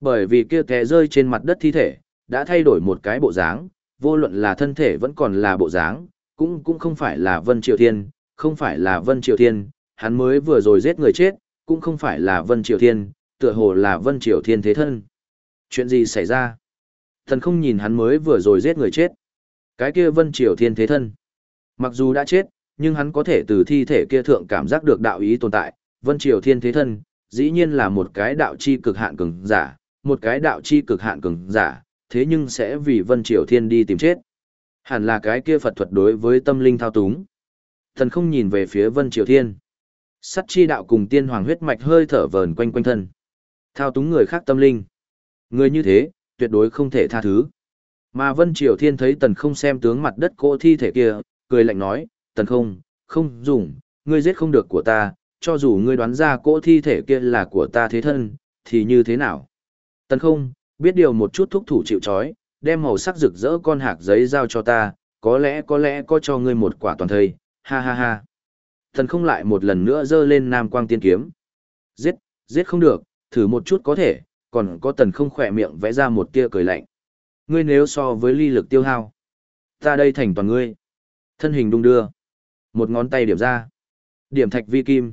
Bởi vì kia té rơi trên mặt đất thi thể, đã thay đổi một cái bộ dáng, vô luận là thân thể vẫn còn là bộ dáng, cũng cũng không phải là Vân Triều Thiên, không phải là Vân Triều Thiên, hắn mới vừa rồi giết người chết, cũng không phải là Vân Triều Thiên, tựa hồ là Vân Triều Thiên thế thân. Chuyện gì xảy ra? Thần không nhìn hắn mới vừa rồi giết người chết. Cái kia Vân Triều Thiên thế thân. Mặc dù đã chết, nhưng hắn có thể từ thi thể kia thượng cảm giác được đạo ý tồn tại. Vân Triều Thiên thế thân, dĩ nhiên là một cái đạo chi cực hạn cường giả, một cái đạo chi cực hạn cường giả, thế nhưng sẽ vì Vân Triều Thiên đi tìm chết. Hẳn là cái kia Phật thuật đối với tâm linh thao túng. Thần không nhìn về phía Vân Triều Thiên. Sắt chi đạo cùng tiên hoàng huyết mạch hơi thở vờn quanh quanh thân. Thao túng người khác tâm linh. Người như thế, tuyệt đối không thể tha thứ. Mà Vân Triều Thiên thấy tần không xem tướng mặt đất cỗ thi thể kia, cười lạnh nói, tần không, không dùng, ngươi giết không được của ta, cho dù ngươi đoán ra cỗ thi thể kia là của ta thế thân, thì như thế nào? Tần không, biết điều một chút thúc thủ chịu chói, đem màu sắc rực rỡ con hạc giấy giao cho ta, có lẽ có lẽ có cho ngươi một quả toàn thây, ha ha ha. Tần không lại một lần nữa giơ lên nam quang tiên kiếm. Giết, giết không được, thử một chút có thể, còn có tần không khỏe miệng vẽ ra một tia cười lạnh. Ngươi nếu so với ly lực tiêu hao, ta đây thành toàn ngươi. Thân hình đung đưa, một ngón tay điểm ra. Điểm thạch vi kim.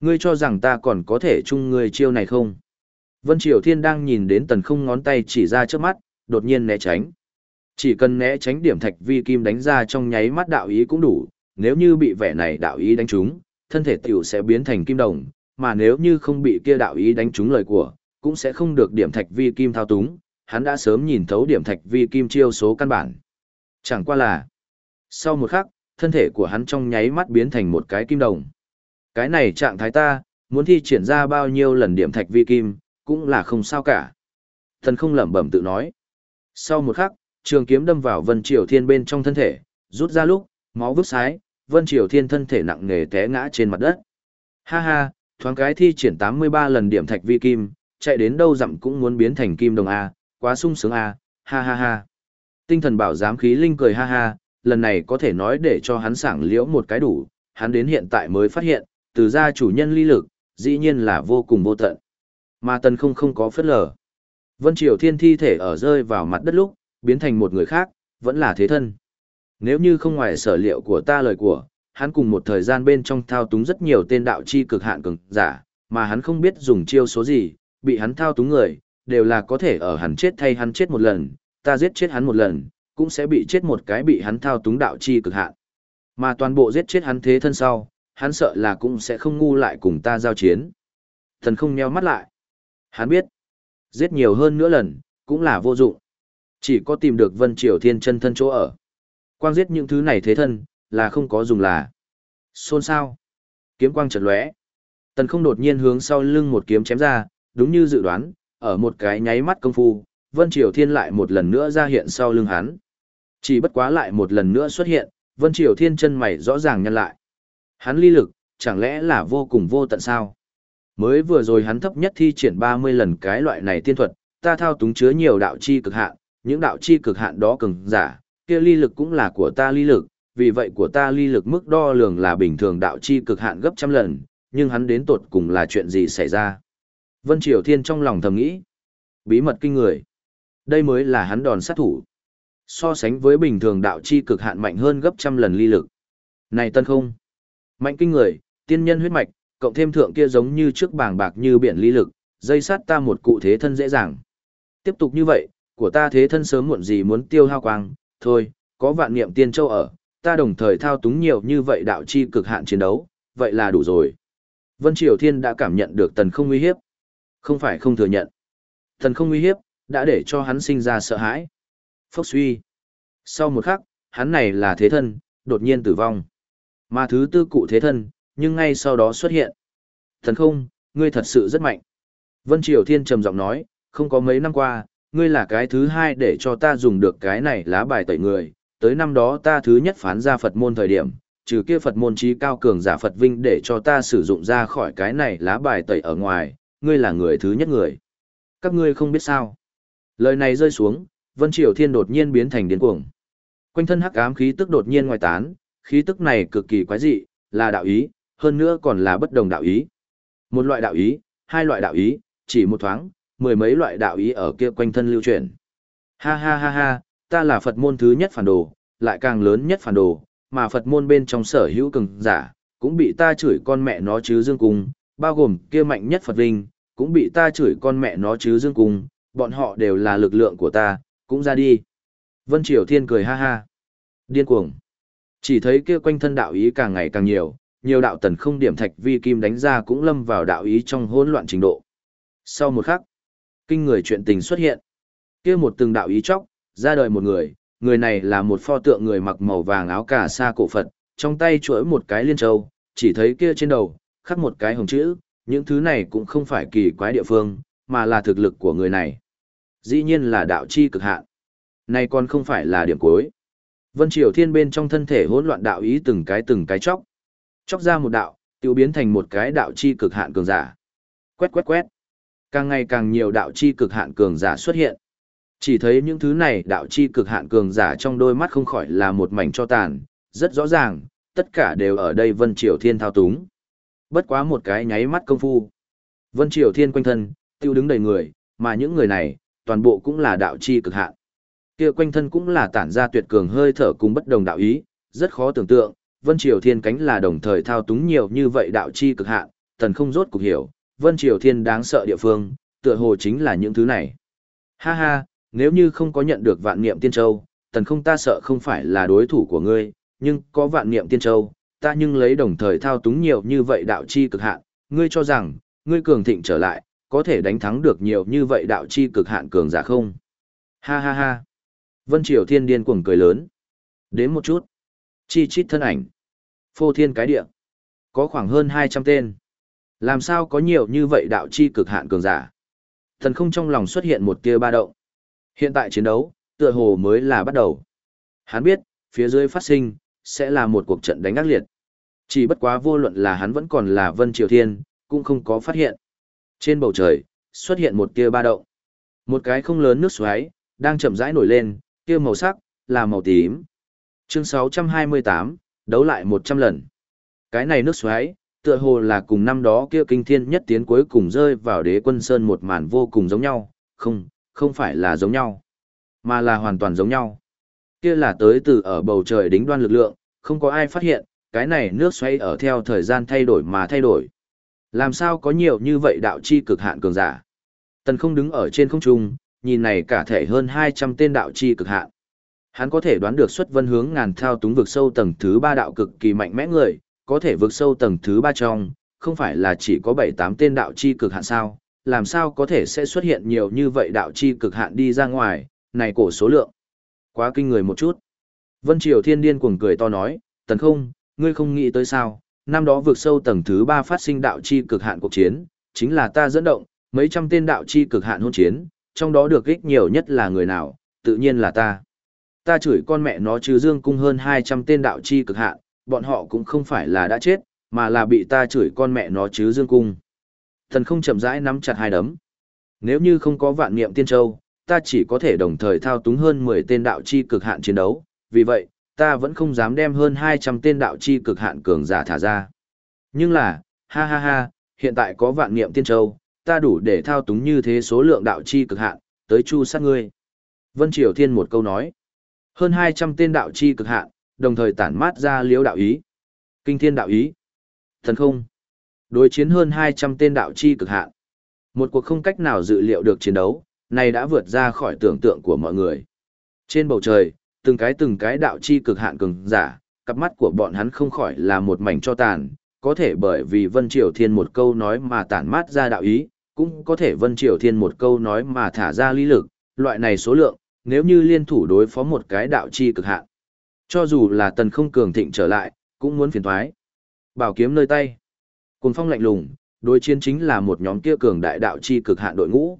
Ngươi cho rằng ta còn có thể chung ngươi chiêu này không? Vân Triều Thiên đang nhìn đến tần không ngón tay chỉ ra trước mắt, đột nhiên né tránh. Chỉ cần né tránh điểm thạch vi kim đánh ra trong nháy mắt đạo ý cũng đủ, nếu như bị vẻ này đạo ý đánh trúng, thân thể tiểu sẽ biến thành kim đồng, mà nếu như không bị kia đạo ý đánh trúng lời của, cũng sẽ không được điểm thạch vi kim thao túng, hắn đã sớm nhìn thấu điểm thạch vi kim chiêu số căn bản. Chẳng qua là, sau một khắc, thân thể của hắn trong nháy mắt biến thành một cái kim đồng. Cái này trạng thái ta, muốn thi triển ra bao nhiêu lần điểm thạch vi kim, cũng là không sao cả. Thần không lẩm bẩm tự nói. Sau một khắc, trường kiếm đâm vào Vân Triều Thiên bên trong thân thể, rút ra lúc, máu vứt sái, Vân Triều Thiên thân thể nặng nề té ngã trên mặt đất. Ha ha, thoáng cái thi triển 83 lần điểm thạch vi kim, chạy đến đâu dặm cũng muốn biến thành kim đồng A, quá sung sướng A, ha ha ha. Tinh thần bảo giám khí linh cười ha ha, lần này có thể nói để cho hắn sảng liễu một cái đủ, hắn đến hiện tại mới phát hiện, từ gia chủ nhân ly lực, dĩ nhiên là vô cùng vô tận. Mà tần không không có phất lờ. Vân Triều Thiên thi thể ở rơi vào mặt đất lúc, biến thành một người khác, vẫn là thế thân. Nếu như không ngoài sở liệu của ta lời của, hắn cùng một thời gian bên trong thao túng rất nhiều tên đạo chi cực hạn cường giả, mà hắn không biết dùng chiêu số gì, bị hắn thao túng người, đều là có thể ở hắn chết thay hắn chết một lần, ta giết chết hắn một lần, cũng sẽ bị chết một cái bị hắn thao túng đạo chi cực hạn. Mà toàn bộ giết chết hắn thế thân sau, hắn sợ là cũng sẽ không ngu lại cùng ta giao chiến. Thần không nheo mắt lại. Hắn biết, giết nhiều hơn nữa lần, cũng là vô dụng. Chỉ có tìm được Vân Triều Thiên chân thân chỗ ở. Quang giết những thứ này thế thân, là không có dùng là. Xôn sao? Kiếm quang chợt lóe. Tần không đột nhiên hướng sau lưng một kiếm chém ra, đúng như dự đoán, ở một cái nháy mắt công phu, Vân Triều Thiên lại một lần nữa ra hiện sau lưng hắn. Chỉ bất quá lại một lần nữa xuất hiện, Vân Triều Thiên chân mày rõ ràng nhăn lại. Hắn ly lực, chẳng lẽ là vô cùng vô tận sao? Mới vừa rồi hắn thấp nhất thi triển 30 lần cái loại này tiên thuật, ta thao túng chứa nhiều đạo chi cực hạn, những đạo chi cực hạn đó cường giả, kia ly lực cũng là của ta ly lực, vì vậy của ta ly lực mức đo lường là bình thường đạo chi cực hạn gấp trăm lần, nhưng hắn đến tột cùng là chuyện gì xảy ra. Vân Triều Thiên trong lòng thầm nghĩ, bí mật kinh người. Đây mới là hắn đòn sát thủ. So sánh với bình thường đạo chi cực hạn mạnh hơn gấp trăm lần ly lực. Này tân không, mạnh kinh người, tiên nhân huyết mạch, cộng thêm thượng kia giống như trước bàng bạc như biển ly lực, dây sát ta một cụ thế thân dễ dàng. Tiếp tục như vậy, của ta thế thân sớm muộn gì muốn tiêu hao quang, thôi, có vạn niệm tiên châu ở, ta đồng thời thao túng nhiều như vậy đạo chi cực hạn chiến đấu, vậy là đủ rồi. Vân Triều Thiên đã cảm nhận được tần không uy hiếp. Không phải không thừa nhận. Tần không uy hiếp, đã để cho hắn sinh ra sợ hãi. Phốc suy. Sau một khắc, hắn này là thế thân, đột nhiên tử vong. Mà thứ tư cụ thế thân, nhưng ngay sau đó xuất hiện. Thần không, ngươi thật sự rất mạnh. Vân Triều Thiên trầm giọng nói, không có mấy năm qua, ngươi là cái thứ hai để cho ta dùng được cái này lá bài tẩy người. Tới năm đó ta thứ nhất phán ra Phật môn thời điểm, trừ kia Phật môn trí cao cường giả Phật Vinh để cho ta sử dụng ra khỏi cái này lá bài tẩy ở ngoài, ngươi là người thứ nhất người. Các ngươi không biết sao. Lời này rơi xuống, Vân Triều Thiên đột nhiên biến thành điên cuồng. Quanh thân hắc ám khí tức đột nhiên ngoài tán, khí tức này cực kỳ quái dị, là đạo ý, hơn nữa còn là bất đồng đạo ý. Một loại đạo ý, hai loại đạo ý, chỉ một thoáng, mười mấy loại đạo ý ở kia quanh thân lưu truyền. Ha ha ha ha, ta là Phật môn thứ nhất phản đồ, lại càng lớn nhất phản đồ, mà Phật môn bên trong sở hữu cường giả, cũng bị ta chửi con mẹ nó chứ dương cung, bao gồm kia mạnh nhất Phật linh cũng bị ta chửi con mẹ nó chứ dương cung, bọn họ đều là lực lượng của ta, cũng ra đi. Vân Triều Thiên cười ha ha. Điên cuồng. Chỉ thấy kia quanh thân đạo ý càng ngày càng nhiều, nhiều đạo tần không điểm thạch vi kim đánh ra cũng lâm vào đạo ý trong hỗn loạn trình độ. Sau một khắc, kinh người chuyện tình xuất hiện. Kia một từng đạo ý chóc, ra đời một người, người này là một pho tượng người mặc màu vàng áo cà sa cổ Phật, trong tay chuỗi một cái liên châu, chỉ thấy kia trên đầu, khắc một cái hồng chữ, những thứ này cũng không phải kỳ quái địa phương, mà là thực lực của người này. Dĩ nhiên là đạo chi cực hạn. Này còn không phải là điểm cuối. Vân Triều Thiên bên trong thân thể hỗn loạn đạo ý từng cái từng cái chóc. Chóc ra một đạo, tiêu biến thành một cái đạo chi cực hạn cường giả. Quét quét quét. Càng ngày càng nhiều đạo chi cực hạn cường giả xuất hiện. Chỉ thấy những thứ này đạo chi cực hạn cường giả trong đôi mắt không khỏi là một mảnh cho tàn, rất rõ ràng, tất cả đều ở đây Vân Triều Thiên thao túng. Bất quá một cái nháy mắt công phu. Vân Triều Thiên quanh thân, tiêu đứng đầy người, mà những người này, toàn bộ cũng là đạo chi cực hạn. Kia quanh thân cũng là tản ra tuyệt cường hơi thở cùng bất đồng đạo ý, rất khó tưởng tượng, Vân Triều Thiên cánh là đồng thời thao túng nhiều như vậy đạo chi cực hạn, tần không rốt cục hiểu, Vân Triều Thiên đáng sợ địa phương, tựa hồ chính là những thứ này. Ha ha, nếu như không có nhận được vạn niệm tiên châu, tần không ta sợ không phải là đối thủ của ngươi, nhưng có vạn niệm tiên châu, ta nhưng lấy đồng thời thao túng nhiều như vậy đạo chi cực hạn, ngươi cho rằng, ngươi cường thịnh trở lại, có thể đánh thắng được nhiều như vậy đạo chi cực hạn cường giả không? Ha ha ha. Vân Triều Thiên điên cuồng cười lớn. Đến một chút. Chi chít thân ảnh. Phô thiên cái địa. Có khoảng hơn 200 tên. Làm sao có nhiều như vậy đạo chi cực hạn cường giả? Thần không trong lòng xuất hiện một tia ba động. Hiện tại chiến đấu, tựa hồ mới là bắt đầu. Hắn biết, phía dưới phát sinh, sẽ là một cuộc trận đánh ác liệt. Chỉ bất quá vô luận là hắn vẫn còn là Vân Triều Thiên, cũng không có phát hiện. Trên bầu trời, xuất hiện một tia ba động. Một cái không lớn nước xoáy, đang chậm rãi nổi lên, kia màu sắc, là màu tím. Chương 628, đấu lại 100 lần. Cái này nước xoáy, tựa hồ là cùng năm đó kia kinh thiên nhất tiến cuối cùng rơi vào đế quân sơn một màn vô cùng giống nhau, không, không phải là giống nhau, mà là hoàn toàn giống nhau. Kia là tới từ ở bầu trời đính đoan lực lượng, không có ai phát hiện, cái này nước xoáy ở theo thời gian thay đổi mà thay đổi. Làm sao có nhiều như vậy đạo chi cực hạn cường giả? Tần không đứng ở trên không trung, nhìn này cả thể hơn 200 tên đạo chi cực hạn. Hắn có thể đoán được xuất vân hướng ngàn thao túng vực sâu tầng thứ 3 đạo cực kỳ mạnh mẽ người, có thể vực sâu tầng thứ 3 trong, không phải là chỉ có 7-8 tên đạo chi cực hạn sao, làm sao có thể sẽ xuất hiện nhiều như vậy đạo chi cực hạn đi ra ngoài, này cổ số lượng. Quá kinh người một chút. Vân Triều Thiên Điên cuồng cười to nói, tần không, ngươi không nghĩ tới sao, năm đó vượt sâu tầng thứ 3 phát sinh đạo chi cực hạn cuộc chiến, chính là ta dẫn động, mấy trăm tên đạo chi cực hạn hôn chiến, trong đó được ích nhiều nhất là người nào, tự nhiên là ta. Ta chửi con mẹ nó chứ dương cung hơn 200 tên đạo chi cực hạn, bọn họ cũng không phải là đã chết, mà là bị ta chửi con mẹ nó chứ dương cung. Thần không chậm rãi nắm chặt hai đấm. Nếu như không có vạn niệm tiên châu, ta chỉ có thể đồng thời thao túng hơn 10 tên đạo chi cực hạn chiến đấu, vì vậy, ta vẫn không dám đem hơn 200 tên đạo chi cực hạn cường giả thả ra. Nhưng là, ha ha ha, hiện tại có vạn niệm tiên châu, ta đủ để thao túng như thế số lượng đạo chi cực hạn, tới chu sát ngươi. Vân Triều Thiên một câu nói. Hơn 200 tên đạo chi cực hạn, đồng thời tản mát ra liễu đạo ý. Kinh thiên đạo ý. Thần không. Đối chiến hơn 200 tên đạo chi cực hạn. Một cuộc không cách nào dự liệu được chiến đấu, này đã vượt ra khỏi tưởng tượng của mọi người. Trên bầu trời, từng cái từng cái đạo chi cực hạn cường giả, cặp mắt của bọn hắn không khỏi là một mảnh cho tàn, có thể bởi vì Vân Triều Thiên một câu nói mà tản mát ra đạo ý, cũng có thể Vân Triều Thiên một câu nói mà thả ra lý lực, loại này số lượng, nếu như liên thủ đối phó một cái đạo chi cực hạn. Cho dù là tần không cường thịnh trở lại, cũng muốn phiền thoái. Bảo kiếm nơi tay. Cùng phong lạnh lùng, đối chiến chính là một nhóm kia cường đại đạo chi cực hạn đội ngũ.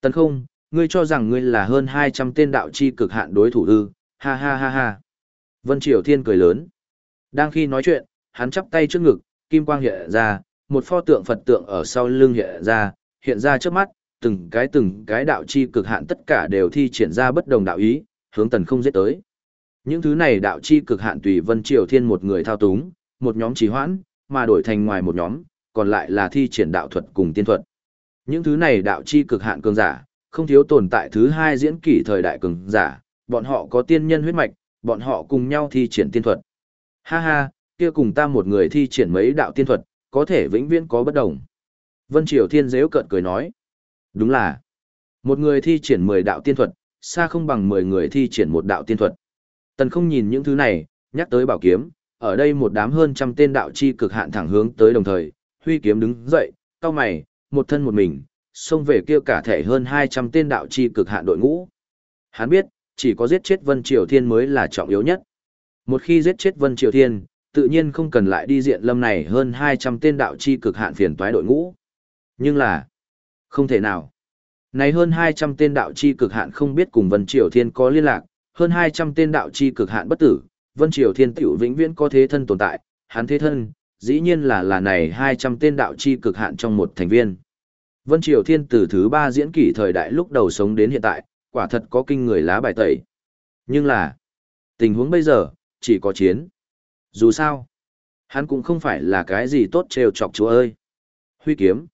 Tần không, ngươi cho rằng ngươi là hơn 200 tên đạo chi cực hạn đối thủ ư, ha ha ha ha. Vân Triều Thiên cười lớn. Đang khi nói chuyện, hắn chắp tay trước ngực, kim quang hiện ra, một pho tượng Phật tượng ở sau lưng hiện ra, hiện ra trước mắt, từng cái từng cái đạo chi cực hạn tất cả đều thi triển ra bất đồng đạo ý, hướng tần không giết tới. Những thứ này đạo chi cực hạn tùy Vân Triều Thiên một người thao túng, một nhóm trì hoãn, mà đổi thành ngoài một nhóm, còn lại là thi triển đạo thuật cùng tiên thuật. Những thứ này đạo chi cực hạn cường giả, không thiếu tồn tại thứ hai diễn kỷ thời đại cường giả, bọn họ có tiên nhân huyết mạch, bọn họ cùng nhau thi triển tiên thuật. Ha ha, kia cùng ta một người thi triển mấy đạo tiên thuật, có thể vĩnh viễn có bất đồng. Vân Triều Thiên dễu cợt cười nói. Đúng là, một người thi triển 10 đạo tiên thuật, xa không bằng 10 người thi triển một đạo tiên thuật. Tần không nhìn những thứ này, nhắc tới bảo kiếm, ở đây một đám hơn trăm tên đạo chi cực hạn thẳng hướng tới đồng thời, huy kiếm đứng dậy, cao mày, một thân một mình, xông về kia cả thể hơn 200 tên đạo chi cực hạn đội ngũ. Hắn biết, chỉ có giết chết Vân Triều Thiên mới là trọng yếu nhất. Một khi giết chết Vân Triều Thiên, tự nhiên không cần lại đi diện lâm này hơn 200 tên đạo chi cực hạn phiền toái đội ngũ. Nhưng là, không thể nào. Này hơn 200 tên đạo chi cực hạn không biết cùng Vân Triều Thiên có liên lạc, hơn 200 tên đạo chi cực hạn bất tử, Vân Triều Thiên tiểu vĩnh viễn có thế thân tồn tại, hắn thế thân, dĩ nhiên là là này 200 tên đạo chi cực hạn trong một thành viên. Vân Triều Thiên từ thứ ba diễn kỷ thời đại lúc đầu sống đến hiện tại, quả thật có kinh người lá bài tẩy. Nhưng là, tình huống bây giờ, chỉ có chiến. Dù sao, hắn cũng không phải là cái gì tốt trêu chọc chúa ơi. Huy kiếm,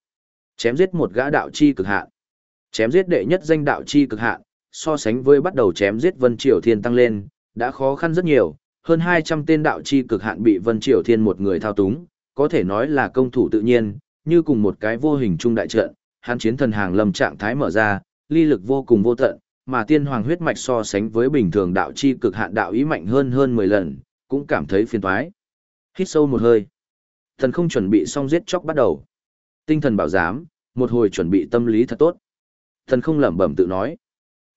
chém giết một gã đạo chi cực hạn. Chém giết đệ nhất danh đạo chi cực hạn, so sánh với bắt đầu chém giết Vân Triều Thiên tăng lên, đã khó khăn rất nhiều, hơn 200 tên đạo chi cực hạn bị Vân Triều Thiên một người thao túng, có thể nói là công thủ tự nhiên, như cùng một cái vô hình trung đại trận, hắn chiến thần hàng lâm trạng thái mở ra, ly lực vô cùng vô tận, mà tiên hoàng huyết mạch so sánh với bình thường đạo chi cực hạn đạo ý mạnh hơn hơn 10 lần, cũng cảm thấy phiền toái. Hít sâu một hơi. Thần không chuẩn bị xong giết chóc bắt đầu. Tinh thần bảo giám, một hồi chuẩn bị tâm lý thật tốt. Thần không lẩm bẩm tự nói.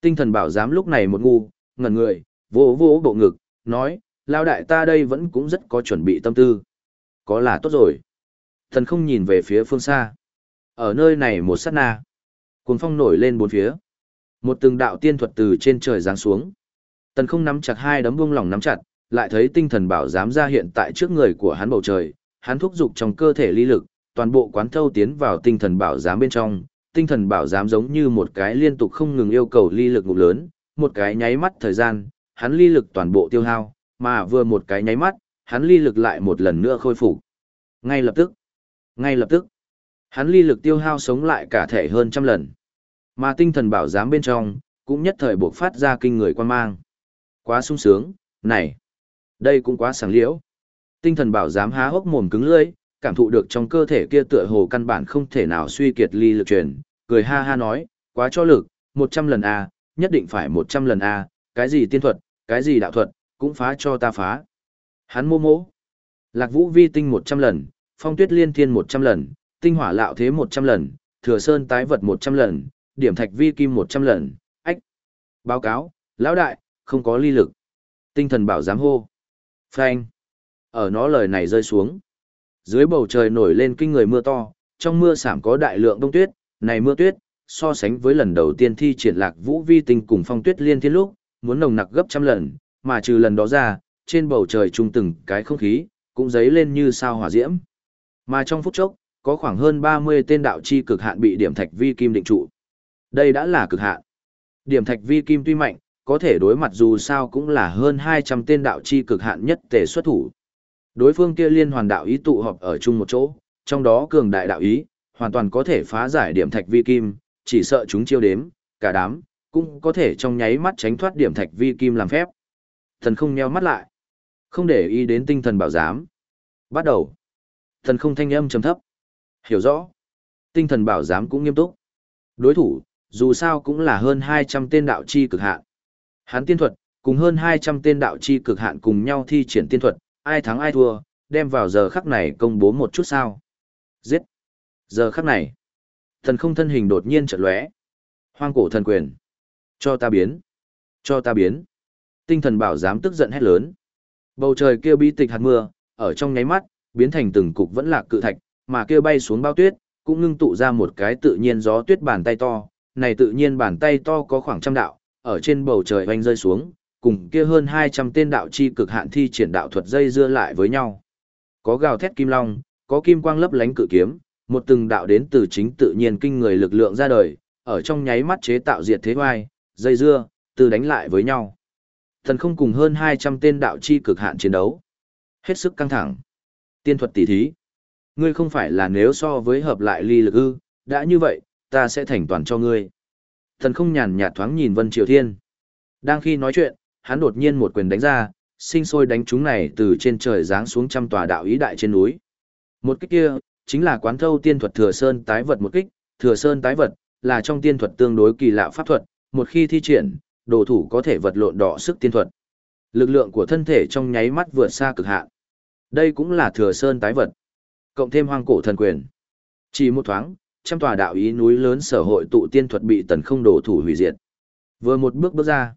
Tinh thần bảo giám lúc này một ngu, ngẩn người, vỗ vỗ bộ ngực, nói, lao đại ta đây vẫn cũng rất có chuẩn bị tâm tư. Có là tốt rồi. Thần không nhìn về phía phương xa. Ở nơi này một sát na. Cuồng phong nổi lên bốn phía. Một từng đạo tiên thuật từ trên trời giáng xuống. Tần không nắm chặt hai đấm buông lỏng nắm chặt, lại thấy tinh thần bảo giám ra hiện tại trước người của hắn bầu trời, hắn thúc giục trong cơ thể ly lực, toàn bộ quán thâu tiến vào tinh thần bảo giám bên trong, tinh thần bảo giám giống như một cái liên tục không ngừng yêu cầu ly lực ngục lớn, một cái nháy mắt thời gian, hắn ly lực toàn bộ tiêu hao, mà vừa một cái nháy mắt, hắn ly lực lại một lần nữa khôi phục. Ngay lập tức, ngay lập tức, hắn ly lực tiêu hao sống lại cả thể hơn trăm lần. Mà tinh thần bảo giám bên trong, cũng nhất thời buộc phát ra kinh người quan mang. Quá sung sướng, này, đây cũng quá sáng liễu. Tinh thần bảo giám há hốc mồm cứng lưỡi, cảm thụ được trong cơ thể kia tựa hồ căn bản không thể nào suy kiệt ly lực truyền, cười ha ha nói, quá cho lực, 100 lần A, nhất định phải 100 lần A, cái gì tiên thuật, cái gì đạo thuật, cũng phá cho ta phá. Hắn mô mô. Lạc vũ vi tinh 100 lần, phong tuyết liên thiên 100 lần, tinh hỏa lạo thế 100 lần, thừa sơn tái vật 100 lần, điểm thạch vi kim 100 lần, ách. Báo cáo, lão đại, không có ly lực. Tinh thần bảo giám hô. Phanh. Ở nó lời này rơi xuống. Dưới bầu trời nổi lên kinh người mưa to, trong mưa sảm có đại lượng đông tuyết, này mưa tuyết, so sánh với lần đầu tiên thi triển lạc vũ vi tinh cùng phong tuyết liên thiên lúc, muốn nồng nặc gấp trăm lần, mà trừ lần đó ra, trên bầu trời trung từng cái không khí, cũng dấy lên như sao hỏa diễm. Mà trong phút chốc, có khoảng hơn 30 tên đạo chi cực hạn bị điểm thạch vi kim định trụ. Đây đã là cực hạn. Điểm thạch vi kim tuy mạnh, có thể đối mặt dù sao cũng là hơn 200 tên đạo chi cực hạn nhất tề xuất thủ. Đối phương kia liên hoàn đạo ý tụ họp ở chung một chỗ, trong đó cường đại đạo ý, hoàn toàn có thể phá giải điểm thạch vi kim, chỉ sợ chúng chiêu đếm, cả đám, cũng có thể trong nháy mắt tránh thoát điểm thạch vi kim làm phép. Thần không nheo mắt lại, không để ý đến tinh thần bảo giám. Bắt đầu. Thần không thanh âm trầm thấp. Hiểu rõ. Tinh thần bảo giám cũng nghiêm túc. Đối thủ, dù sao cũng là hơn 200 tên đạo chi cực hạn. Hắn tiên thuật, cùng hơn 200 tên đạo chi cực hạn cùng nhau thi triển tiên thuật, ai thắng ai thua, đem vào giờ khắc này công bố một chút sao. Giết. Giờ khắc này, thần không thân hình đột nhiên chợt lóe. Hoang cổ thần quyền. Cho ta biến. Cho ta biến. Tinh thần bảo dám tức giận hét lớn. Bầu trời kia bi tịch hạt mưa, ở trong nháy mắt, biến thành từng cục vẫn lạc cự thạch, mà kia bay xuống bao tuyết, cũng ngưng tụ ra một cái tự nhiên gió tuyết bàn tay to. Này tự nhiên bàn tay to có khoảng trăm đạo, ở trên bầu trời oanh rơi xuống, cùng kia hơn 200 tên đạo chi cực hạn thi triển đạo thuật dây dưa lại với nhau. Có gào thét kim long, có kim quang lấp lánh cự kiếm, một từng đạo đến từ chính tự nhiên kinh người lực lượng ra đời, ở trong nháy mắt chế tạo diệt thế hoai, dây dưa, từ đánh lại với nhau. Thần không cùng hơn 200 tên đạo chi cực hạn chiến đấu. Hết sức căng thẳng. Tiên thuật tỷ thí. Ngươi không phải là nếu so với hợp lại ly lực ư, đã như vậy, ta sẽ thành toàn cho ngươi. Thần không nhàn nhạt thoáng nhìn Vân Triều Thiên. Đang khi nói chuyện, hắn đột nhiên một quyền đánh ra, sinh sôi đánh chúng này từ trên trời giáng xuống trăm tòa đạo ý đại trên núi. Một kích kia, chính là quán thâu tiên thuật thừa sơn tái vật một kích, thừa sơn tái vật, là trong tiên thuật tương đối kỳ lạ pháp thuật, một khi thi triển, đồ thủ có thể vật lộn đỏ sức tiên thuật. Lực lượng của thân thể trong nháy mắt vượt xa cực hạn. Đây cũng là thừa sơn tái vật. Cộng thêm hoang cổ thần quyền. Chỉ một thoáng, trăm tòa đạo ý núi lớn sở hội tụ tiên thuật bị tần không đổ thủ hủy diệt. Vừa một bước bước ra,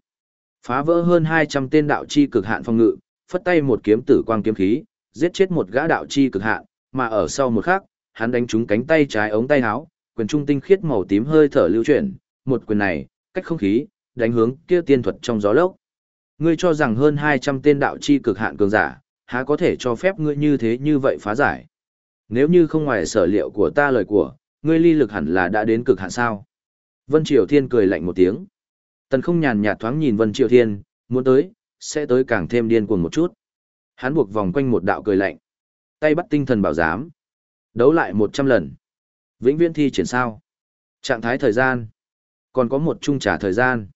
phá vỡ hơn 200 tên đạo chi cực hạn phong ngự, phất tay một kiếm tử quang kiếm khí, giết chết một gã đạo chi cực hạn, mà ở sau một khắc, hắn đánh trúng cánh tay trái ống tay áo, quyền trung tinh khiết màu tím hơi thở lưu chuyển, một quyền này, cách không khí, đánh hướng kia tiên thuật trong gió lốc. Ngươi cho rằng hơn 200 tên đạo chi cực hạn cường giả, há có thể cho phép ngươi như thế như vậy phá giải. Nếu như không ngoài sở liệu của ta lời của, ngươi ly lực hẳn là đã đến cực hạn sao. Vân Triều Thiên cười lạnh một tiếng. Tần không nhàn nhạt thoáng nhìn Vân Triều Thiên, muốn tới, sẽ tới càng thêm điên cuồng một chút. Hắn buộc vòng quanh một đạo cười lạnh. Tay bắt tinh thần bảo giám. Đấu lại 100 lần. Vĩnh viễn thi triển sao. Trạng thái thời gian. Còn có một chung trả thời gian.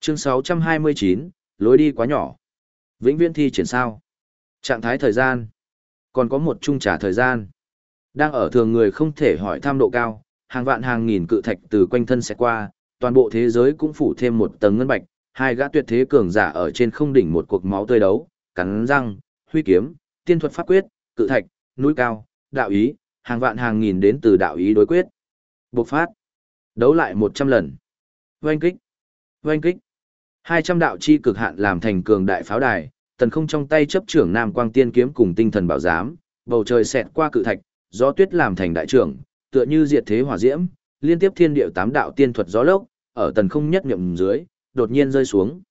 Chương 629, lối đi quá nhỏ. Vĩnh viễn thi triển sao. Trạng thái thời gian. Còn có một chung trả thời gian. Đang ở thường người không thể hỏi tham độ cao, hàng vạn hàng nghìn cự thạch từ quanh thân sẽ qua, toàn bộ thế giới cũng phủ thêm một tầng ngân bạch, hai gã tuyệt thế cường giả ở trên không đỉnh một cuộc máu tươi đấu, cắn răng, huy kiếm, tiên thuật pháp quyết, cự thạch, núi cao, đạo ý, hàng vạn hàng nghìn đến từ đạo ý đối quyết. Bộc phát. Đấu lại 100 lần. Oanh kích. Oanh kích. 200 đạo chi cực hạn làm thành cường đại pháo đài, tần không trong tay chấp trưởng nam quang tiên kiếm cùng tinh thần bảo giám, bầu trời xẹt qua cự thạch, gió tuyết làm thành đại trưởng, tựa như diệt thế hỏa diễm, liên tiếp thiên điệu tám đạo tiên thuật gió lốc, ở tần không nhất niệm dưới, đột nhiên rơi xuống.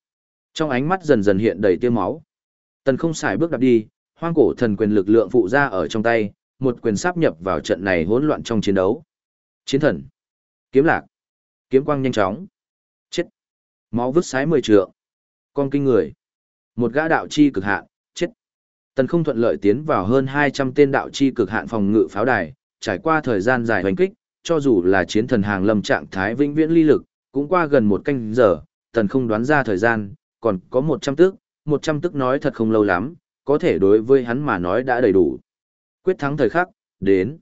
Trong ánh mắt dần dần hiện đầy tia máu. Tần không xài bước đạp đi, hoang cổ thần quyền lực lượng phụ ra ở trong tay, một quyền sáp nhập vào trận này hỗn loạn trong chiến đấu. Chiến thần. Kiếm lạc. Kiếm quang nhanh chóng. Chết. Máu vứt sái mười trượng. Con kinh người. Một gã đạo chi cực hạn, chết. Tần không thuận lợi tiến vào hơn 200 tên đạo chi cực hạn phòng ngự pháo đài, trải qua thời gian dài hoành kích, cho dù là chiến thần hàng lâm trạng thái vĩnh viễn ly lực, cũng qua gần một canh giờ, tần không đoán ra thời gian, còn có 100 tức, 100 tức nói thật không lâu lắm, có thể đối với hắn mà nói đã đầy đủ. Quyết thắng thời khắc, đến.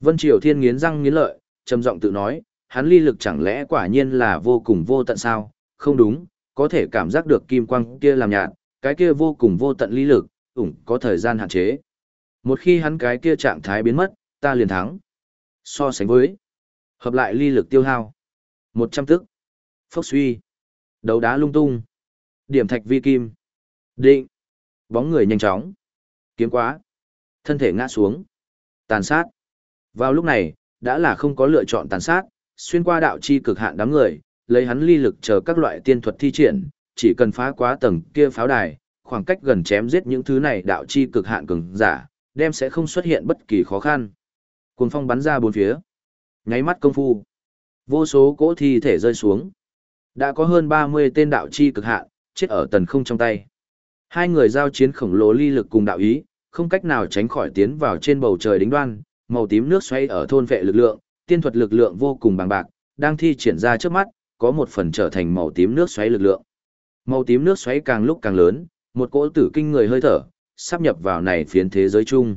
Vân Triều Thiên nghiến răng nghiến lợi, trầm giọng tự nói, hắn ly lực chẳng lẽ quả nhiên là vô cùng vô tận sao? Không đúng, có thể cảm giác được kim quang kia làm nhạt, cái kia vô cùng vô tận ly lực, ủng có thời gian hạn chế. Một khi hắn cái kia trạng thái biến mất, ta liền thắng. So sánh với, hợp lại ly lực tiêu hao. một trăm tức. Phốc suy. Đấu đá lung tung. Điểm thạch vi kim. Định. Bóng người nhanh chóng. Kiếm quá. Thân thể ngã xuống. Tàn sát. Vào lúc này, đã là không có lựa chọn tàn sát, xuyên qua đạo chi cực hạn đám người, lấy hắn ly lực chờ các loại tiên thuật thi triển, chỉ cần phá quá tầng kia pháo đài, khoảng cách gần chém giết những thứ này đạo chi cực hạn cường giả, đem sẽ không xuất hiện bất kỳ khó khăn. Cuồng phong bắn ra bốn phía. Nháy mắt công phu, vô số cỗ thi thể rơi xuống. Đã có hơn 30 tên đạo chi cực hạn, chết ở tần không trong tay. Hai người giao chiến khổng lồ ly lực cùng đạo ý, không cách nào tránh khỏi tiến vào trên bầu trời đính đoan, màu tím nước xoay ở thôn vệ lực lượng, tiên thuật lực lượng vô cùng bằng bạc, đang thi triển ra trước mắt, có một phần trở thành màu tím nước xoáy lực lượng. Màu tím nước xoáy càng lúc càng lớn, một cỗ tử kinh người hơi thở, sắp nhập vào này phiến thế giới chung.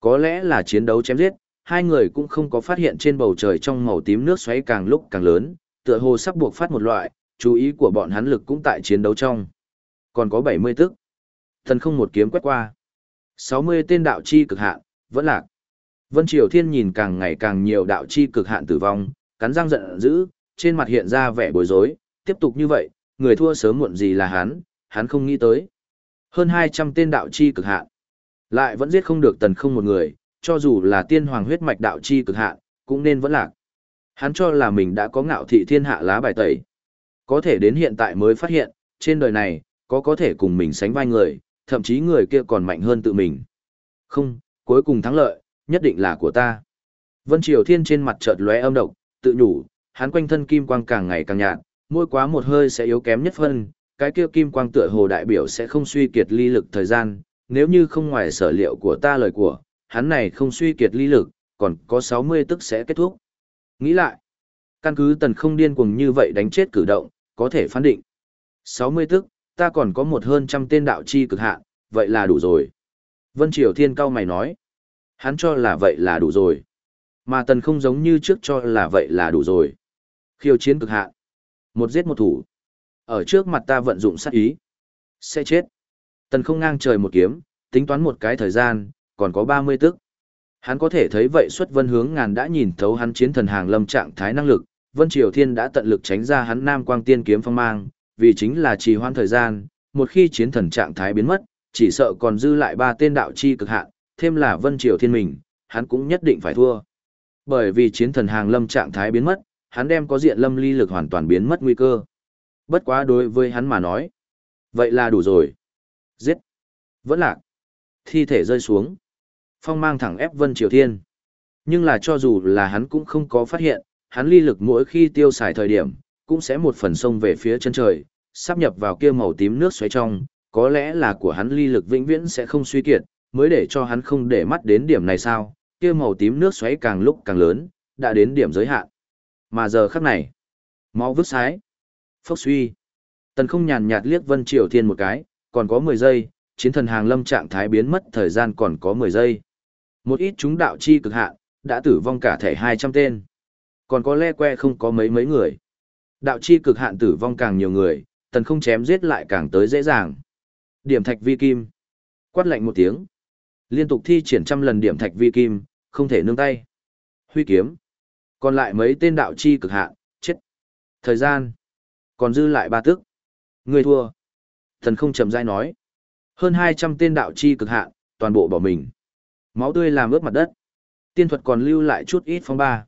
Có lẽ là chiến đấu chém giết, hai người cũng không có phát hiện trên bầu trời trong màu tím nước xoáy càng lúc càng lớn, tựa hồ sắp buộc phát một loại, chú ý của bọn hắn lực cũng tại chiến đấu trong. Còn có 70 tức. Thần không một kiếm quét qua. 60 tên đạo chi cực hạn, vẫn lạc. Vân Triều Thiên nhìn càng ngày càng nhiều đạo chi cực hạn tử vong, cắn răng giận dữ, trên mặt hiện ra vẻ bối rối, tiếp tục như vậy, người thua sớm muộn gì là hắn, hắn không nghĩ tới. Hơn 200 tên đạo chi cực hạn, lại vẫn giết không được tần không một người, cho dù là tiên hoàng huyết mạch đạo chi cực hạn, cũng nên vẫn lạc. Hắn cho là mình đã có ngạo thị thiên hạ lá bài tẩy. Có thể đến hiện tại mới phát hiện, trên đời này, có có thể cùng mình sánh vai người, thậm chí người kia còn mạnh hơn tự mình. Không, cuối cùng thắng lợi, nhất định là của ta. Vân Triều Thiên trên mặt chợt lóe âm độc, tự nhủ, hắn quanh thân kim quang càng ngày càng nhạt, mỗi quá một hơi sẽ yếu kém nhất phân, cái kia kim quang tựa hồ đại biểu sẽ không suy kiệt ly lực thời gian, nếu như không ngoài sở liệu của ta lời của, hắn này không suy kiệt ly lực, còn có 60 tức sẽ kết thúc. Nghĩ lại, Căn cứ tần không điên cuồng như vậy đánh chết cử động, có thể phán định. 60 tức, ta còn có một hơn trăm tên đạo chi cực hạn, vậy là đủ rồi. Vân Triều Thiên cao mày nói. Hắn cho là vậy là đủ rồi. Mà tần không giống như trước cho là vậy là đủ rồi. Khiêu chiến cực hạn. Một giết một thủ. Ở trước mặt ta vận dụng sát ý. Sẽ chết. Tần không ngang trời một kiếm, tính toán một cái thời gian, còn có 30 tức. Hắn có thể thấy vậy xuất vân hướng ngàn đã nhìn thấu hắn chiến thần hàng lâm trạng thái năng lực, Vân Triều Thiên đã tận lực tránh ra hắn Nam Quang Tiên kiếm phong mang, vì chính là trì hoãn thời gian, một khi chiến thần trạng thái biến mất, chỉ sợ còn dư lại ba tên đạo chi cực hạn, thêm là Vân Triều Thiên mình, hắn cũng nhất định phải thua. Bởi vì chiến thần hàng lâm trạng thái biến mất, hắn đem có diện lâm ly lực hoàn toàn biến mất nguy cơ. Bất quá đối với hắn mà nói, vậy là đủ rồi. Giết. Vẫn lạc. Thi thể rơi xuống. Phong mang thẳng ép Vân Triều Thiên. Nhưng là cho dù là hắn cũng không có phát hiện, hắn ly lực mỗi khi tiêu xài thời điểm, cũng sẽ một phần sông về phía chân trời, sắp nhập vào kia màu tím nước xoáy trong, có lẽ là của hắn ly lực vĩnh viễn sẽ không suy kiệt, mới để cho hắn không để mắt đến điểm này sao, kia màu tím nước xoáy càng lúc càng lớn, đã đến điểm giới hạn. Mà giờ khắc này, máu vứt sái, phốc suy. Tần không nhàn nhạt liếc Vân Triều Thiên một cái, còn có 10 giây, chiến thần hàng lâm trạng thái biến mất thời gian còn có 10 giây. Một ít chúng đạo chi cực hạn, đã tử vong cả thể 200 tên. Còn có le que không có mấy mấy người. Đạo chi cực hạn tử vong càng nhiều người, tần không chém giết lại càng tới dễ dàng. Điểm thạch vi kim. Quát lạnh một tiếng. Liên tục thi triển trăm lần điểm thạch vi kim, không thể nương tay. Huy kiếm. Còn lại mấy tên đạo chi cực hạn, chết. Thời gian. Còn dư lại ba tức. Người thua. Thần không chậm rãi nói. Hơn 200 tên đạo chi cực hạn, toàn bộ bỏ mình. Máu tươi làm ướt mặt đất. Tiên thuật còn lưu lại chút ít phong ba.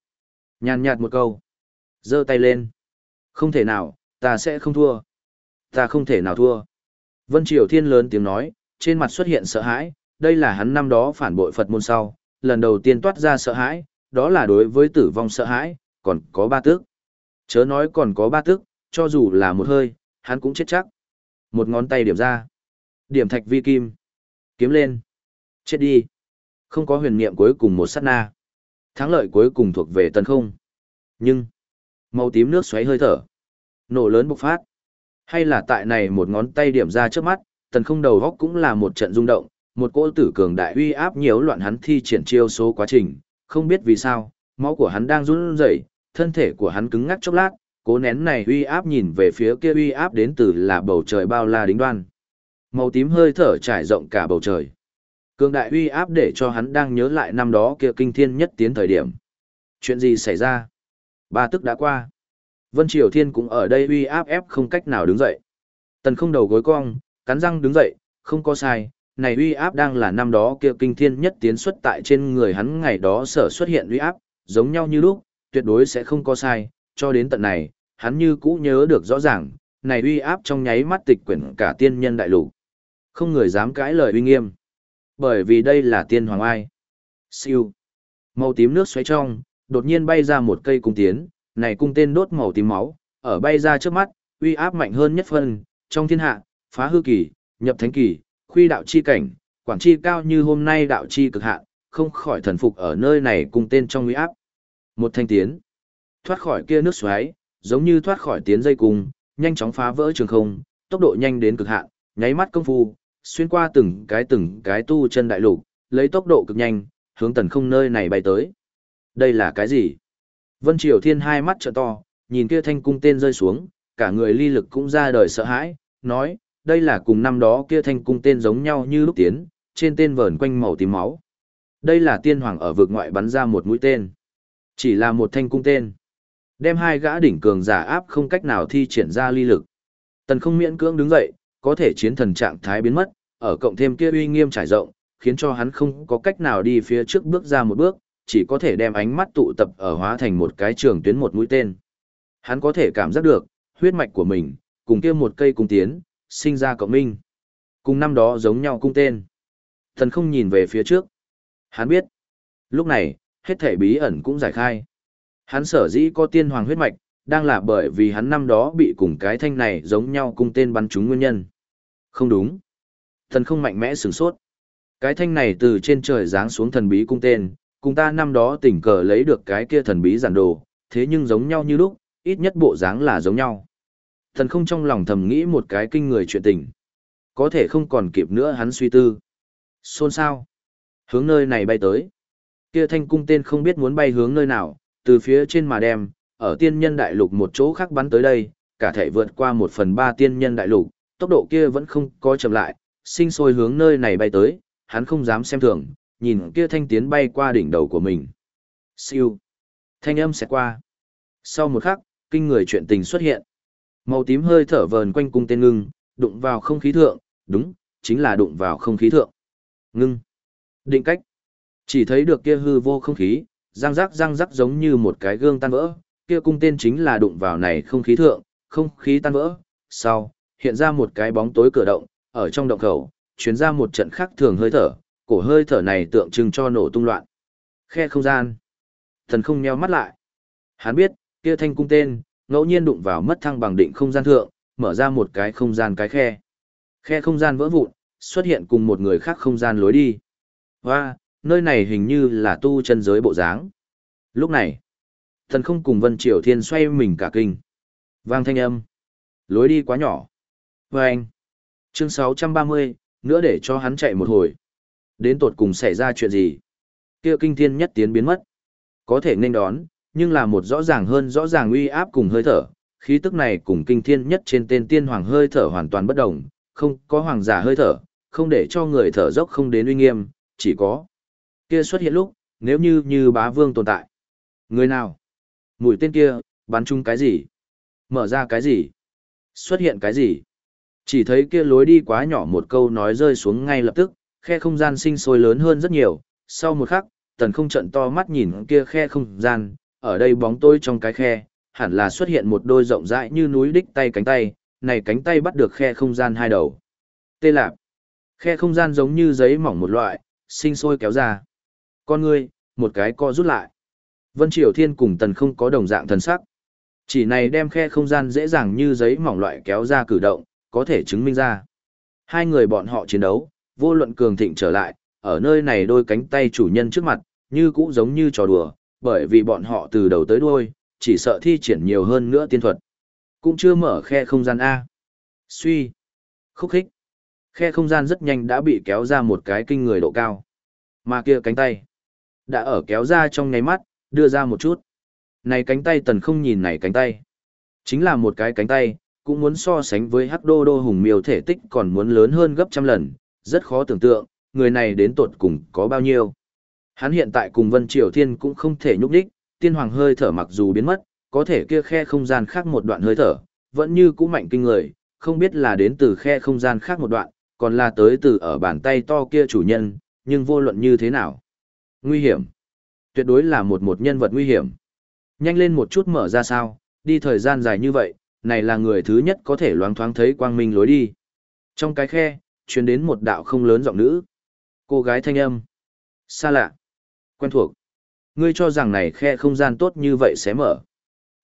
Nhàn nhạt một câu. giơ tay lên. Không thể nào, ta sẽ không thua. Ta không thể nào thua. Vân Triều Thiên lớn tiếng nói, trên mặt xuất hiện sợ hãi, đây là hắn năm đó phản bội Phật môn sau, lần đầu tiên toát ra sợ hãi, đó là đối với tử vong sợ hãi, còn có ba tức. Chớ nói còn có ba tức, cho dù là một hơi, hắn cũng chết chắc. Một ngón tay điểm ra. Điểm thạch vi kim. Kiếm lên. Chết đi. Không có huyền niệm cuối cùng một sát na. Thắng lợi cuối cùng thuộc về tần không. Nhưng, màu tím nước xoáy hơi thở. Nổ lớn bộc phát. Hay là tại này một ngón tay điểm ra trước mắt, tần không đầu góc cũng là một trận rung động, một cỗ tử cường đại uy áp nhiễu loạn hắn thi triển chiêu số quá trình, không biết vì sao, máu của hắn đang run rẩy, thân thể của hắn cứng ngắc chốc lát, cố nén này uy áp nhìn về phía kia uy áp đến từ là bầu trời bao la đính đoan. Màu tím hơi thở trải rộng cả bầu trời. Cường đại uy áp để cho hắn đang nhớ lại năm đó kia kinh thiên nhất tiến thời điểm. Chuyện gì xảy ra? Ba tức đã qua. Vân Triều Thiên cũng ở đây uy áp ép không cách nào đứng dậy. Tần không đầu gối cong, cắn răng đứng dậy, không có sai, này uy áp đang là năm đó kia kinh thiên nhất tiến xuất tại trên người hắn ngày đó sở xuất hiện uy áp, giống nhau như lúc, tuyệt đối sẽ không có sai, cho đến tận này, hắn như cũ nhớ được rõ ràng, này uy áp trong nháy mắt tịch quyển cả tiên nhân đại lục. Không người dám cãi lời uy nghiêm. Bởi vì đây là tiên hoàng ai. Siêu. Màu tím nước xoáy trong, đột nhiên bay ra một cây cung tiến, này cung tên đốt màu tím máu, ở bay ra trước mắt, uy áp mạnh hơn nhất phân, trong thiên hạ, phá hư kỳ, nhập thánh kỳ, khuy đạo chi cảnh, quảng chi cao như hôm nay đạo chi cực hạn, không khỏi thần phục ở nơi này cung tên trong uy áp. Một thanh tiến, thoát khỏi kia nước xoáy, giống như thoát khỏi tiến dây cung, nhanh chóng phá vỡ trường không, tốc độ nhanh đến cực hạn, nháy mắt công phu, xuyên qua từng cái từng cái tu chân đại lục, lấy tốc độ cực nhanh, hướng tần không nơi này bay tới. Đây là cái gì? Vân Triều Thiên hai mắt trợ to, nhìn kia thanh cung tên rơi xuống, cả người ly lực cũng ra đời sợ hãi, nói, đây là cùng năm đó kia thanh cung tên giống nhau như lúc tiến, trên tên vờn quanh màu tím máu. Đây là tiên hoàng ở vực ngoại bắn ra một mũi tên. Chỉ là một thanh cung tên. Đem hai gã đỉnh cường giả áp không cách nào thi triển ra ly lực. Tần không miễn cưỡng đứng dậy, có thể chiến thần trạng thái biến mất, ở cộng thêm kia uy nghiêm trải rộng, khiến cho hắn không có cách nào đi phía trước bước ra một bước, chỉ có thể đem ánh mắt tụ tập ở hóa thành một cái trường tuyến một mũi tên. Hắn có thể cảm giác được, huyết mạch của mình, cùng kia một cây cung tiến, sinh ra cộng minh. Cùng năm đó giống nhau cung tên. Thần không nhìn về phía trước. Hắn biết. Lúc này, hết thể bí ẩn cũng giải khai. Hắn sở dĩ có tiên hoàng huyết mạch, đang là bởi vì hắn năm đó bị cùng cái thanh này giống nhau cung tên bắn trúng nguyên nhân. Không đúng. Thần không mạnh mẽ sửng sốt. Cái thanh này từ trên trời giáng xuống thần bí cung tên, cùng ta năm đó tình cờ lấy được cái kia thần bí giản đồ, thế nhưng giống nhau như lúc, ít nhất bộ dáng là giống nhau. Thần không trong lòng thầm nghĩ một cái kinh người chuyện tình. Có thể không còn kịp nữa hắn suy tư. Xôn sao? Hướng nơi này bay tới. Kia thanh cung tên không biết muốn bay hướng nơi nào, từ phía trên mà đem, ở tiên nhân đại lục một chỗ khác bắn tới đây, cả thể vượt qua một phần ba tiên nhân đại lục, tốc độ kia vẫn không có chậm lại, sinh sôi hướng nơi này bay tới, hắn không dám xem thường, nhìn kia thanh tiến bay qua đỉnh đầu của mình. Siêu. Thanh âm sẽ qua. Sau một khắc, kinh người chuyện tình xuất hiện. Màu tím hơi thở vờn quanh cung tên ngưng, đụng vào không khí thượng, đúng, chính là đụng vào không khí thượng. Ngưng. Định cách. Chỉ thấy được kia hư vô không khí, răng rắc răng rắc giống như một cái gương tan vỡ, kia cung tên chính là đụng vào này không khí thượng, không khí tan vỡ. Sau, hiện ra một cái bóng tối cửa động, ở trong động khẩu, chuyến ra một trận khác thường hơi thở, cổ hơi thở này tượng trưng cho nổ tung loạn. Khe không gian. Thần không nheo mắt lại. Hắn biết, kia thanh cung tên, ngẫu nhiên đụng vào mất thăng bằng định không gian thượng, mở ra một cái không gian cái khe. Khe không gian vỡ vụn, xuất hiện cùng một người khác không gian lối đi. Và, nơi này hình như là tu chân giới bộ dáng. Lúc này, thần không cùng Vân Triều Thiên xoay mình cả kinh. Vang thanh âm. Lối đi quá nhỏ. Và anh. Chương 630, nữa để cho hắn chạy một hồi. Đến tột cùng xảy ra chuyện gì? Kia kinh thiên nhất tiến biến mất. Có thể nên đón, nhưng là một rõ ràng hơn rõ ràng uy áp cùng hơi thở. Khí tức này cùng kinh thiên nhất trên tên tiên hoàng hơi thở hoàn toàn bất đồng, không có hoàng giả hơi thở, không để cho người thở dốc không đến uy nghiêm, chỉ có kia xuất hiện lúc, nếu như như bá vương tồn tại. Người nào? Mũi tên kia, bắn chung cái gì? Mở ra cái gì? Xuất hiện cái gì? Chỉ thấy kia lối đi quá nhỏ một câu nói rơi xuống ngay lập tức, khe không gian sinh sôi lớn hơn rất nhiều. Sau một khắc, tần không trận to mắt nhìn kia khe không gian, ở đây bóng tôi trong cái khe, hẳn là xuất hiện một đôi rộng rãi như núi đích tay cánh tay, này cánh tay bắt được khe không gian hai đầu. Tê lạp. Khe không gian giống như giấy mỏng một loại, sinh sôi kéo ra. Con ngươi, một cái co rút lại. Vân Triều Thiên cùng tần không có đồng dạng thần sắc. Chỉ này đem khe không gian dễ dàng như giấy mỏng loại kéo ra cử động, có thể chứng minh ra. Hai người bọn họ chiến đấu, vô luận cường thịnh trở lại, ở nơi này đôi cánh tay chủ nhân trước mặt, như cũ giống như trò đùa, bởi vì bọn họ từ đầu tới đuôi, chỉ sợ thi triển nhiều hơn nữa tiên thuật. Cũng chưa mở khe không gian A. Suy. Khúc khích. Khe không gian rất nhanh đã bị kéo ra một cái kinh người độ cao. Mà kia cánh tay. Đã ở kéo ra trong ngáy mắt, đưa ra một chút. Này cánh tay tần không nhìn này cánh tay. Chính là một cái cánh tay, cũng muốn so sánh với hắc đô đô hùng miêu thể tích còn muốn lớn hơn gấp trăm lần, rất khó tưởng tượng, người này đến tột cùng có bao nhiêu. Hắn hiện tại cùng Vân Triều Thiên cũng không thể nhúc đích, tiên hoàng hơi thở mặc dù biến mất, có thể kia khe không gian khác một đoạn hơi thở, vẫn như cũ mạnh kinh người, không biết là đến từ khe không gian khác một đoạn, còn là tới từ ở bàn tay to kia chủ nhân, nhưng vô luận như thế nào. Nguy hiểm. Tuyệt đối là một một nhân vật nguy hiểm. Nhanh lên một chút mở ra sao, đi thời gian dài như vậy, này là người thứ nhất có thể loáng thoáng thấy quang minh lối đi. Trong cái khe, truyền đến một đạo không lớn giọng nữ. Cô gái thanh âm. Xa lạ. Quen thuộc. Ngươi cho rằng này khe không gian tốt như vậy sẽ mở.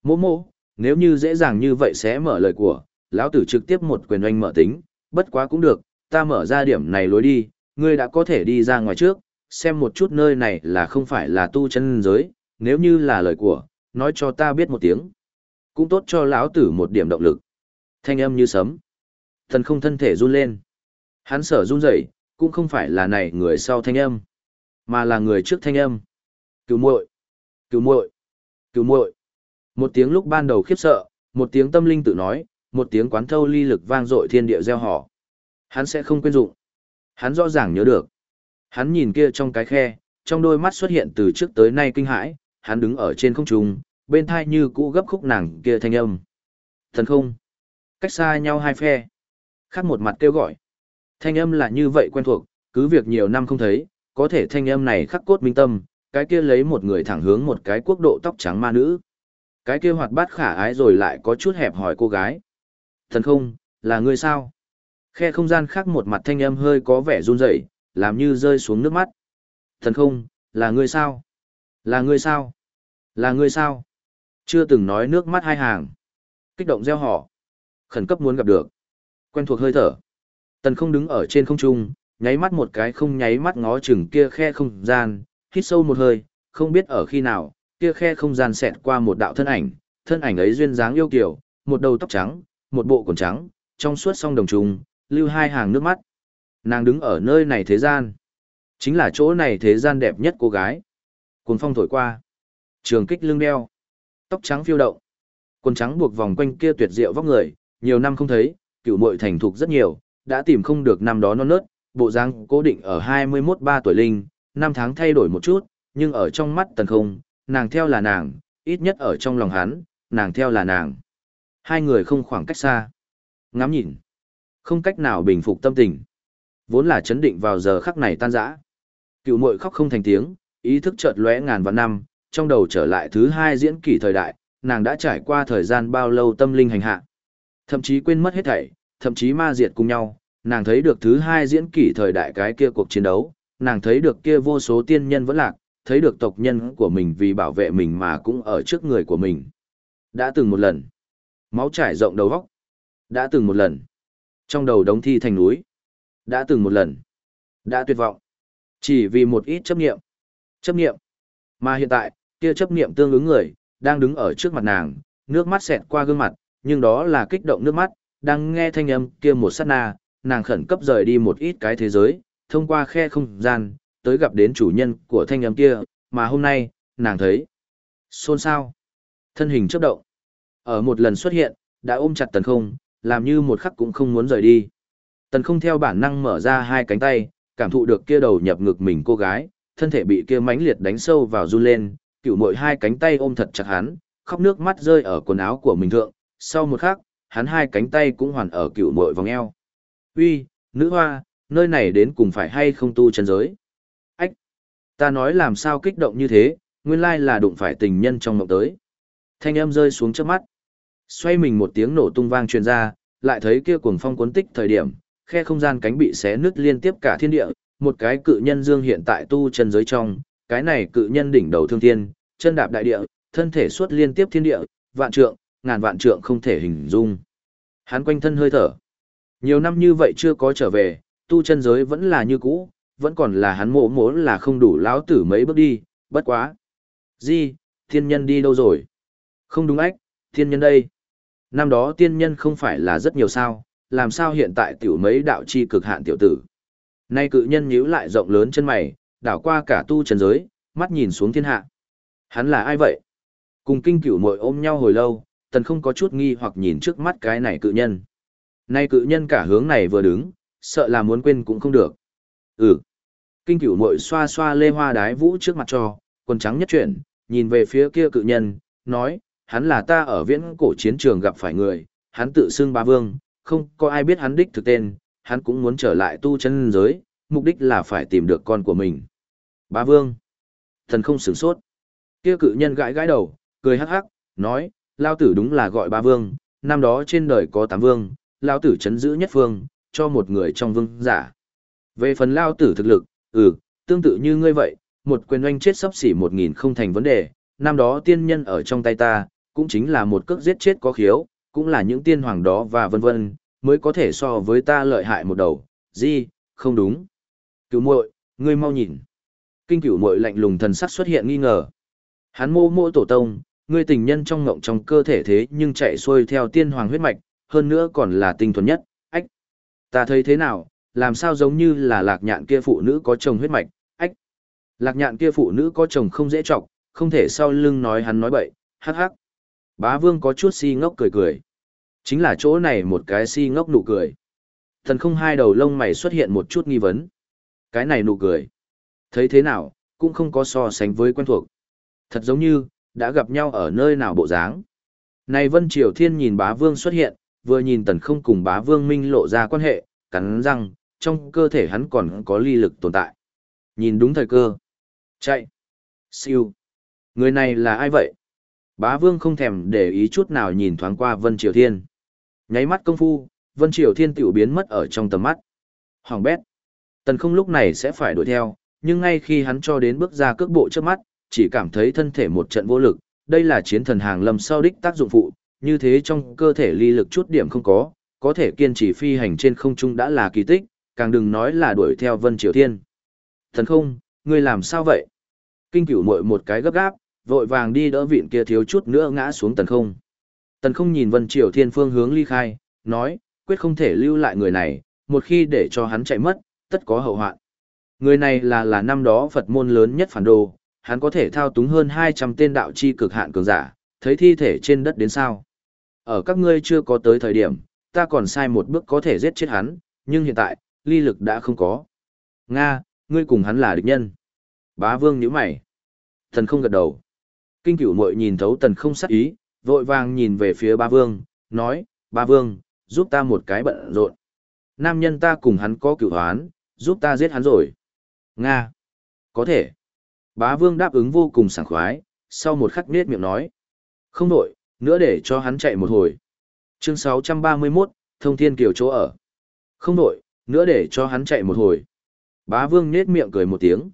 Mô mô, nếu như dễ dàng như vậy sẽ mở lời của, lão tử trực tiếp một quyền oanh mở tính, bất quá cũng được, ta mở ra điểm này lối đi, ngươi đã có thể đi ra ngoài trước, xem một chút nơi này là không phải là tu chân giới, nếu như là lời của, nói cho ta biết một tiếng. Cũng tốt cho lão tử một điểm động lực. Thanh âm như sấm. Thần không thân thể run lên. Hắn sở run rẩy, cũng không phải là này người sau thanh âm, mà là người trước thanh âm. Cứu muội, cứu muội, cứu muội. Một tiếng lúc ban đầu khiếp sợ, một tiếng tâm linh tự nói, một tiếng quán thâu ly lực vang dội thiên địa gieo họ. Hắn sẽ không quên dụng. Hắn rõ ràng nhớ được. Hắn nhìn kia trong cái khe, trong đôi mắt xuất hiện từ trước tới nay kinh hãi, hắn đứng ở trên không trung, bên thai như cũ gấp khúc nàng kia thanh âm. Thần không. Cách xa nhau hai phe. Khác một mặt kêu gọi. Thanh âm là như vậy quen thuộc, cứ việc nhiều năm không thấy, có thể thanh âm này khắc cốt minh tâm, cái kia lấy một người thẳng hướng một cái quốc độ tóc trắng ma nữ. Cái kia hoạt bát khả ái rồi lại có chút hẹp hỏi cô gái. Thần không, là người sao? Khe không gian khác một mặt thanh âm hơi có vẻ run rẩy, làm như rơi xuống nước mắt. Thần không, là người sao? Là người sao? Là người sao? Chưa từng nói nước mắt hai hàng. Kích động gieo họ. Khẩn cấp muốn gặp được. Quen thuộc hơi thở. Tần không đứng ở trên không trung, nháy mắt một cái không nháy mắt ngó chừng kia khe không gian, hít sâu một hơi, không biết ở khi nào, kia khe không gian xẹt qua một đạo thân ảnh, thân ảnh ấy duyên dáng yêu kiều, một đầu tóc trắng, một bộ quần trắng, trong suốt song đồng trùng, lưu hai hàng nước mắt. Nàng đứng ở nơi này thế gian. Chính là chỗ này thế gian đẹp nhất cô gái. Cuốn phong thổi qua. Trường kích lưng đeo. Tóc trắng phiêu động. Quần trắng buộc vòng quanh kia tuyệt diệu vóc người, nhiều năm không thấy, cựu muội thành thục rất nhiều, đã tìm không được năm đó non nớt, bộ dáng cố định ở 21-3 tuổi linh, năm tháng thay đổi một chút, nhưng ở trong mắt tần không, nàng theo là nàng, ít nhất ở trong lòng hắn, nàng theo là nàng. Hai người không khoảng cách xa. Ngắm nhìn. Không cách nào bình phục tâm tình. Vốn là chấn định vào giờ khắc này tan rã. Cựu muội khóc không thành tiếng, ý thức chợt lóe ngàn vạn năm, trong đầu trở lại thứ hai diễn kỷ thời đại, nàng đã trải qua thời gian bao lâu tâm linh hành hạ. Thậm chí quên mất hết thảy, thậm chí ma diệt cùng nhau, nàng thấy được thứ hai diễn kỷ thời đại cái kia cuộc chiến đấu, nàng thấy được kia vô số tiên nhân vẫn lạc, thấy được tộc nhân của mình vì bảo vệ mình mà cũng ở trước người của mình. Đã từng một lần, máu trải rộng đầu góc. Đã từng một lần, trong đầu đống thi thành núi. Đã từng một lần, đã tuyệt vọng. Chỉ vì một ít chấp nghiệm. Chấp nghiệm. Mà hiện tại, kia chấp niệm tương ứng người, đang đứng ở trước mặt nàng, nước mắt xẹt qua gương mặt, nhưng đó là kích động nước mắt, đang nghe thanh âm kia một sát na, nàng khẩn cấp rời đi một ít cái thế giới, thông qua khe không gian, tới gặp đến chủ nhân của thanh âm kia, mà hôm nay, nàng thấy. Xôn xao. Thân hình chấp động. Ở một lần xuất hiện, đã ôm chặt tần không, làm như một khắc cũng không muốn rời đi. Tần không theo bản năng mở ra hai cánh tay, cảm thụ được kia đầu nhập ngực mình cô gái, thân thể bị kia mãnh liệt đánh sâu vào run lên, cựu mội hai cánh tay ôm thật chặt hắn, khóc nước mắt rơi ở quần áo của mình thượng, sau một khắc, hắn hai cánh tay cũng hoàn ở cựu mội vòng eo. Uy, nữ hoa, nơi này đến cùng phải hay không tu chân giới? Ách! Ta nói làm sao kích động như thế, nguyên lai là đụng phải tình nhân trong mộng tới. Thanh âm rơi xuống trước mắt. Xoay mình một tiếng nổ tung vang truyền ra, lại thấy kia cuồng phong cuốn tích thời điểm, khe không gian cánh bị xé nứt liên tiếp cả thiên địa, một cái cự nhân dương hiện tại tu chân giới trong, cái này cự nhân đỉnh đầu thương thiên, chân đạp đại địa, thân thể suốt liên tiếp thiên địa, vạn trượng, ngàn vạn trượng không thể hình dung. Hắn quanh thân hơi thở. Nhiều năm như vậy chưa có trở về, tu chân giới vẫn là như cũ, vẫn còn là hắn mộ mố là không đủ lão tử mấy bước đi, bất quá. Di, thiên nhân đi đâu rồi? Không đúng ách, thiên nhân đây. Năm đó tiên nhân không phải là rất nhiều sao, làm sao hiện tại tiểu mấy đạo chi cực hạn tiểu tử. Nay cự nhân nhíu lại rộng lớn chân mày, đảo qua cả tu trần giới, mắt nhìn xuống thiên hạ. Hắn là ai vậy? Cùng kinh cửu mội ôm nhau hồi lâu, tần không có chút nghi hoặc nhìn trước mắt cái này cự nhân. Nay cự nhân cả hướng này vừa đứng, sợ là muốn quên cũng không được. Ừ. Kinh cửu mội xoa xoa lê hoa đái vũ trước mặt cho, quần trắng nhất chuyển, nhìn về phía kia cự nhân, nói, hắn là ta ở viễn cổ chiến trường gặp phải người, hắn tự xưng ba vương, không có ai biết hắn đích thực tên, hắn cũng muốn trở lại tu chân giới, mục đích là phải tìm được con của mình. Bá vương. Thần không sửng sốt. Kia cự nhân gãi gãi đầu, cười hắc hắc, nói, lao tử đúng là gọi ba vương, năm đó trên đời có tám vương, lao tử chấn giữ nhất phương, cho một người trong vương giả. Về phần lao tử thực lực, ừ, tương tự như ngươi vậy, một quyền oanh chết sắp xỉ một nghìn không thành vấn đề, năm đó tiên nhân ở trong tay ta, cũng chính là một cước giết chết có khiếu, cũng là những tiên hoàng đó và vân vân, mới có thể so với ta lợi hại một đầu, gì, không đúng. Cửu muội, ngươi mau nhìn. Kinh cửu muội lạnh lùng thần sắc xuất hiện nghi ngờ. Hắn mô mô tổ tông, ngươi tình nhân trong ngộng trong cơ thể thế nhưng chạy xuôi theo tiên hoàng huyết mạch, hơn nữa còn là tinh thuần nhất, ách. Ta thấy thế nào, làm sao giống như là lạc nhạn kia phụ nữ có chồng huyết mạch, ách. Lạc nhạn kia phụ nữ có chồng không dễ trọng, không thể sau lưng nói hắn nói bậy, hắc hắc. Bá vương có chút si ngốc cười cười. Chính là chỗ này một cái si ngốc nụ cười. Thần không hai đầu lông mày xuất hiện một chút nghi vấn. Cái này nụ cười. Thấy thế nào, cũng không có so sánh với quen thuộc. Thật giống như, đã gặp nhau ở nơi nào bộ dáng. Này Vân Triều Thiên nhìn bá vương xuất hiện, vừa nhìn tần không cùng bá vương minh lộ ra quan hệ, cắn răng, trong cơ thể hắn còn có ly lực tồn tại. Nhìn đúng thời cơ. Chạy. Siêu. Người này là ai vậy? Bá vương không thèm để ý chút nào nhìn thoáng qua Vân Triều Thiên. Nháy mắt công phu, Vân Triều Thiên tiểu biến mất ở trong tầm mắt. Hoàng bét. Tần không lúc này sẽ phải đuổi theo, nhưng ngay khi hắn cho đến bước ra cước bộ trước mắt, chỉ cảm thấy thân thể một trận vô lực, đây là chiến thần hàng lâm sau đích tác dụng phụ, như thế trong cơ thể ly lực chút điểm không có, có thể kiên trì phi hành trên không trung đã là kỳ tích, càng đừng nói là đuổi theo Vân Triều Thiên. Thần không, ngươi làm sao vậy? Kinh cửu muội một cái gấp gáp, vội vàng đi đỡ vịn kia thiếu chút nữa ngã xuống tần không. Tần không nhìn Vân Triều Thiên phương hướng ly khai, nói, quyết không thể lưu lại người này, một khi để cho hắn chạy mất, tất có hậu hoạn. Người này là là năm đó Phật môn lớn nhất phản đồ, hắn có thể thao túng hơn 200 tên đạo chi cực hạn cường giả, thấy thi thể trên đất đến sao. Ở các ngươi chưa có tới thời điểm, ta còn sai một bước có thể giết chết hắn, nhưng hiện tại, ly lực đã không có. Nga, ngươi cùng hắn là địch nhân. Bá vương nhíu mày. Thần không gật đầu. Kinh cửu mội nhìn thấu tần không sắc ý, vội vàng nhìn về phía ba vương, nói, ba vương, giúp ta một cái bận rộn. Nam nhân ta cùng hắn có cửu hoán, giúp ta giết hắn rồi. Nga. Có thể. Bá vương đáp ứng vô cùng sảng khoái, sau một khắc nết miệng nói. Không đổi, nữa để cho hắn chạy một hồi. Chương 631, Thông Thiên Kiều chỗ ở. Không đổi, nữa để cho hắn chạy một hồi. Bá vương nết miệng cười một tiếng.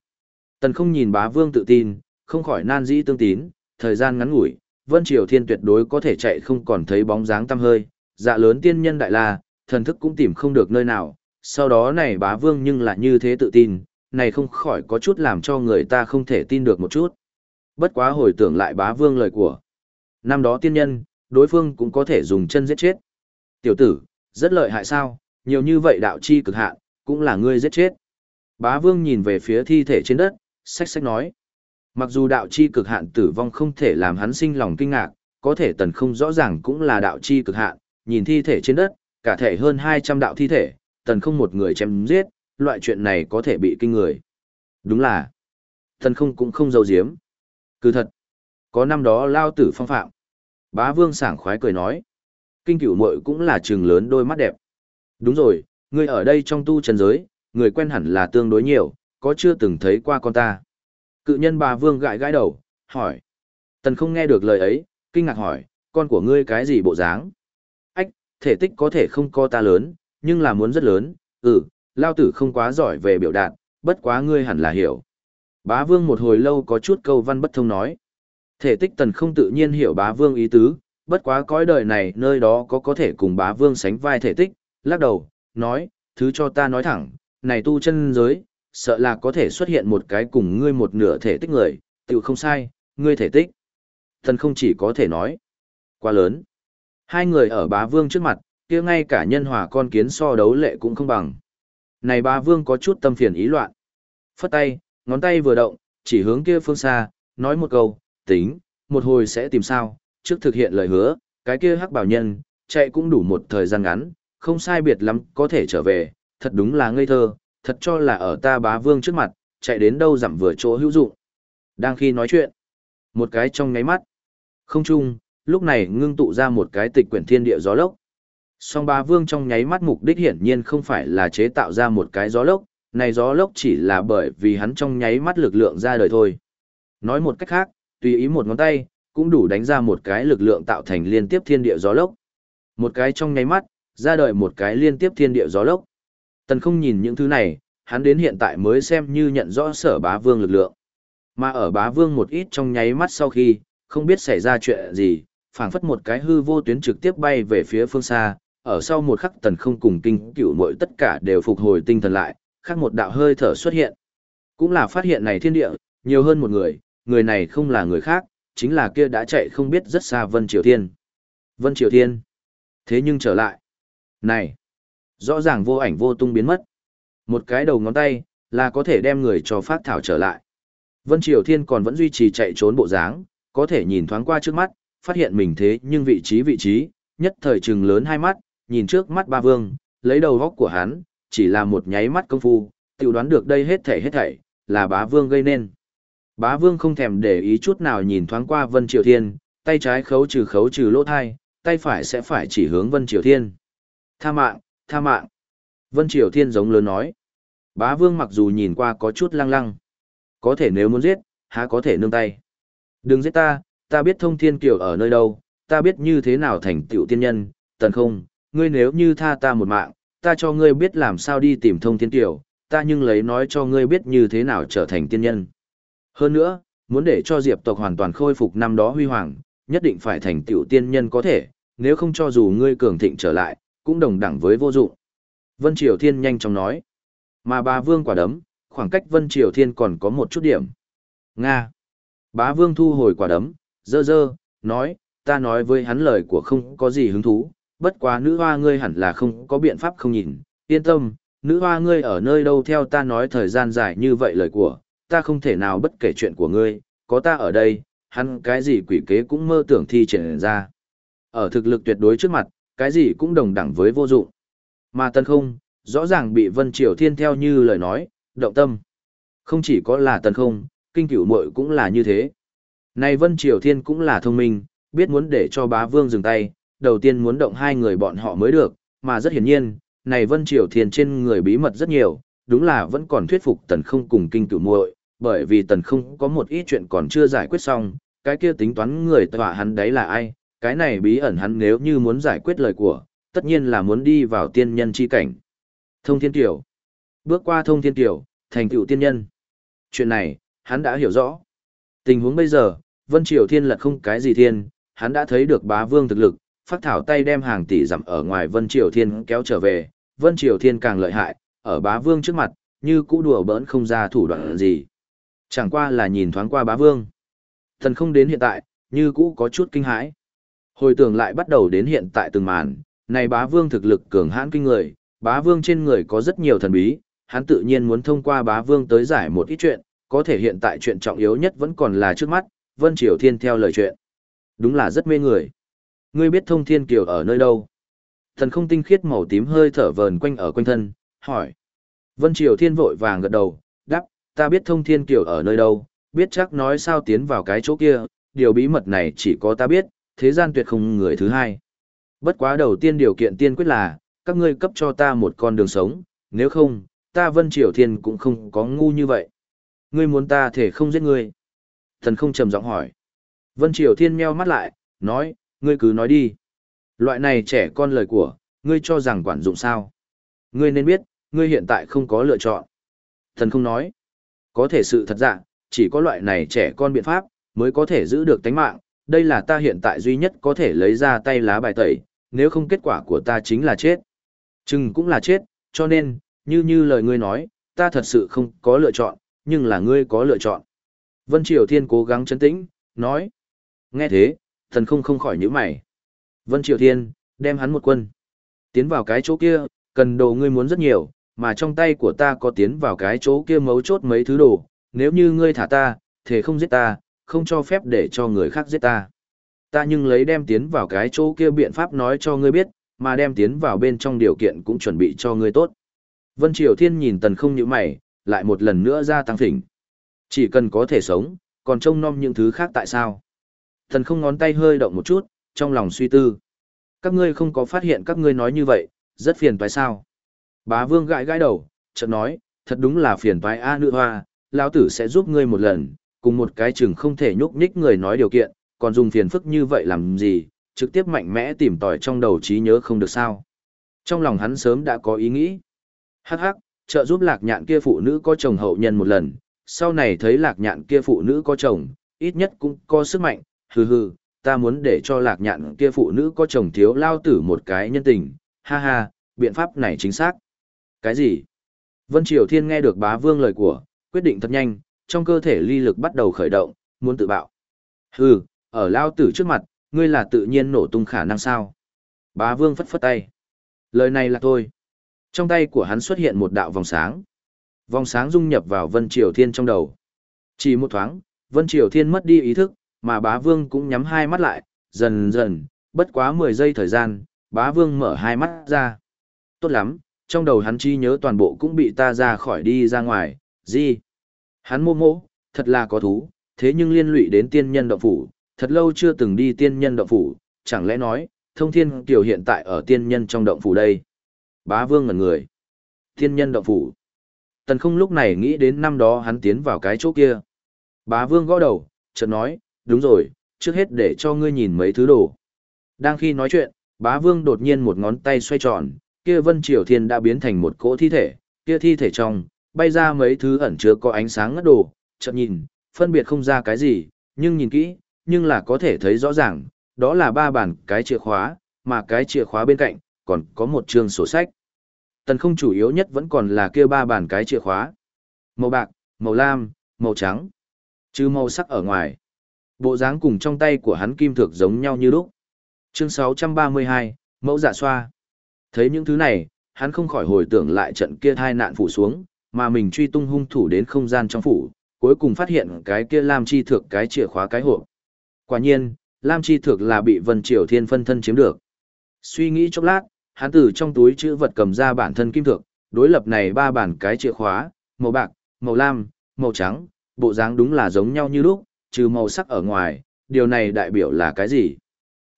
Tần không nhìn bá vương tự tin, không khỏi nan dĩ tương tín, thời gian ngắn ngủi, Vân Triều Thiên tuyệt đối có thể chạy không còn thấy bóng dáng tăm hơi, dạ lớn tiên nhân đại la, thần thức cũng tìm không được nơi nào, sau đó này bá vương nhưng lại như thế tự tin, này không khỏi có chút làm cho người ta không thể tin được một chút. Bất quá hồi tưởng lại bá vương lời của. Năm đó tiên nhân, đối phương cũng có thể dùng chân giết chết. Tiểu tử, rất lợi hại sao, nhiều như vậy đạo chi cực hạn, cũng là ngươi giết chết. Bá vương nhìn về phía thi thể trên đất, sách sách nói. Mặc dù đạo chi cực hạn tử vong không thể làm hắn sinh lòng kinh ngạc, có thể tần không rõ ràng cũng là đạo chi cực hạn, nhìn thi thể trên đất, cả thể hơn 200 đạo thi thể, tần không một người chém giết, loại chuyện này có thể bị kinh người. Đúng là, thần không cũng không giấu giếm. Cứ thật, có năm đó lao tử phong phạm. Bá vương sảng khoái cười nói, kinh cửu muội cũng là trường lớn đôi mắt đẹp. Đúng rồi, ngươi ở đây trong tu trần giới, người quen hẳn là tương đối nhiều, có chưa từng thấy qua con ta. Cự nhân bà vương gãi gãi đầu, hỏi. Tần không nghe được lời ấy, kinh ngạc hỏi, con của ngươi cái gì bộ dáng? Ách, thể tích có thể không co ta lớn, nhưng là muốn rất lớn, ừ, lao tử không quá giỏi về biểu đạt, bất quá ngươi hẳn là hiểu. Bá vương một hồi lâu có chút câu văn bất thông nói. Thể tích tần không tự nhiên hiểu bá vương ý tứ, bất quá cõi đời này nơi đó có có thể cùng bá vương sánh vai thể tích, lắc đầu, nói, thứ cho ta nói thẳng, này tu chân giới, sợ là có thể xuất hiện một cái cùng ngươi một nửa thể tích người, tự không sai, ngươi thể tích. Tần không chỉ có thể nói, quá lớn. Hai người ở bá vương trước mặt, kia ngay cả nhân hòa con kiến so đấu lệ cũng không bằng. Này bá vương có chút tâm phiền ý loạn. Phất tay, ngón tay vừa động, chỉ hướng kia phương xa, nói một câu, tính, một hồi sẽ tìm sao, trước thực hiện lời hứa, cái kia hắc bảo nhân, chạy cũng đủ một thời gian ngắn, không sai biệt lắm, có thể trở về, thật đúng là ngây thơ, thật cho là ở ta bá vương trước mặt, chạy đến đâu giảm vừa chỗ hữu dụng. Đang khi nói chuyện, một cái trong ngáy mắt, không chung, lúc này ngưng tụ ra một cái tịch quyển thiên địa gió lốc. Song bá vương trong nháy mắt mục đích hiển nhiên không phải là chế tạo ra một cái gió lốc, này gió lốc chỉ là bởi vì hắn trong nháy mắt lực lượng ra đời thôi. Nói một cách khác, tùy ý một ngón tay, cũng đủ đánh ra một cái lực lượng tạo thành liên tiếp thiên địa gió lốc. Một cái trong nháy mắt, ra đời một cái liên tiếp thiên địa gió lốc. Tần không nhìn những thứ này, hắn đến hiện tại mới xem như nhận rõ sở bá vương lực lượng. Mà ở bá vương một ít trong nháy mắt sau khi, không biết xảy ra chuyện gì, phảng phất một cái hư vô tuyến trực tiếp bay về phía phương xa, ở sau một khắc tần không cùng kinh cửu mội tất cả đều phục hồi tinh thần lại, khác một đạo hơi thở xuất hiện. Cũng là phát hiện này thiên địa, nhiều hơn một người, người này không là người khác, chính là kia đã chạy không biết rất xa Vân Triều Thiên. Vân Triều Thiên. Thế nhưng trở lại. Này. Rõ ràng vô ảnh vô tung biến mất. Một cái đầu ngón tay, là có thể đem người cho phát thảo trở lại. Vân Triều Thiên còn vẫn duy trì chạy trốn bộ dáng, có thể nhìn thoáng qua trước mắt, phát hiện mình thế nhưng vị trí vị trí, nhất thời trừng lớn hai mắt, nhìn trước mắt ba vương, lấy đầu góc của hắn, chỉ là một nháy mắt công phu, tiểu đoán được đây hết thảy hết thảy, là bá vương gây nên. Bá vương không thèm để ý chút nào nhìn thoáng qua Vân Triều Thiên, tay trái khấu trừ khấu trừ lỗ thai, tay phải sẽ phải chỉ hướng Vân Triều Thiên. Tha mạng, tha mạng. Vân Triều Thiên giống lớn nói. Bá vương mặc dù nhìn qua có chút lăng lăng. Có thể nếu muốn giết, há có thể nương tay. Đừng giết ta, ta biết thông thiên kiều ở nơi đâu, ta biết như thế nào thành tiểu tiên nhân, tần không, ngươi nếu như tha ta một mạng, ta cho ngươi biết làm sao đi tìm thông thiên tiểu, ta nhưng lấy nói cho ngươi biết như thế nào trở thành tiên nhân. Hơn nữa, muốn để cho diệp tộc hoàn toàn khôi phục năm đó huy hoàng, nhất định phải thành tiểu tiên nhân có thể, nếu không cho dù ngươi cường thịnh trở lại, cũng đồng đẳng với vô dụng. Vân Triều Thiên nhanh chóng nói. Mà bà vương quả đấm, khoảng cách Vân Triều Thiên còn có một chút điểm. Nga. Bá vương thu hồi quả đấm, dơ dơ, nói, ta nói với hắn lời của không có gì hứng thú, bất quá nữ hoa ngươi hẳn là không có biện pháp không nhìn, yên tâm, nữ hoa ngươi ở nơi đâu theo ta nói thời gian dài như vậy lời của, ta không thể nào bất kể chuyện của ngươi, có ta ở đây, hắn cái gì quỷ kế cũng mơ tưởng thi triển ra. Ở thực lực tuyệt đối trước mặt, cái gì cũng đồng đẳng với vô dụng. Mà tân không, rõ ràng bị Vân Triều Thiên theo như lời nói, động tâm. Không chỉ có là tân không, kinh cửu muội cũng là như thế. Này Vân Triều Thiên cũng là thông minh, biết muốn để cho bá vương dừng tay, đầu tiên muốn động hai người bọn họ mới được, mà rất hiển nhiên, này Vân Triều Thiên trên người bí mật rất nhiều, đúng là vẫn còn thuyết phục tần không cùng kinh cửu muội, bởi vì tần không có một ít chuyện còn chưa giải quyết xong, cái kia tính toán người tọa hắn đấy là ai, cái này bí ẩn hắn nếu như muốn giải quyết lời của, tất nhiên là muốn đi vào tiên nhân chi cảnh. Thông thiên tiểu. Bước qua thông thiên tiểu, thành tựu tiên nhân. Chuyện này, hắn đã hiểu rõ. Tình huống bây giờ, Vân Triều Thiên lật không cái gì thiên, hắn đã thấy được bá vương thực lực, phát thảo tay đem hàng tỷ dặm ở ngoài Vân Triều Thiên kéo trở về, Vân Triều Thiên càng lợi hại, ở bá vương trước mặt, như cũ đùa bỡn không ra thủ đoạn gì. Chẳng qua là nhìn thoáng qua bá vương. Thần không đến hiện tại, như cũ có chút kinh hãi. Hồi tưởng lại bắt đầu đến hiện tại từng màn, này bá vương thực lực cường hãn kinh người, bá vương trên người có rất nhiều thần bí, hắn tự nhiên muốn thông qua bá vương tới giải một ít chuyện, có thể hiện tại chuyện trọng yếu nhất vẫn còn là trước mắt, Vân Triều Thiên theo lời chuyện. Đúng là rất mê người. Ngươi biết thông thiên kiều ở nơi đâu? Thần không tinh khiết màu tím hơi thở vờn quanh ở quanh thân, hỏi. Vân Triều Thiên vội vàng gật đầu, đáp, ta biết thông thiên kiều ở nơi đâu, biết chắc nói sao tiến vào cái chỗ kia, điều bí mật này chỉ có ta biết, thế gian tuyệt không người thứ hai. Bất quá đầu tiên điều kiện tiên quyết là, các ngươi cấp cho ta một con đường sống, nếu không, ta Vân Triều Thiên cũng không có ngu như vậy. Ngươi muốn ta thể không giết ngươi. Thần không trầm giọng hỏi. Vân Triều Thiên meo mắt lại, nói, ngươi cứ nói đi. Loại này trẻ con lời của, ngươi cho rằng quản dụng sao. Ngươi nên biết, ngươi hiện tại không có lựa chọn. Thần không nói. Có thể sự thật dạng, chỉ có loại này trẻ con biện pháp, mới có thể giữ được tánh mạng. Đây là ta hiện tại duy nhất có thể lấy ra tay lá bài tẩy, nếu không kết quả của ta chính là chết. Chừng cũng là chết, cho nên, như như lời ngươi nói, ta thật sự không có lựa chọn, nhưng là ngươi có lựa chọn. Vân Triều Thiên cố gắng chấn tĩnh, nói. Nghe thế, thần không không khỏi nhíu mày. Vân Triều Thiên, đem hắn một quân. Tiến vào cái chỗ kia, cần đồ ngươi muốn rất nhiều, mà trong tay của ta có tiến vào cái chỗ kia mấu chốt mấy thứ đồ. Nếu như ngươi thả ta, thể không giết ta, không cho phép để cho người khác giết ta. Ta nhưng lấy đem tiến vào cái chỗ kia biện pháp nói cho ngươi biết, mà đem tiến vào bên trong điều kiện cũng chuẩn bị cho ngươi tốt. Vân Triều Thiên nhìn tần không như mày, lại một lần nữa ra tăng thỉnh. Chỉ cần có thể sống, còn trông nom những thứ khác tại sao? Thần không ngón tay hơi động một chút, trong lòng suy tư. Các ngươi không có phát hiện các ngươi nói như vậy, rất phiền toái sao? Bá vương gãi gãi đầu, chợt nói, thật đúng là phiền toái a nữ hoa, lão tử sẽ giúp ngươi một lần, cùng một cái chừng không thể nhúc nhích người nói điều kiện, còn dùng phiền phức như vậy làm gì, trực tiếp mạnh mẽ tìm tòi trong đầu trí nhớ không được sao. Trong lòng hắn sớm đã có ý nghĩ. Hắc hắc, trợ giúp lạc nhạn kia phụ nữ có chồng hậu nhân một lần, sau này thấy lạc nhạn kia phụ nữ có chồng, ít nhất cũng có sức mạnh, hừ hừ, ta muốn để cho lạc nhạn kia phụ nữ có chồng thiếu lao tử một cái nhân tình, ha ha, biện pháp này chính xác. Cái gì? Vân Triều Thiên nghe được bá vương lời của, quyết định thật nhanh, trong cơ thể ly lực bắt đầu khởi động, muốn tự bạo. Hừ, ở lao tử trước mặt, ngươi là tự nhiên nổ tung khả năng sao? Bá vương phất phất tay. Lời này là thôi. Trong tay của hắn xuất hiện một đạo vòng sáng. Vòng sáng dung nhập vào Vân Triều Thiên trong đầu. Chỉ một thoáng, Vân Triều Thiên mất đi ý thức, mà bá vương cũng nhắm hai mắt lại, dần dần, bất quá 10 giây thời gian, bá vương mở hai mắt ra. Tốt lắm, trong đầu hắn chi nhớ toàn bộ cũng bị ta ra khỏi đi ra ngoài, gì? Hắn mô mô, thật là có thú, thế nhưng liên lụy đến tiên nhân động phủ, thật lâu chưa từng đi tiên nhân động phủ, chẳng lẽ nói, thông thiên tiểu hiện tại ở tiên nhân trong động phủ đây. Bá vương ngẩn người. Tiên nhân động phủ. Tần không lúc này nghĩ đến năm đó hắn tiến vào cái chỗ kia. Bá vương gõ đầu, chợt nói, đúng rồi, trước hết để cho ngươi nhìn mấy thứ đồ. Đang khi nói chuyện, bá vương đột nhiên một ngón tay xoay tròn, kia vân triều thiên đã biến thành một cỗ thi thể, kia thi thể trong, bay ra mấy thứ ẩn chứa có ánh sáng ngất đồ, chợt nhìn, phân biệt không ra cái gì, nhưng nhìn kỹ, nhưng là có thể thấy rõ ràng, đó là ba bản cái chìa khóa, mà cái chìa khóa bên cạnh, còn có một chương sổ sách. Tần không chủ yếu nhất vẫn còn là kia ba bản cái chìa khóa. Màu bạc, màu lam, màu trắng. chứ màu sắc ở ngoài, Bộ dáng cùng trong tay của hắn kim thược giống nhau như lúc. Chương 632, mẫu dạ xoa. Thấy những thứ này, hắn không khỏi hồi tưởng lại trận kia thai nạn phủ xuống, mà mình truy tung hung thủ đến không gian trong phủ, cuối cùng phát hiện cái kia Lam Chi Thược cái chìa khóa cái hộp. Quả nhiên, Lam Chi Thược là bị Vân Triều Thiên phân thân chiếm được. Suy nghĩ chốc lát, hắn từ trong túi chữ vật cầm ra bản thân kim thược, đối lập này ba bản cái chìa khóa, màu bạc, màu lam, màu trắng, bộ dáng đúng là giống nhau như lúc, trừ màu sắc ở ngoài, điều này đại biểu là cái gì?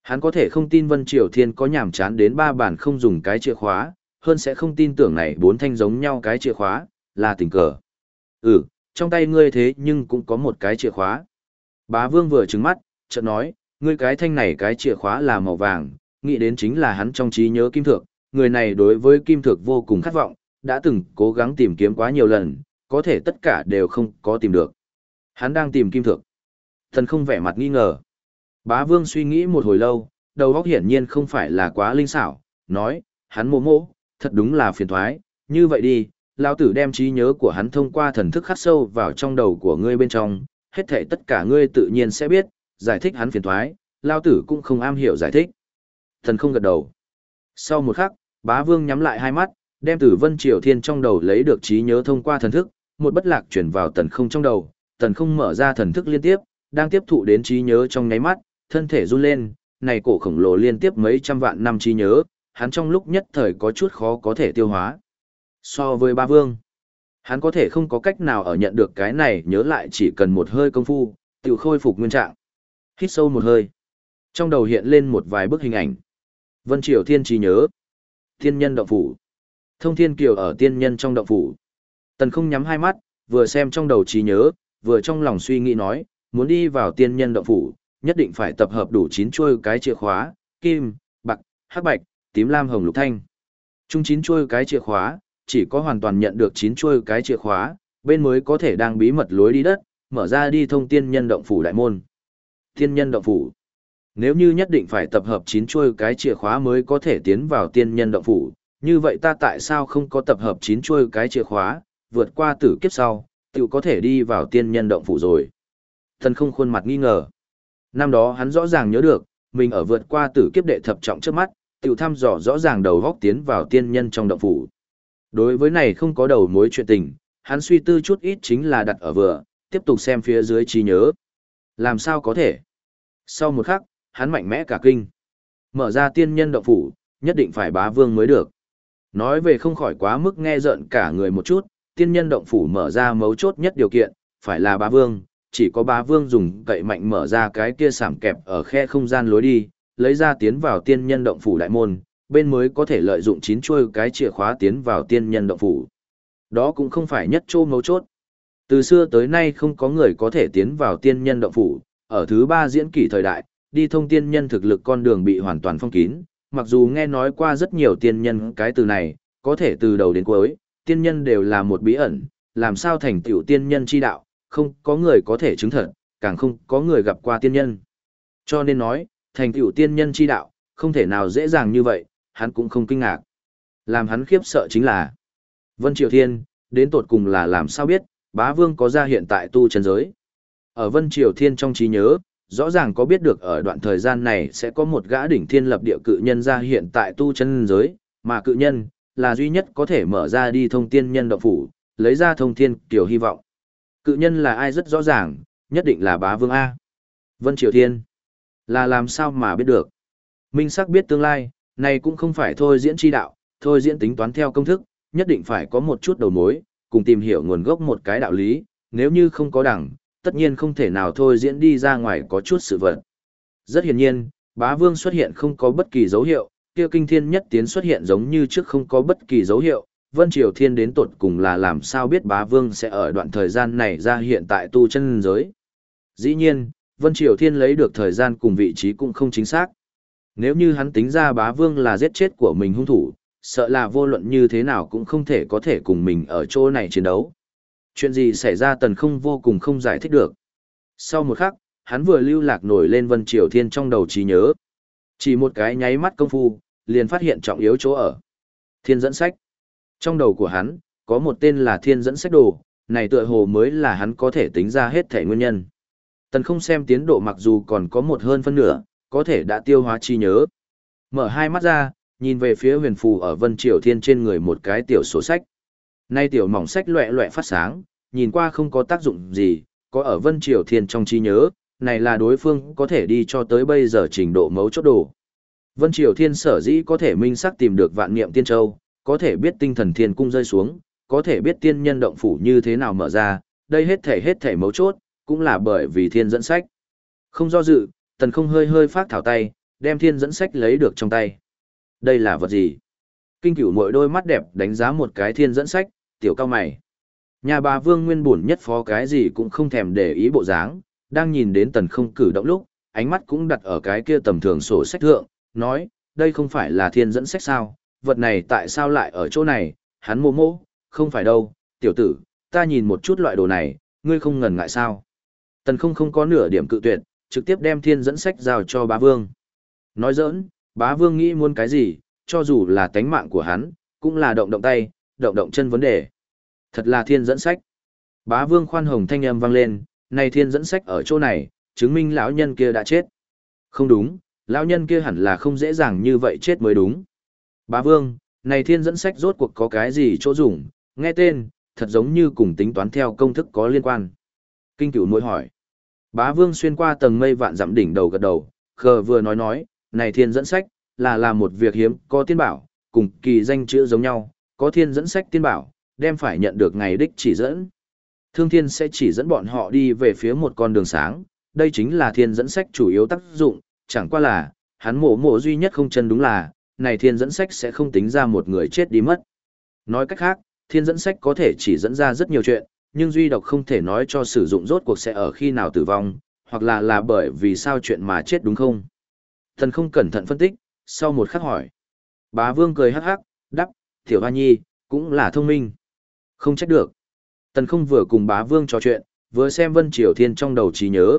Hắn có thể không tin Vân Triều Thiên có nhảm chán đến ba bản không dùng cái chìa khóa, hơn sẽ không tin tưởng này bốn thanh giống nhau cái chìa khóa, là tình cờ. Ừ, trong tay ngươi thế nhưng cũng có một cái chìa khóa. Bá Vương vừa trừng mắt, chợt nói, ngươi cái thanh này cái chìa khóa là màu vàng, nghĩ đến chính là hắn trong trí nhớ kim thượng, người này đối với kim thượng vô cùng khát vọng, đã từng cố gắng tìm kiếm quá nhiều lần, có thể tất cả đều không có tìm được. Hắn đang tìm kim thượng. Thần không vẻ mặt nghi ngờ. Bá Vương suy nghĩ một hồi lâu, đầu óc hiển nhiên không phải là quá linh xảo, nói, hắn mô mô, thật đúng là phiền thoái, như vậy đi, lão tử đem trí nhớ của hắn thông qua thần thức khắc sâu vào trong đầu của ngươi bên trong, hết thảy tất cả ngươi tự nhiên sẽ biết, giải thích hắn phiền thoái, lão tử cũng không am hiểu giải thích. Thần không gật đầu. Sau một khắc, bá vương nhắm lại hai mắt, đem tử vân triều thiên trong đầu lấy được trí nhớ thông qua thần thức, một bất lạc chuyển vào tần không trong đầu, tần không mở ra thần thức liên tiếp, đang tiếp thụ đến trí nhớ trong nháy mắt, thân thể run lên, này cổ khổng lồ liên tiếp mấy trăm vạn năm trí nhớ, hắn trong lúc nhất thời có chút khó có thể tiêu hóa. So với ba vương, hắn có thể không có cách nào ở nhận được cái này nhớ lại chỉ cần một hơi công phu, tự khôi phục nguyên trạng. Hít sâu một hơi. Trong đầu hiện lên một vài bức hình ảnh. Vân Triều Thiên trí nhớ. Thiên nhân động phủ. Thông Thiên Kiều ở tiên nhân trong động phủ. Tần không nhắm hai mắt, vừa xem trong đầu trí nhớ, vừa trong lòng suy nghĩ nói, muốn đi vào tiên nhân động phủ, nhất định phải tập hợp đủ chín chuôi cái chìa khóa, kim, bạc, hắc bạch, tím lam hồng lục thanh. Trung chín chuôi cái chìa khóa, chỉ có hoàn toàn nhận được chín chuôi cái chìa khóa, bên mới có thể đang bí mật lối đi đất, mở ra đi thông tiên nhân động phủ đại môn. Tiên nhân động phủ. Nếu như nhất định phải tập hợp chín chuôi cái chìa khóa mới có thể tiến vào tiên nhân động phủ, như vậy ta tại sao không có tập hợp chín chuôi cái chìa khóa, vượt qua tử kiếp sau, tự có thể đi vào tiên nhân động phủ rồi. Thần không khuôn mặt nghi ngờ. Năm đó hắn rõ ràng nhớ được, mình ở vượt qua tử kiếp đệ thập trọng trước mắt, tiểu thăm dò rõ ràng đầu góc tiến vào tiên nhân trong động phủ. Đối với này không có đầu mối chuyện tình, hắn suy tư chút ít chính là đặt ở vừa, tiếp tục xem phía dưới trí nhớ. Làm sao có thể? Sau một khắc, hắn mạnh mẽ cả kinh. Mở ra tiên nhân động phủ, nhất định phải bá vương mới được. Nói về không khỏi quá mức nghe giận cả người một chút, tiên nhân động phủ mở ra mấu chốt nhất điều kiện, phải là bá vương, chỉ có bá vương dùng cậy mạnh mở ra cái kia sảm kẹp ở khe không gian lối đi, lấy ra tiến vào tiên nhân động phủ đại môn, bên mới có thể lợi dụng chín chuôi cái chìa khóa tiến vào tiên nhân động phủ. Đó cũng không phải nhất chô mấu chốt. Từ xưa tới nay không có người có thể tiến vào tiên nhân động phủ, ở thứ ba diễn kỷ thời đại, đi thông tiên nhân thực lực con đường bị hoàn toàn phong kín, mặc dù nghe nói qua rất nhiều tiên nhân cái từ này, có thể từ đầu đến cuối, tiên nhân đều là một bí ẩn, làm sao thành tiểu tiên nhân chi đạo, không có người có thể chứng thật, càng không có người gặp qua tiên nhân. Cho nên nói, thành tựu tiên nhân chi đạo, không thể nào dễ dàng như vậy, hắn cũng không kinh ngạc. Làm hắn khiếp sợ chính là Vân Triều Thiên, đến tột cùng là làm sao biết, bá vương có ra hiện tại tu chân giới. Ở Vân Triều Thiên trong trí nhớ, rõ ràng có biết được ở đoạn thời gian này sẽ có một gã đỉnh thiên lập địa cự nhân ra hiện tại tu chân giới, mà cự nhân là duy nhất có thể mở ra đi thông tiên nhân động phủ, lấy ra thông thiên kiểu hy vọng. Cự nhân là ai rất rõ ràng, nhất định là bá vương A. Vân Triều Thiên. Là làm sao mà biết được. Minh sắc biết tương lai, này cũng không phải thôi diễn chi đạo, thôi diễn tính toán theo công thức, nhất định phải có một chút đầu mối, cùng tìm hiểu nguồn gốc một cái đạo lý, nếu như không có đẳng, tất nhiên không thể nào thôi diễn đi ra ngoài có chút sự vật. Rất hiển nhiên, bá vương xuất hiện không có bất kỳ dấu hiệu, kia kinh thiên nhất tiến xuất hiện giống như trước không có bất kỳ dấu hiệu, Vân Triều Thiên đến tột cùng là làm sao biết bá vương sẽ ở đoạn thời gian này ra hiện tại tu chân giới. Dĩ nhiên, Vân Triều Thiên lấy được thời gian cùng vị trí cũng không chính xác. Nếu như hắn tính ra bá vương là giết chết của mình hung thủ, sợ là vô luận như thế nào cũng không thể có thể cùng mình ở chỗ này chiến đấu. Chuyện gì xảy ra tần không vô cùng không giải thích được. Sau một khắc, hắn vừa lưu lạc nổi lên Vân Triều Thiên trong đầu trí nhớ. Chỉ một cái nháy mắt công phu, liền phát hiện trọng yếu chỗ ở. Thiên dẫn sách. Trong đầu của hắn, có một tên là thiên dẫn sách đồ, này tựa hồ mới là hắn có thể tính ra hết thể nguyên nhân. Tần không xem tiến độ mặc dù còn có một hơn phân nửa, có thể đã tiêu hóa chi nhớ. Mở hai mắt ra, nhìn về phía huyền phù ở Vân Triều Thiên trên người một cái tiểu sổ sách. Nay tiểu mỏng sách loẹ loẹ phát sáng, nhìn qua không có tác dụng gì, có ở Vân Triều Thiên trong trí nhớ, này là đối phương có thể đi cho tới bây giờ trình độ mấu chốt đồ. Vân Triều Thiên sở dĩ có thể minh xác tìm được vạn niệm tiên châu, có thể biết tinh thần thiên cung rơi xuống, có thể biết tiên nhân động phủ như thế nào mở ra, đây hết thể hết thể mấu chốt, cũng là bởi vì thiên dẫn sách. Không do dự, tần không hơi hơi phát thảo tay, đem thiên dẫn sách lấy được trong tay. Đây là vật gì? Kinh cửu mỗi đôi mắt đẹp đánh giá một cái thiên dẫn sách, tiểu cao mày. Nhà bà Vương nguyên buồn nhất phó cái gì cũng không thèm để ý bộ dáng, đang nhìn đến tần không cử động lúc, ánh mắt cũng đặt ở cái kia tầm thường sổ sách thượng, nói, đây không phải là thiên dẫn sách sao, vật này tại sao lại ở chỗ này, hắn mô mô, không phải đâu, tiểu tử, ta nhìn một chút loại đồ này, ngươi không ngần ngại sao. Tần không không có nửa điểm cự tuyệt, trực tiếp đem thiên dẫn sách giao cho bá vương. Nói giỡn, bá vương nghĩ muốn cái gì, cho dù là tánh mạng của hắn, cũng là động động tay, động động chân vấn đề. Thật là thiên dẫn sách. Bá vương khoan hồng thanh âm vang lên, này thiên dẫn sách ở chỗ này, chứng minh lão nhân kia đã chết. Không đúng, lão nhân kia hẳn là không dễ dàng như vậy chết mới đúng. Bá vương, này thiên dẫn sách rốt cuộc có cái gì chỗ dùng, nghe tên, thật giống như cùng tính toán theo công thức có liên quan. Kinh cửu mũi hỏi. Bá vương xuyên qua tầng mây vạn dặm đỉnh đầu gật đầu, khờ vừa nói nói, này thiên dẫn sách, là là một việc hiếm, có tiên bảo, cùng kỳ danh chữ giống nhau, có thiên dẫn sách tiên bảo, đem phải nhận được ngày đích chỉ dẫn. Thương thiên sẽ chỉ dẫn bọn họ đi về phía một con đường sáng, đây chính là thiên dẫn sách chủ yếu tác dụng, chẳng qua là, hắn mổ mổ duy nhất không chân đúng là, này thiên dẫn sách sẽ không tính ra một người chết đi mất. Nói cách khác, thiên dẫn sách có thể chỉ dẫn ra rất nhiều chuyện, nhưng duy độc không thể nói cho sử dụng rốt cuộc sẽ ở khi nào tử vong, hoặc là là bởi vì sao chuyện mà chết đúng không? Thần không cẩn thận phân tích, sau một khắc hỏi. Bá vương cười hắc hắc, đắp, tiểu hoa nhi, cũng là thông minh. Không trách được. Tần không vừa cùng bá vương trò chuyện, vừa xem Vân Triều Thiên trong đầu trí nhớ.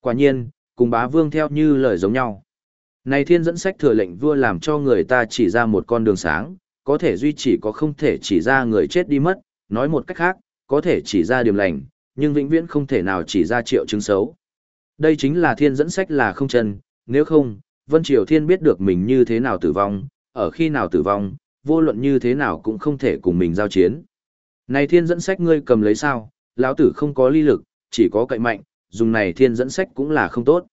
Quả nhiên, cùng bá vương theo như lời giống nhau. Này thiên dẫn sách thừa lệnh vua làm cho người ta chỉ ra một con đường sáng, có thể duy chỉ có không thể chỉ ra người chết đi mất, nói một cách khác, có thể chỉ ra điểm lành, nhưng vĩnh viễn không thể nào chỉ ra triệu chứng xấu. Đây chính là thiên dẫn sách là không chân, nếu không, Vân Triều Thiên biết được mình như thế nào tử vong, ở khi nào tử vong, vô luận như thế nào cũng không thể cùng mình giao chiến. Này thiên dẫn sách ngươi cầm lấy sao, lão tử không có ly lực, chỉ có cậy mạnh, dùng này thiên dẫn sách cũng là không tốt.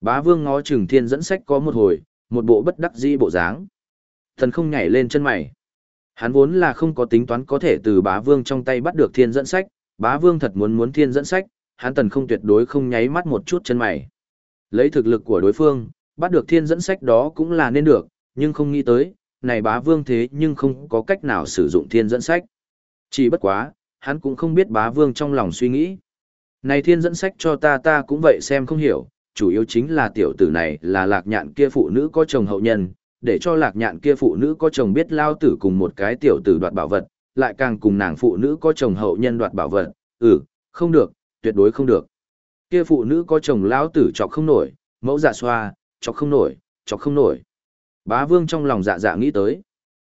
Bá vương ngó Trừng thiên dẫn sách có một hồi, một bộ bất đắc dĩ bộ dáng. Thần không nhảy lên chân mày. Hắn vốn là không có tính toán có thể từ bá vương trong tay bắt được thiên dẫn sách, bá vương thật muốn muốn thiên dẫn sách, hắn tần không tuyệt đối không nháy mắt một chút chân mày. Lấy thực lực của đối phương, bắt được thiên dẫn sách đó cũng là nên được, nhưng không nghĩ tới, này bá vương thế nhưng không có cách nào sử dụng thiên dẫn sách. Chỉ bất quá, hắn cũng không biết bá vương trong lòng suy nghĩ. Này thiên dẫn sách cho ta ta cũng vậy xem không hiểu, chủ yếu chính là tiểu tử này là lạc nhạn kia phụ nữ có chồng hậu nhân, để cho lạc nhạn kia phụ nữ có chồng biết lao tử cùng một cái tiểu tử đoạt bảo vật, lại càng cùng nàng phụ nữ có chồng hậu nhân đoạt bảo vật, ừ, không được, tuyệt đối không được. Kia phụ nữ có chồng lao tử chọc không nổi, mẫu dạ xoa, chọc không nổi, chọc không nổi. Bá vương trong lòng dạ dạ nghĩ tới.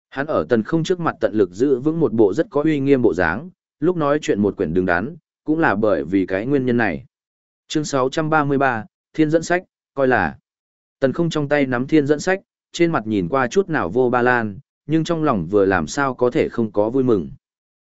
Hắn ở tần không trước mặt tận lực giữ vững một bộ rất có uy nghiêm bộ dáng, lúc nói chuyện một quyển đứng đắn, cũng là bởi vì cái nguyên nhân này. Chương 633, Thiên dẫn sách, coi là. Tần không trong tay nắm thiên dẫn sách, trên mặt nhìn qua chút nào vô ba lan, nhưng trong lòng vừa làm sao có thể không có vui mừng.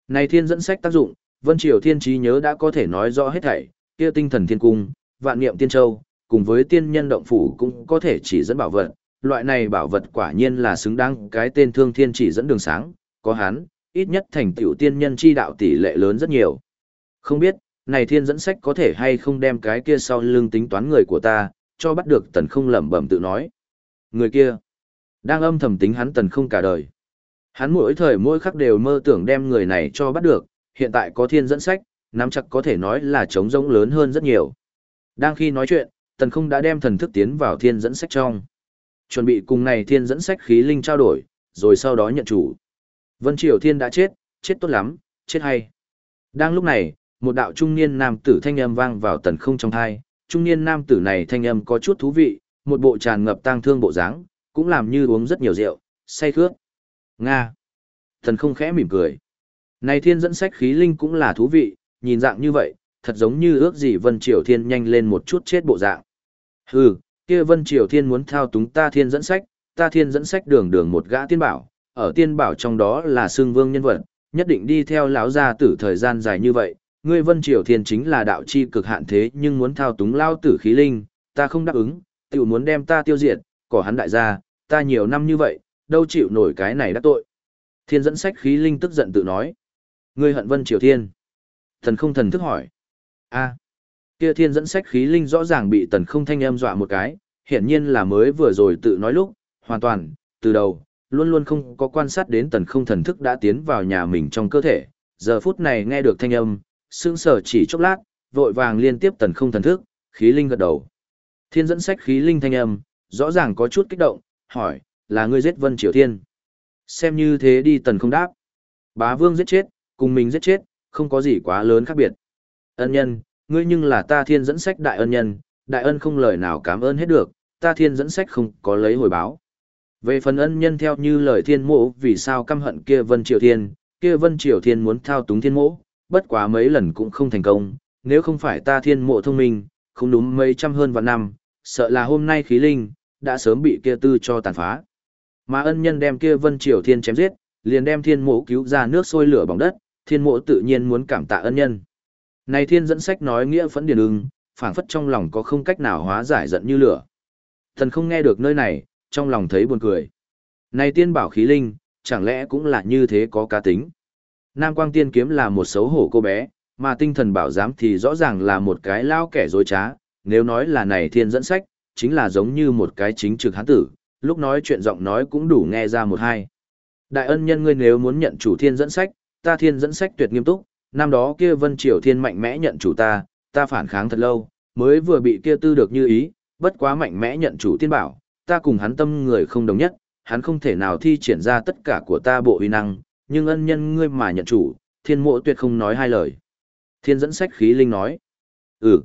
Này thiên dẫn sách tác dụng, Vân Triều Thiên trí nhớ đã có thể nói rõ hết thảy, kia tinh thần thiên cung, vạn niệm tiên châu, cùng với tiên nhân động phủ cũng có thể chỉ dẫn bảo vật, loại này bảo vật quả nhiên là xứng đáng cái tên thương thiên chỉ dẫn đường sáng, có hắn, ít nhất thành tựu tiên nhân chi đạo tỷ lệ lớn rất nhiều. Không biết, này thiên dẫn sách có thể hay không đem cái kia sau lưng tính toán người của ta, cho bắt được tần không lẩm bẩm tự nói. Người kia, đang âm thầm tính hắn tần không cả đời. Hắn mỗi thời mỗi khắc đều mơ tưởng đem người này cho bắt được, hiện tại có thiên dẫn sách, nắm chặt có thể nói là trống rỗng lớn hơn rất nhiều. Đang khi nói chuyện, tần không đã đem thần thức tiến vào thiên dẫn sách trong chuẩn bị cùng này thiên dẫn sách khí linh trao đổi, rồi sau đó nhận chủ. Vân Triều Thiên đã chết, chết tốt lắm, chết hay. Đang lúc này, một đạo trung niên nam tử thanh âm vang vào tần không trong thai, trung niên nam tử này thanh âm có chút thú vị, một bộ tràn ngập tang thương bộ dáng, cũng làm như uống rất nhiều rượu, say khướt. Nga. Tần không khẽ mỉm cười. Này thiên dẫn sách khí linh cũng là thú vị, nhìn dạng như vậy, thật giống như ước gì Vân Triều Thiên nhanh lên một chút chết bộ dạng. Hừ, kia Vân Triều Thiên muốn thao túng ta thiên dẫn sách, ta thiên dẫn sách đường đường một gã tiên bảo, ở tiên bảo trong đó là xương vương nhân vật, nhất định đi theo lão gia tử thời gian dài như vậy, ngươi Vân Triều Thiên chính là đạo chi cực hạn thế nhưng muốn thao túng lao tử khí linh, ta không đáp ứng, tiểu muốn đem ta tiêu diệt, cỏ hắn đại gia, ta nhiều năm như vậy, đâu chịu nổi cái này đắc tội. Thiên dẫn sách khí linh tức giận tự nói. Ngươi hận Vân Triều Thiên. Thần không thần thức hỏi. a kia thiên dẫn sách khí linh rõ ràng bị tần không thanh em dọa một cái, hiển nhiên là mới vừa rồi tự nói lúc, hoàn toàn, từ đầu, luôn luôn không có quan sát đến tần không thần thức đã tiến vào nhà mình trong cơ thể. Giờ phút này nghe được thanh âm, sững sờ chỉ chốc lát, vội vàng liên tiếp tần không thần thức, khí linh gật đầu. Thiên dẫn sách khí linh thanh âm, rõ ràng có chút kích động, hỏi, là ngươi giết Vân Triều Thiên. Xem như thế đi tần không đáp. Bá vương giết chết, cùng mình giết chết, không có gì quá lớn khác biệt. Ân nhân, ngươi nhưng là ta thiên dẫn sách đại ân nhân, đại ân không lời nào cảm ơn hết được, ta thiên dẫn sách không có lấy hồi báo. Về phần ân nhân theo như lời thiên mộ vì sao căm hận kia Vân Triều Thiên, kia Vân Triều Thiên muốn thao túng thiên mộ, bất quá mấy lần cũng không thành công, nếu không phải ta thiên mộ thông minh, không đúng mấy trăm hơn vạn năm, sợ là hôm nay khí linh, đã sớm bị kia tư cho tàn phá. Mà ân nhân đem kia Vân Triều Thiên chém giết, liền đem thiên mộ cứu ra nước sôi lửa bỏng đất, thiên mộ tự nhiên muốn cảm tạ ân nhân. Này thiên dẫn sách nói nghĩa phẫn điền ưng, phảng phất trong lòng có không cách nào hóa giải giận như lửa. Thần không nghe được nơi này, trong lòng thấy buồn cười. Này tiên bảo khí linh, chẳng lẽ cũng là như thế có cá tính. Nam Quang Tiên Kiếm là một xấu hổ cô bé, mà tinh thần bảo giám thì rõ ràng là một cái lao kẻ dối trá, nếu nói là này thiên dẫn sách, chính là giống như một cái chính trực hán tử, lúc nói chuyện giọng nói cũng đủ nghe ra một hai. Đại ân nhân ngươi nếu muốn nhận chủ thiên dẫn sách, ta thiên dẫn sách tuyệt nghiêm túc, năm đó kia Vân Triều Thiên mạnh mẽ nhận chủ ta, ta phản kháng thật lâu, mới vừa bị kia tư được như ý, bất quá mạnh mẽ nhận chủ tiên bảo, ta cùng hắn tâm người không đồng nhất, hắn không thể nào thi triển ra tất cả của ta bộ uy năng, nhưng ân nhân ngươi mà nhận chủ, thiên mộ tuyệt không nói hai lời. Thiên dẫn sách khí linh nói, ừ,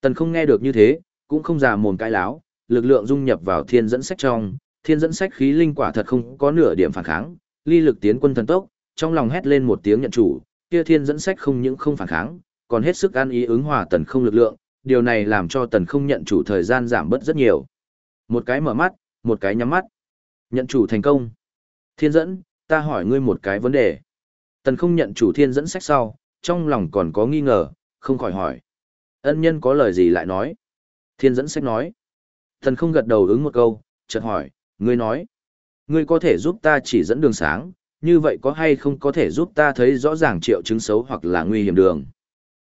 tần không nghe được như thế, cũng không già mồm cái láo, lực lượng dung nhập vào thiên dẫn sách trong, thiên dẫn sách khí linh quả thật không có nửa điểm phản kháng, ly lực tiến quân thần tốc, trong lòng hét lên một tiếng nhận chủ, kia thiên dẫn sách không những không phản kháng, còn hết sức ăn ý ứng hòa tần không lực lượng, điều này làm cho tần không nhận chủ thời gian giảm bớt rất nhiều. Một cái mở mắt, một cái nhắm mắt. Nhận chủ thành công. Thiên dẫn, ta hỏi ngươi một cái vấn đề. Tần không nhận chủ thiên dẫn sách sau, trong lòng còn có nghi ngờ, không khỏi hỏi. Ân nhân có lời gì lại nói? Thiên dẫn sách nói. Tần không gật đầu ứng một câu, chợt hỏi, ngươi nói. Ngươi có thể giúp ta chỉ dẫn đường sáng, như vậy có hay không có thể giúp ta thấy rõ ràng triệu chứng xấu hoặc là nguy hiểm đường.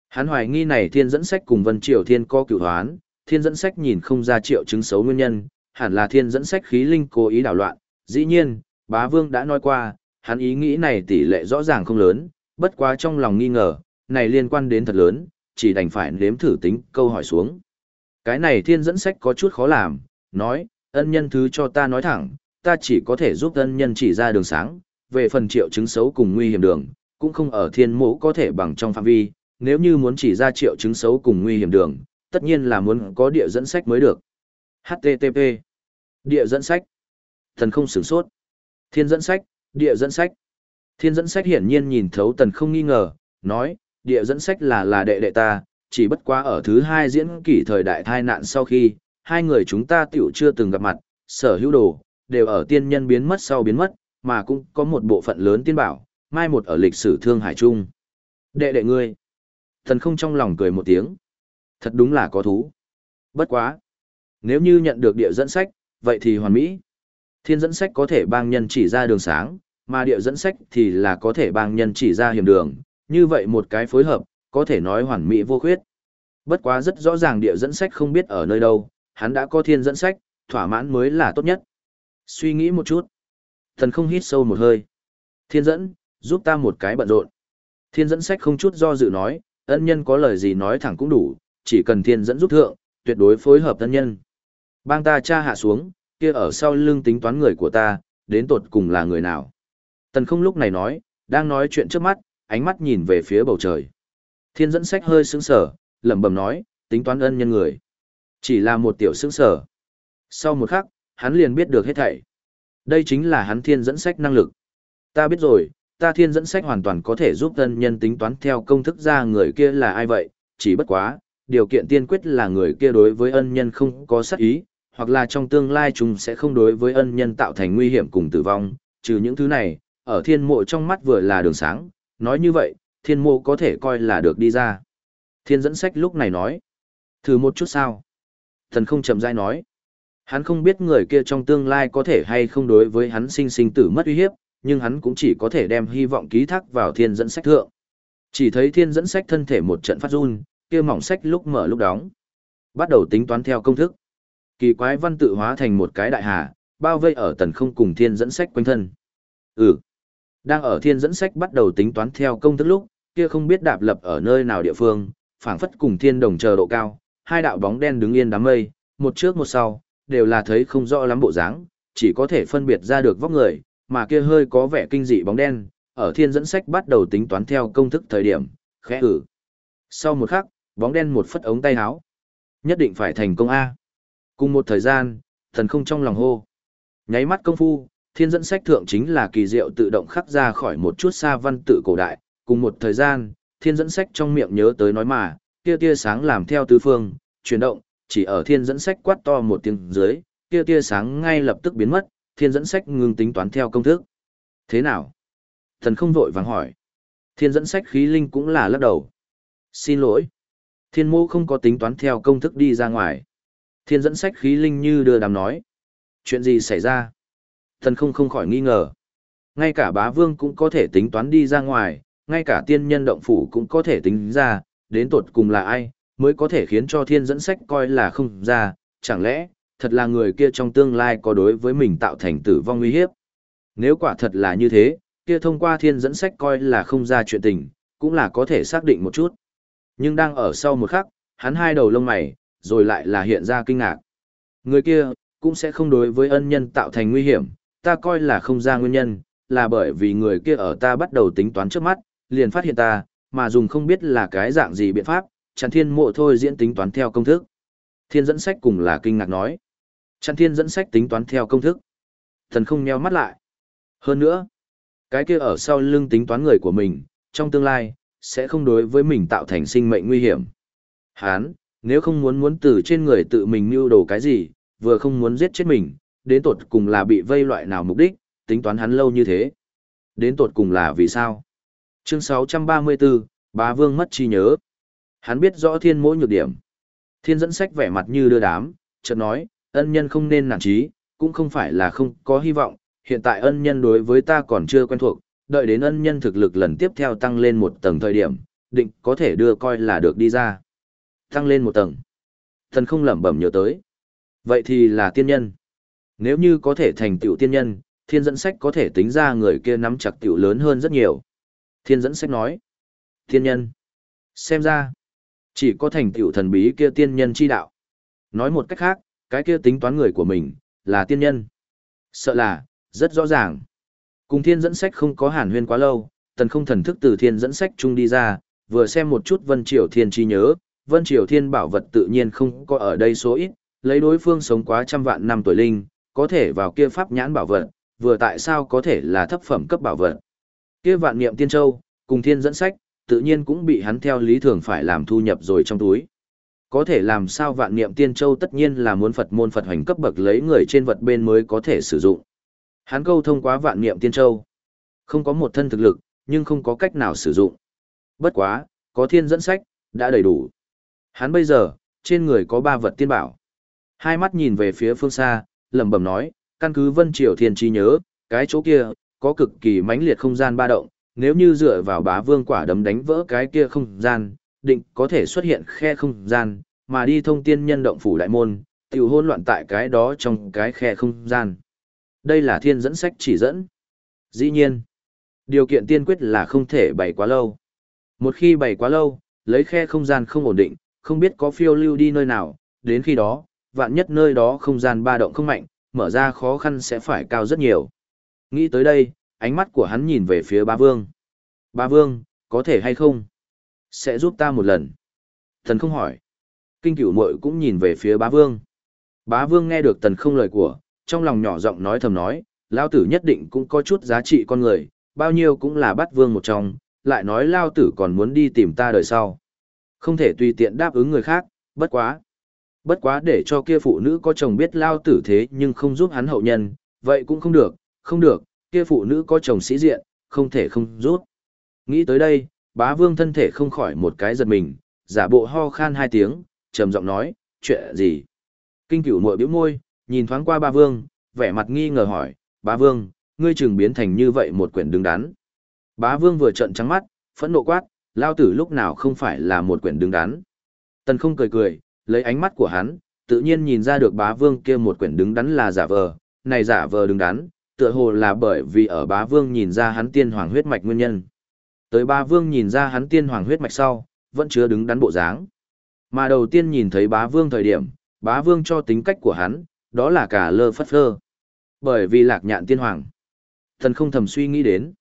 Hắn hoài nghi này thiên dẫn sách cùng Vân Triều Thiên có cửu hoán, thiên dẫn sách nhìn không ra triệu chứng xấu nguyên nhân, hẳn là thiên dẫn sách khí linh cố ý đảo loạn. Dĩ nhiên, bá vương đã nói qua, hắn ý nghĩ này tỷ lệ rõ ràng không lớn, bất quá trong lòng nghi ngờ, này liên quan đến thật lớn, chỉ đành phải nếm thử tính câu hỏi xuống. Cái này thiên dẫn sách có chút khó làm, nói, ân nhân thứ cho ta nói thẳng, ta chỉ có thể giúp ân nhân chỉ ra đường sáng, về phần triệu chứng xấu cùng nguy hiểm đường, cũng không ở thiên mộ có thể bằng trong phạm vi, nếu như muốn chỉ ra triệu chứng xấu cùng nguy hiểm đường, tất nhiên là muốn có địa dẫn sách mới được. HTTP Địa dẫn sách Thần không sửng sốt. Thiên dẫn sách, địa dẫn sách. Thiên dẫn sách hiển nhiên nhìn thấu tần không nghi ngờ, nói, địa dẫn sách là là đệ đệ ta, chỉ bất quá ở thứ hai diễn kỷ thời đại thai nạn sau khi, hai người chúng ta tiểu chưa từng gặp mặt, sở hữu đồ, đều ở tiên nhân biến mất sau biến mất, mà cũng có một bộ phận lớn tiên bảo, mai một ở lịch sử Thương Hải Trung. Đệ đệ ngươi. Thần không trong lòng cười một tiếng. Thật đúng là có thú. Bất quá. Nếu như nhận được địa dẫn sách, vậy thì hoàn mỹ. Thiên dẫn sách có thể bang nhân chỉ ra đường sáng, mà địa dẫn sách thì là có thể bang nhân chỉ ra hiểm đường. Như vậy một cái phối hợp, có thể nói hoàn mỹ vô khuyết. Bất quá rất rõ ràng địa dẫn sách không biết ở nơi đâu, hắn đã có thiên dẫn sách, thỏa mãn mới là tốt nhất. Suy nghĩ một chút. Thần không hít sâu một hơi. Thiên dẫn, giúp ta một cái bận rộn. Thiên dẫn sách không chút do dự nói, ân nhân có lời gì nói thẳng cũng đủ, chỉ cần thiên dẫn giúp thượng, tuyệt đối phối hợp ân nhân. Bang ta cha hạ xuống, kia ở sau lưng tính toán người của ta, đến tột cùng là người nào. Tần không lúc này nói, đang nói chuyện trước mắt, ánh mắt nhìn về phía bầu trời. Thiên dẫn sách hơi sững sở, lẩm bẩm nói, tính toán ân nhân người. Chỉ là một tiểu sững sở. Sau một khắc, hắn liền biết được hết thảy. Đây chính là hắn thiên dẫn sách năng lực. Ta biết rồi, ta thiên dẫn sách hoàn toàn có thể giúp tân nhân tính toán theo công thức ra người kia là ai vậy, chỉ bất quá, điều kiện tiên quyết là người kia đối với ân nhân không có sát ý, hoặc là trong tương lai chúng sẽ không đối với ân nhân tạo thành nguy hiểm cùng tử vong, trừ những thứ này, ở thiên mộ trong mắt vừa là đường sáng, nói như vậy, thiên mộ có thể coi là được đi ra. Thiên dẫn sách lúc này nói, thử một chút sao. Thần không chậm rãi nói, hắn không biết người kia trong tương lai có thể hay không đối với hắn sinh sinh tử mất uy hiếp, nhưng hắn cũng chỉ có thể đem hy vọng ký thác vào thiên dẫn sách thượng. Chỉ thấy thiên dẫn sách thân thể một trận phát run, kia mỏng sách lúc mở lúc đóng. Bắt đầu tính toán theo công thức. Kỳ quái văn tự hóa thành một cái đại hà, bao vây ở tần không cùng thiên dẫn sách quanh thân. Ừ. Đang ở thiên dẫn sách bắt đầu tính toán theo công thức lúc, kia không biết đạp lập ở nơi nào địa phương, phảng phất cùng thiên đồng chờ độ cao, hai đạo bóng đen đứng yên đám mây, một trước một sau, đều là thấy không rõ lắm bộ dáng, chỉ có thể phân biệt ra được vóc người, mà kia hơi có vẻ kinh dị bóng đen, ở thiên dẫn sách bắt đầu tính toán theo công thức thời điểm, khẽ ử. Sau một khắc, bóng đen một phất ống tay háo, Nhất định phải thành công A. Cùng một thời gian, thần không trong lòng hô. Nháy mắt công phu, thiên dẫn sách thượng chính là kỳ diệu tự động khắc ra khỏi một chút xa văn tự cổ đại. Cùng một thời gian, thiên dẫn sách trong miệng nhớ tới nói mà, kia tia sáng làm theo tứ phương, chuyển động, chỉ ở thiên dẫn sách quát to một tiếng dưới, kia tia sáng ngay lập tức biến mất, thiên dẫn sách ngừng tính toán theo công thức. Thế nào? Thần không vội vàng hỏi. Thiên dẫn sách khí linh cũng là lắc đầu. Xin lỗi. Thiên mô không có tính toán theo công thức đi ra ngoài. Thiên dẫn sách khí linh như đưa đàm nói. Chuyện gì xảy ra? Thần không không khỏi nghi ngờ. Ngay cả bá vương cũng có thể tính toán đi ra ngoài, ngay cả tiên nhân động phủ cũng có thể tính ra, đến tột cùng là ai, mới có thể khiến cho thiên dẫn sách coi là không ra, chẳng lẽ, thật là người kia trong tương lai có đối với mình tạo thành tử vong nguy hiếp. Nếu quả thật là như thế, kia thông qua thiên dẫn sách coi là không ra chuyện tình, cũng là có thể xác định một chút. Nhưng đang ở sau một khắc, hắn hai đầu lông mày, rồi lại là hiện ra kinh ngạc. Người kia, cũng sẽ không đối với ân nhân tạo thành nguy hiểm, ta coi là không ra nguyên nhân, là bởi vì người kia ở ta bắt đầu tính toán trước mắt, liền phát hiện ta, mà dùng không biết là cái dạng gì biện pháp, chặn thiên mộ thôi diễn tính toán theo công thức. Thiên dẫn sách cùng là kinh ngạc nói. Chặn thiên dẫn sách tính toán theo công thức. Thần không nheo mắt lại. Hơn nữa, cái kia ở sau lưng tính toán người của mình, trong tương lai, sẽ không đối với mình tạo thành sinh mệnh nguy hiểm. Hán, nếu không muốn muốn từ trên người tự mình mưu đồ cái gì, vừa không muốn giết chết mình, đến tột cùng là bị vây loại nào mục đích, tính toán hắn lâu như thế. Đến tột cùng là vì sao? Chương 634, Bá Vương mất trí nhớ. Hắn biết rõ thiên mỗi nhược điểm. Thiên dẫn sách vẻ mặt như đưa đám, chợt nói, ân nhân không nên nản trí, cũng không phải là không có hy vọng, hiện tại ân nhân đối với ta còn chưa quen thuộc, đợi đến ân nhân thực lực lần tiếp theo tăng lên một tầng thời điểm, định có thể đưa coi là được đi ra. Tăng lên một tầng. Thần không lẩm bẩm nhớ tới. Vậy thì là tiên nhân. Nếu như có thể thành tiểu tiên nhân, thiên dẫn sách có thể tính ra người kia nắm chặt tiểu lớn hơn rất nhiều. Thiên dẫn sách nói. Tiên nhân. Xem ra, chỉ có thành tiểu thần bí kia tiên nhân chi đạo. Nói một cách khác, cái kia tính toán người của mình, là tiên nhân. Sợ là, rất rõ ràng. Cùng thiên dẫn sách không có hàn huyên quá lâu, tần không thần thức từ thiên dẫn sách chung đi ra, vừa xem một chút Vân Triều Thiên chi nhớ, Vân Triều Thiên bảo vật tự nhiên không có ở đây số ít, lấy đối phương sống quá trăm vạn năm tuổi linh, có thể vào kia pháp nhãn bảo vật, vừa tại sao có thể là thấp phẩm cấp bảo vật. Kia vạn niệm tiên châu, cùng thiên dẫn sách, tự nhiên cũng bị hắn theo lý thường phải làm thu nhập rồi trong túi. Có thể làm sao vạn niệm tiên châu tất nhiên là muốn Phật môn Phật hoành cấp bậc lấy người trên vật bên mới có thể sử dụng. Hắn câu thông qua vạn niệm tiên châu. Không có một thân thực lực, nhưng không có cách nào sử dụng. Bất quá, có thiên dẫn sách, đã đầy đủ. Hắn bây giờ, trên người có ba vật tiên bảo. Hai mắt nhìn về phía phương xa, lẩm bẩm nói, căn cứ Vân Triều Thiên chi nhớ, cái chỗ kia, có cực kỳ mãnh liệt không gian ba động, nếu như dựa vào bá vương quả đấm đánh vỡ cái kia không gian, định có thể xuất hiện khe không gian, mà đi thông tiên nhân động phủ đại môn, tiểu hôn loạn tại cái đó trong cái khe không gian. Đây là thiên dẫn sách chỉ dẫn. Dĩ nhiên, điều kiện tiên quyết là không thể bày quá lâu. Một khi bày quá lâu, lấy khe không gian không ổn định, không biết có phiêu lưu đi nơi nào, đến khi đó, vạn nhất nơi đó không gian ba động không mạnh, mở ra khó khăn sẽ phải cao rất nhiều. Nghĩ tới đây, ánh mắt của hắn nhìn về phía ba vương. Ba vương, có thể hay không? Sẽ giúp ta một lần. Thần không hỏi. Kinh cửu muội cũng nhìn về phía bá vương. Bá vương nghe được tần không lời của, trong lòng nhỏ giọng nói thầm nói, lao tử nhất định cũng có chút giá trị con người, bao nhiêu cũng là bắt vương một trong, lại nói lao tử còn muốn đi tìm ta đời sau. Không thể tùy tiện đáp ứng người khác, bất quá. Bất quá để cho kia phụ nữ có chồng biết lao tử thế nhưng không giúp hắn hậu nhân, vậy cũng không được, không được, kia phụ nữ có chồng sĩ diện, không thể không giúp. Nghĩ tới đây, bá vương thân thể không khỏi một cái giật mình, giả bộ ho khan hai tiếng, trầm giọng nói, chuyện gì? Kinh cửu muội bĩu môi, nhìn thoáng qua ba vương, vẻ mặt nghi ngờ hỏi, bá vương, ngươi chừng biến thành như vậy một quyển đứng đắn. Bá vương vừa trợn trắng mắt, phẫn nộ quát, lao tử lúc nào không phải là một quyển đứng đắn. Tần không cười cười, lấy ánh mắt của hắn, tự nhiên nhìn ra được bá vương kia một quyển đứng đắn là giả vờ, này giả vờ đứng đắn, tựa hồ là bởi vì ở bá vương nhìn ra hắn tiên hoàng huyết mạch nguyên nhân. Tới bá vương nhìn ra hắn tiên hoàng huyết mạch sau, vẫn chưa đứng đắn bộ dáng. Mà đầu tiên nhìn thấy bá vương thời điểm, bá vương cho tính cách của hắn, đó là cả lơ phất phơ. Bởi vì lạc nhạn tiên hoàng. Thần không thầm suy nghĩ đến.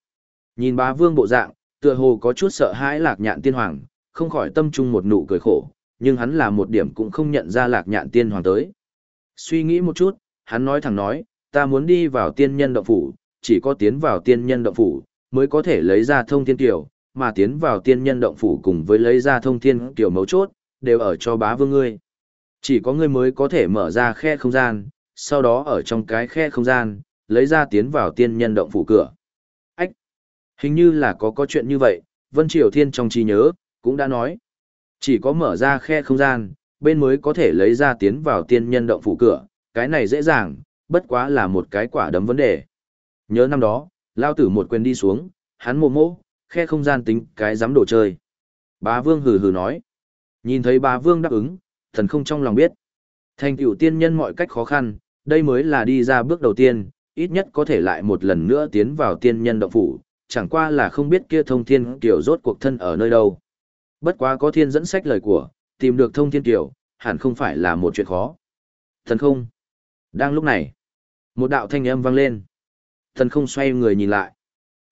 Nhìn bá vương bộ dạng, tựa hồ có chút sợ hãi lạc nhạn tiên hoàng, không khỏi tâm trung một nụ cười khổ, nhưng hắn là một điểm cũng không nhận ra lạc nhạn tiên hoàng tới. Suy nghĩ một chút, hắn nói thẳng nói, ta muốn đi vào tiên nhân động phủ, chỉ có tiến vào tiên nhân động phủ, mới có thể lấy ra thông thiên tiểu, mà tiến vào tiên nhân động phủ cùng với lấy ra thông thiên tiểu mấu chốt, đều ở cho bá vương ngươi. Chỉ có ngươi mới có thể mở ra khe không gian, sau đó ở trong cái khe không gian, lấy ra tiến vào tiên nhân động phủ cửa. Hình như là có có chuyện như vậy, Vân Triều Thiên trong trí nhớ, cũng đã nói. Chỉ có mở ra khe không gian, bên mới có thể lấy ra tiến vào tiên nhân động phủ cửa, cái này dễ dàng, bất quá là một cái quả đấm vấn đề. Nhớ năm đó, lao tử một quyền đi xuống, hắn mồm mô, khe không gian tính cái dám đồ chơi. Bá vương hừ hừ nói. Nhìn thấy bá vương đáp ứng, thần không trong lòng biết. Thành tựu tiên nhân mọi cách khó khăn, đây mới là đi ra bước đầu tiên, ít nhất có thể lại một lần nữa tiến vào tiên nhân động phủ, chẳng qua là không biết kia thông thiên kiểu rốt cuộc thân ở nơi đâu. Bất quá có thiên dẫn sách lời của, tìm được thông thiên kiểu, hẳn không phải là một chuyện khó. Thần không. Đang lúc này, một đạo thanh âm vang lên. Thần không xoay người nhìn lại.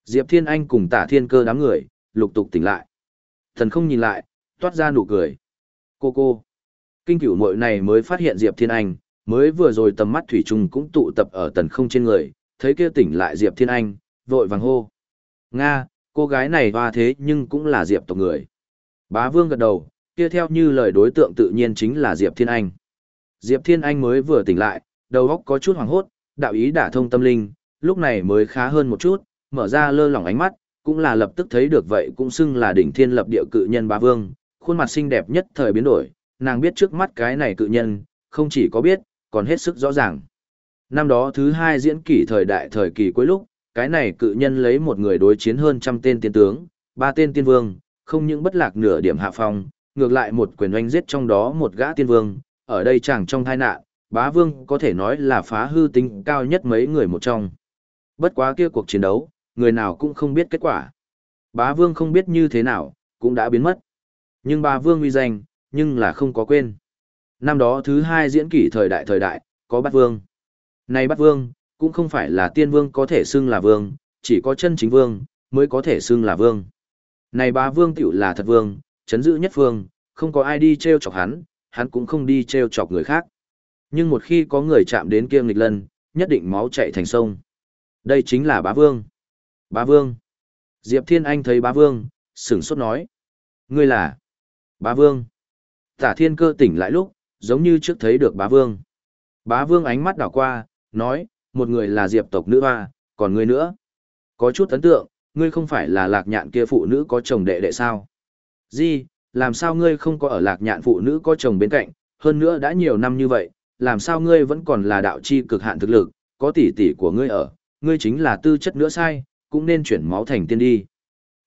Diệp Thiên Anh cùng tả thiên cơ đám người, lục tục tỉnh lại. Thần không nhìn lại, toát ra nụ cười. Cô cô. Kinh cửu mội này mới phát hiện Diệp Thiên Anh, mới vừa rồi tầm mắt thủy trung cũng tụ tập ở tần không trên người, thấy kia tỉnh lại Diệp Thiên Anh, vội vàng hô. Nga, cô gái này hoa thế nhưng cũng là Diệp tộc người. Bá Vương gật đầu, kia theo như lời đối tượng tự nhiên chính là Diệp Thiên Anh. Diệp Thiên Anh mới vừa tỉnh lại, đầu óc có chút hoảng hốt, đạo ý đả thông tâm linh, lúc này mới khá hơn một chút, mở ra lơ lỏng ánh mắt, cũng là lập tức thấy được vậy cũng xưng là đỉnh thiên lập địa cự nhân Bá Vương, khuôn mặt xinh đẹp nhất thời biến đổi, nàng biết trước mắt cái này cự nhân, không chỉ có biết, còn hết sức rõ ràng. Năm đó thứ hai diễn kỷ thời đại thời kỳ cuối lúc, cái này cự nhân lấy một người đối chiến hơn trăm tên tiên tướng, ba tên tiên vương, không những bất lạc nửa điểm hạ phong, ngược lại một quyền oanh giết trong đó một gã tiên vương, ở đây chẳng trong tai nạn, bá vương có thể nói là phá hư tính cao nhất mấy người một trong. Bất quá kia cuộc chiến đấu, người nào cũng không biết kết quả. Bá vương không biết như thế nào, cũng đã biến mất. Nhưng bá vương uy danh, nhưng là không có quên. Năm đó thứ hai diễn kỷ thời đại thời đại, có bát vương. Này bát vương, cũng không phải là tiên vương có thể xưng là vương, chỉ có chân chính vương, mới có thể xưng là vương. Này bá vương tiểu là thật vương, chấn giữ nhất vương không có ai đi treo chọc hắn, hắn cũng không đi treo chọc người khác. Nhưng một khi có người chạm đến kiêng nghịch lân, nhất định máu chạy thành sông. Đây chính là bá vương. Bá vương. Diệp Thiên Anh thấy bá vương, sửng sốt nói. Ngươi là bá vương. Tả thiên cơ tỉnh lại lúc, giống như trước thấy được bá vương. Bá vương ánh mắt đảo qua, nói, một người là diệp tộc nữ hoa, còn ngươi nữa. Có chút ấn tượng, ngươi không phải là lạc nhạn kia phụ nữ có chồng đệ đệ sao? Di, làm sao ngươi không có ở lạc nhạn phụ nữ có chồng bên cạnh, hơn nữa đã nhiều năm như vậy, làm sao ngươi vẫn còn là đạo chi cực hạn thực lực, có tỷ tỷ của ngươi ở, ngươi chính là tư chất nữa sai, cũng nên chuyển máu thành tiên đi.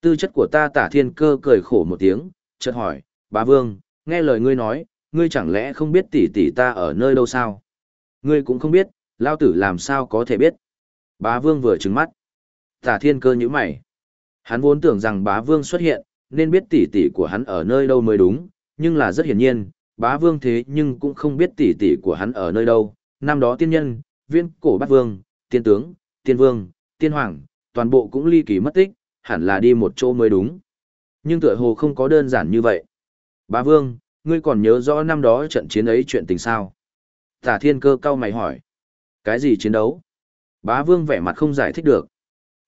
Tư chất của ta tả thiên cơ cười khổ một tiếng, chợt hỏi, bá vương, nghe lời ngươi nói, ngươi chẳng lẽ không biết tỷ tỷ ta ở nơi đâu sao? Ngươi cũng không biết, lao tử làm sao có thể biết? Bá vương vừa trừng mắt. Tả thiên cơ như mày. Hắn vốn tưởng rằng bá vương xuất hiện, nên biết tỷ tỷ của hắn ở nơi đâu mới đúng, nhưng là rất hiển nhiên, bá vương thế nhưng cũng không biết tỷ tỷ của hắn ở nơi đâu. Năm đó tiên nhân, viên cổ bát vương, tiên tướng, tiên vương, tiên hoàng, toàn bộ cũng ly kỳ mất tích, hẳn là đi một chỗ mới đúng. Nhưng tựa hồ không có đơn giản như vậy. Bá vương, ngươi còn nhớ rõ năm đó trận chiến ấy chuyện tình sao? Tả thiên cơ cao mày hỏi. Cái gì chiến đấu? Bá vương vẻ mặt không giải thích được.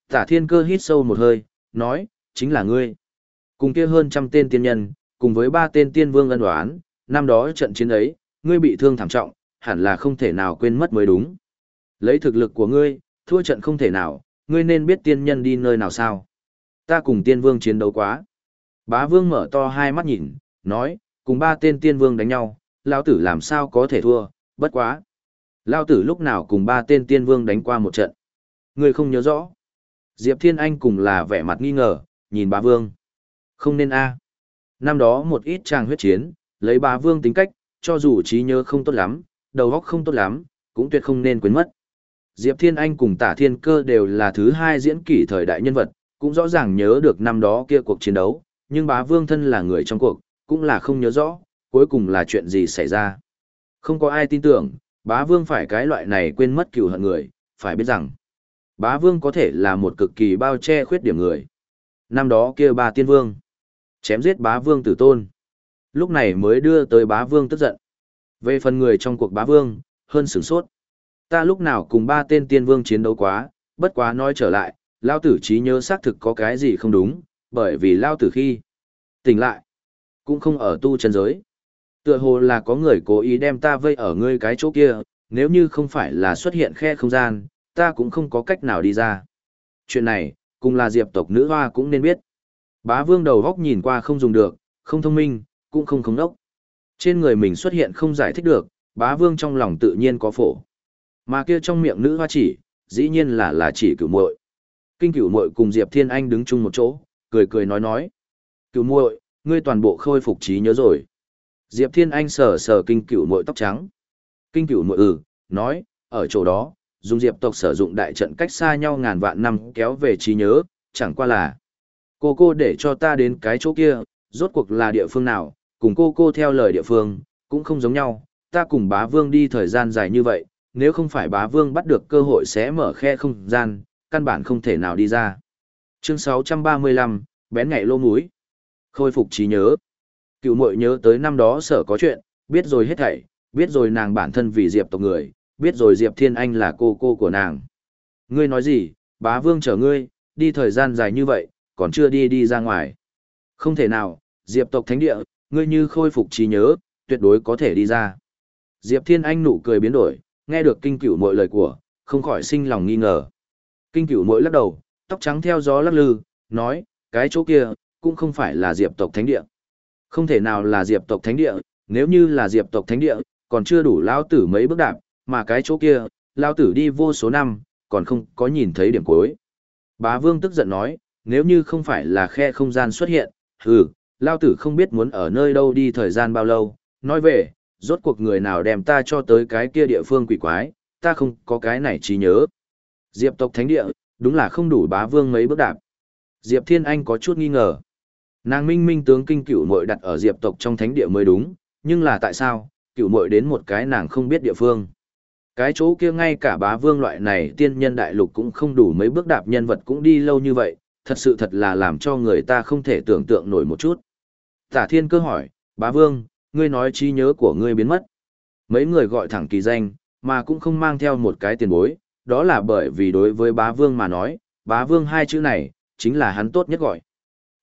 Tả thiên cơ hít sâu một hơi, nói, chính là ngươi. Cùng kia hơn trăm tên tiên nhân, cùng với ba tên tiên vương ân đoán, năm đó trận chiến ấy, ngươi bị thương thảm trọng, hẳn là không thể nào quên mất mới đúng. Lấy thực lực của ngươi, thua trận không thể nào, ngươi nên biết tiên nhân đi nơi nào sao. Ta cùng tiên vương chiến đấu quá. Bá vương mở to hai mắt nhìn, nói, cùng ba tên tiên vương đánh nhau, lao tử làm sao có thể thua, bất quá. Lao tử lúc nào cùng ba tên tiên vương đánh qua một trận. Ngươi không nhớ rõ. Diệp Thiên Anh cùng là vẻ mặt nghi ngờ, nhìn bá vương. Không nên a. Năm đó một ít trang huyết chiến, lấy bá vương tính cách, cho dù trí nhớ không tốt lắm, đầu óc không tốt lắm, cũng tuyệt không nên quên mất. Diệp Thiên Anh cùng Tả Thiên Cơ đều là thứ hai diễn kỷ thời đại nhân vật, cũng rõ ràng nhớ được năm đó kia cuộc chiến đấu, nhưng bá vương thân là người trong cuộc, cũng là không nhớ rõ, cuối cùng là chuyện gì xảy ra. Không có ai tin tưởng, bá vương phải cái loại này quên mất cừu hận người, phải biết rằng, bá vương có thể là một cực kỳ bao che khuyết điểm người. Năm đó kia ba tiên vương, chém giết bá vương tử tôn. Lúc này mới đưa tới bá vương tức giận. Về phần người trong cuộc bá vương, hơn sửng sốt. Ta lúc nào cùng ba tên tiên vương chiến đấu quá, bất quá nói trở lại, lao tử trí nhớ xác thực có cái gì không đúng, bởi vì lao tử khi tỉnh lại, cũng không ở tu chân giới. Tựa hồ là có người cố ý đem ta vây ở ngươi cái chỗ kia, nếu như không phải là xuất hiện khe không gian, ta cũng không có cách nào đi ra. Chuyện này, cùng là diệp tộc nữ hoa cũng nên biết. Bá vương đầu góc nhìn qua không dùng được, không thông minh, cũng không khống đốc. Trên người mình xuất hiện không giải thích được, bá vương trong lòng tự nhiên có phổ. Mà kia trong miệng nữ hoa chỉ, dĩ nhiên là là chỉ cửu muội. Kinh cửu muội cùng Diệp Thiên Anh đứng chung một chỗ, cười cười nói nói. Cửu muội, ngươi toàn bộ khôi phục trí nhớ rồi. Diệp Thiên Anh sờ sờ kinh cửu muội tóc trắng. Kinh cửu muội ừ, nói, ở chỗ đó, dùng Diệp tộc sử dụng đại trận cách xa nhau ngàn vạn năm kéo về trí nhớ, chẳng qua là. Cô cô để cho ta đến cái chỗ kia, rốt cuộc là địa phương nào, cùng cô cô theo lời địa phương, cũng không giống nhau, ta cùng bá vương đi thời gian dài như vậy, nếu không phải bá vương bắt được cơ hội sẽ mở khe không gian, căn bản không thể nào đi ra. Chương 635, bén ngại lô múi. Khôi phục trí nhớ. Cựu mội nhớ tới năm đó sở có chuyện, biết rồi hết thảy, biết rồi nàng bản thân vì Diệp tộc người, biết rồi Diệp Thiên Anh là cô cô của nàng. Ngươi nói gì, bá vương chở ngươi, đi thời gian dài như vậy, còn chưa đi đi ra ngoài. Không thể nào, Diệp tộc thánh địa, ngươi như khôi phục trí nhớ, tuyệt đối có thể đi ra. Diệp Thiên Anh nụ cười biến đổi, nghe được kinh cửu mọi lời của, không khỏi sinh lòng nghi ngờ. Kinh cửu mỗi lắc đầu, tóc trắng theo gió lắc lư, nói, cái chỗ kia, cũng không phải là diệp tộc thánh địa. Không thể nào là diệp tộc thánh địa, nếu như là diệp tộc thánh địa, còn chưa đủ lao tử mấy bước đạp, mà cái chỗ kia, lao tử đi vô số năm, còn không có nhìn thấy điểm cuối. Bá vương tức giận nói, nếu như không phải là khe không gian xuất hiện, hừ, lao tử không biết muốn ở nơi đâu đi thời gian bao lâu, nói về, rốt cuộc người nào đem ta cho tới cái kia địa phương quỷ quái, ta không có cái này trí nhớ. Diệp tộc thánh địa, đúng là không đủ bá vương mấy bước đạp. Diệp Thiên Anh có chút nghi ngờ. Nàng minh minh tướng kinh cửu muội đặt ở diệp tộc trong thánh địa mới đúng, nhưng là tại sao, cửu muội đến một cái nàng không biết địa phương. Cái chỗ kia ngay cả bá vương loại này tiên nhân đại lục cũng không đủ mấy bước đạp nhân vật cũng đi lâu như vậy, thật sự thật là làm cho người ta không thể tưởng tượng nổi một chút. Tả thiên cơ hỏi, bá vương, ngươi nói trí nhớ của ngươi biến mất. Mấy người gọi thẳng kỳ danh, mà cũng không mang theo một cái tiền bối, đó là bởi vì đối với bá vương mà nói, bá vương hai chữ này, chính là hắn tốt nhất gọi.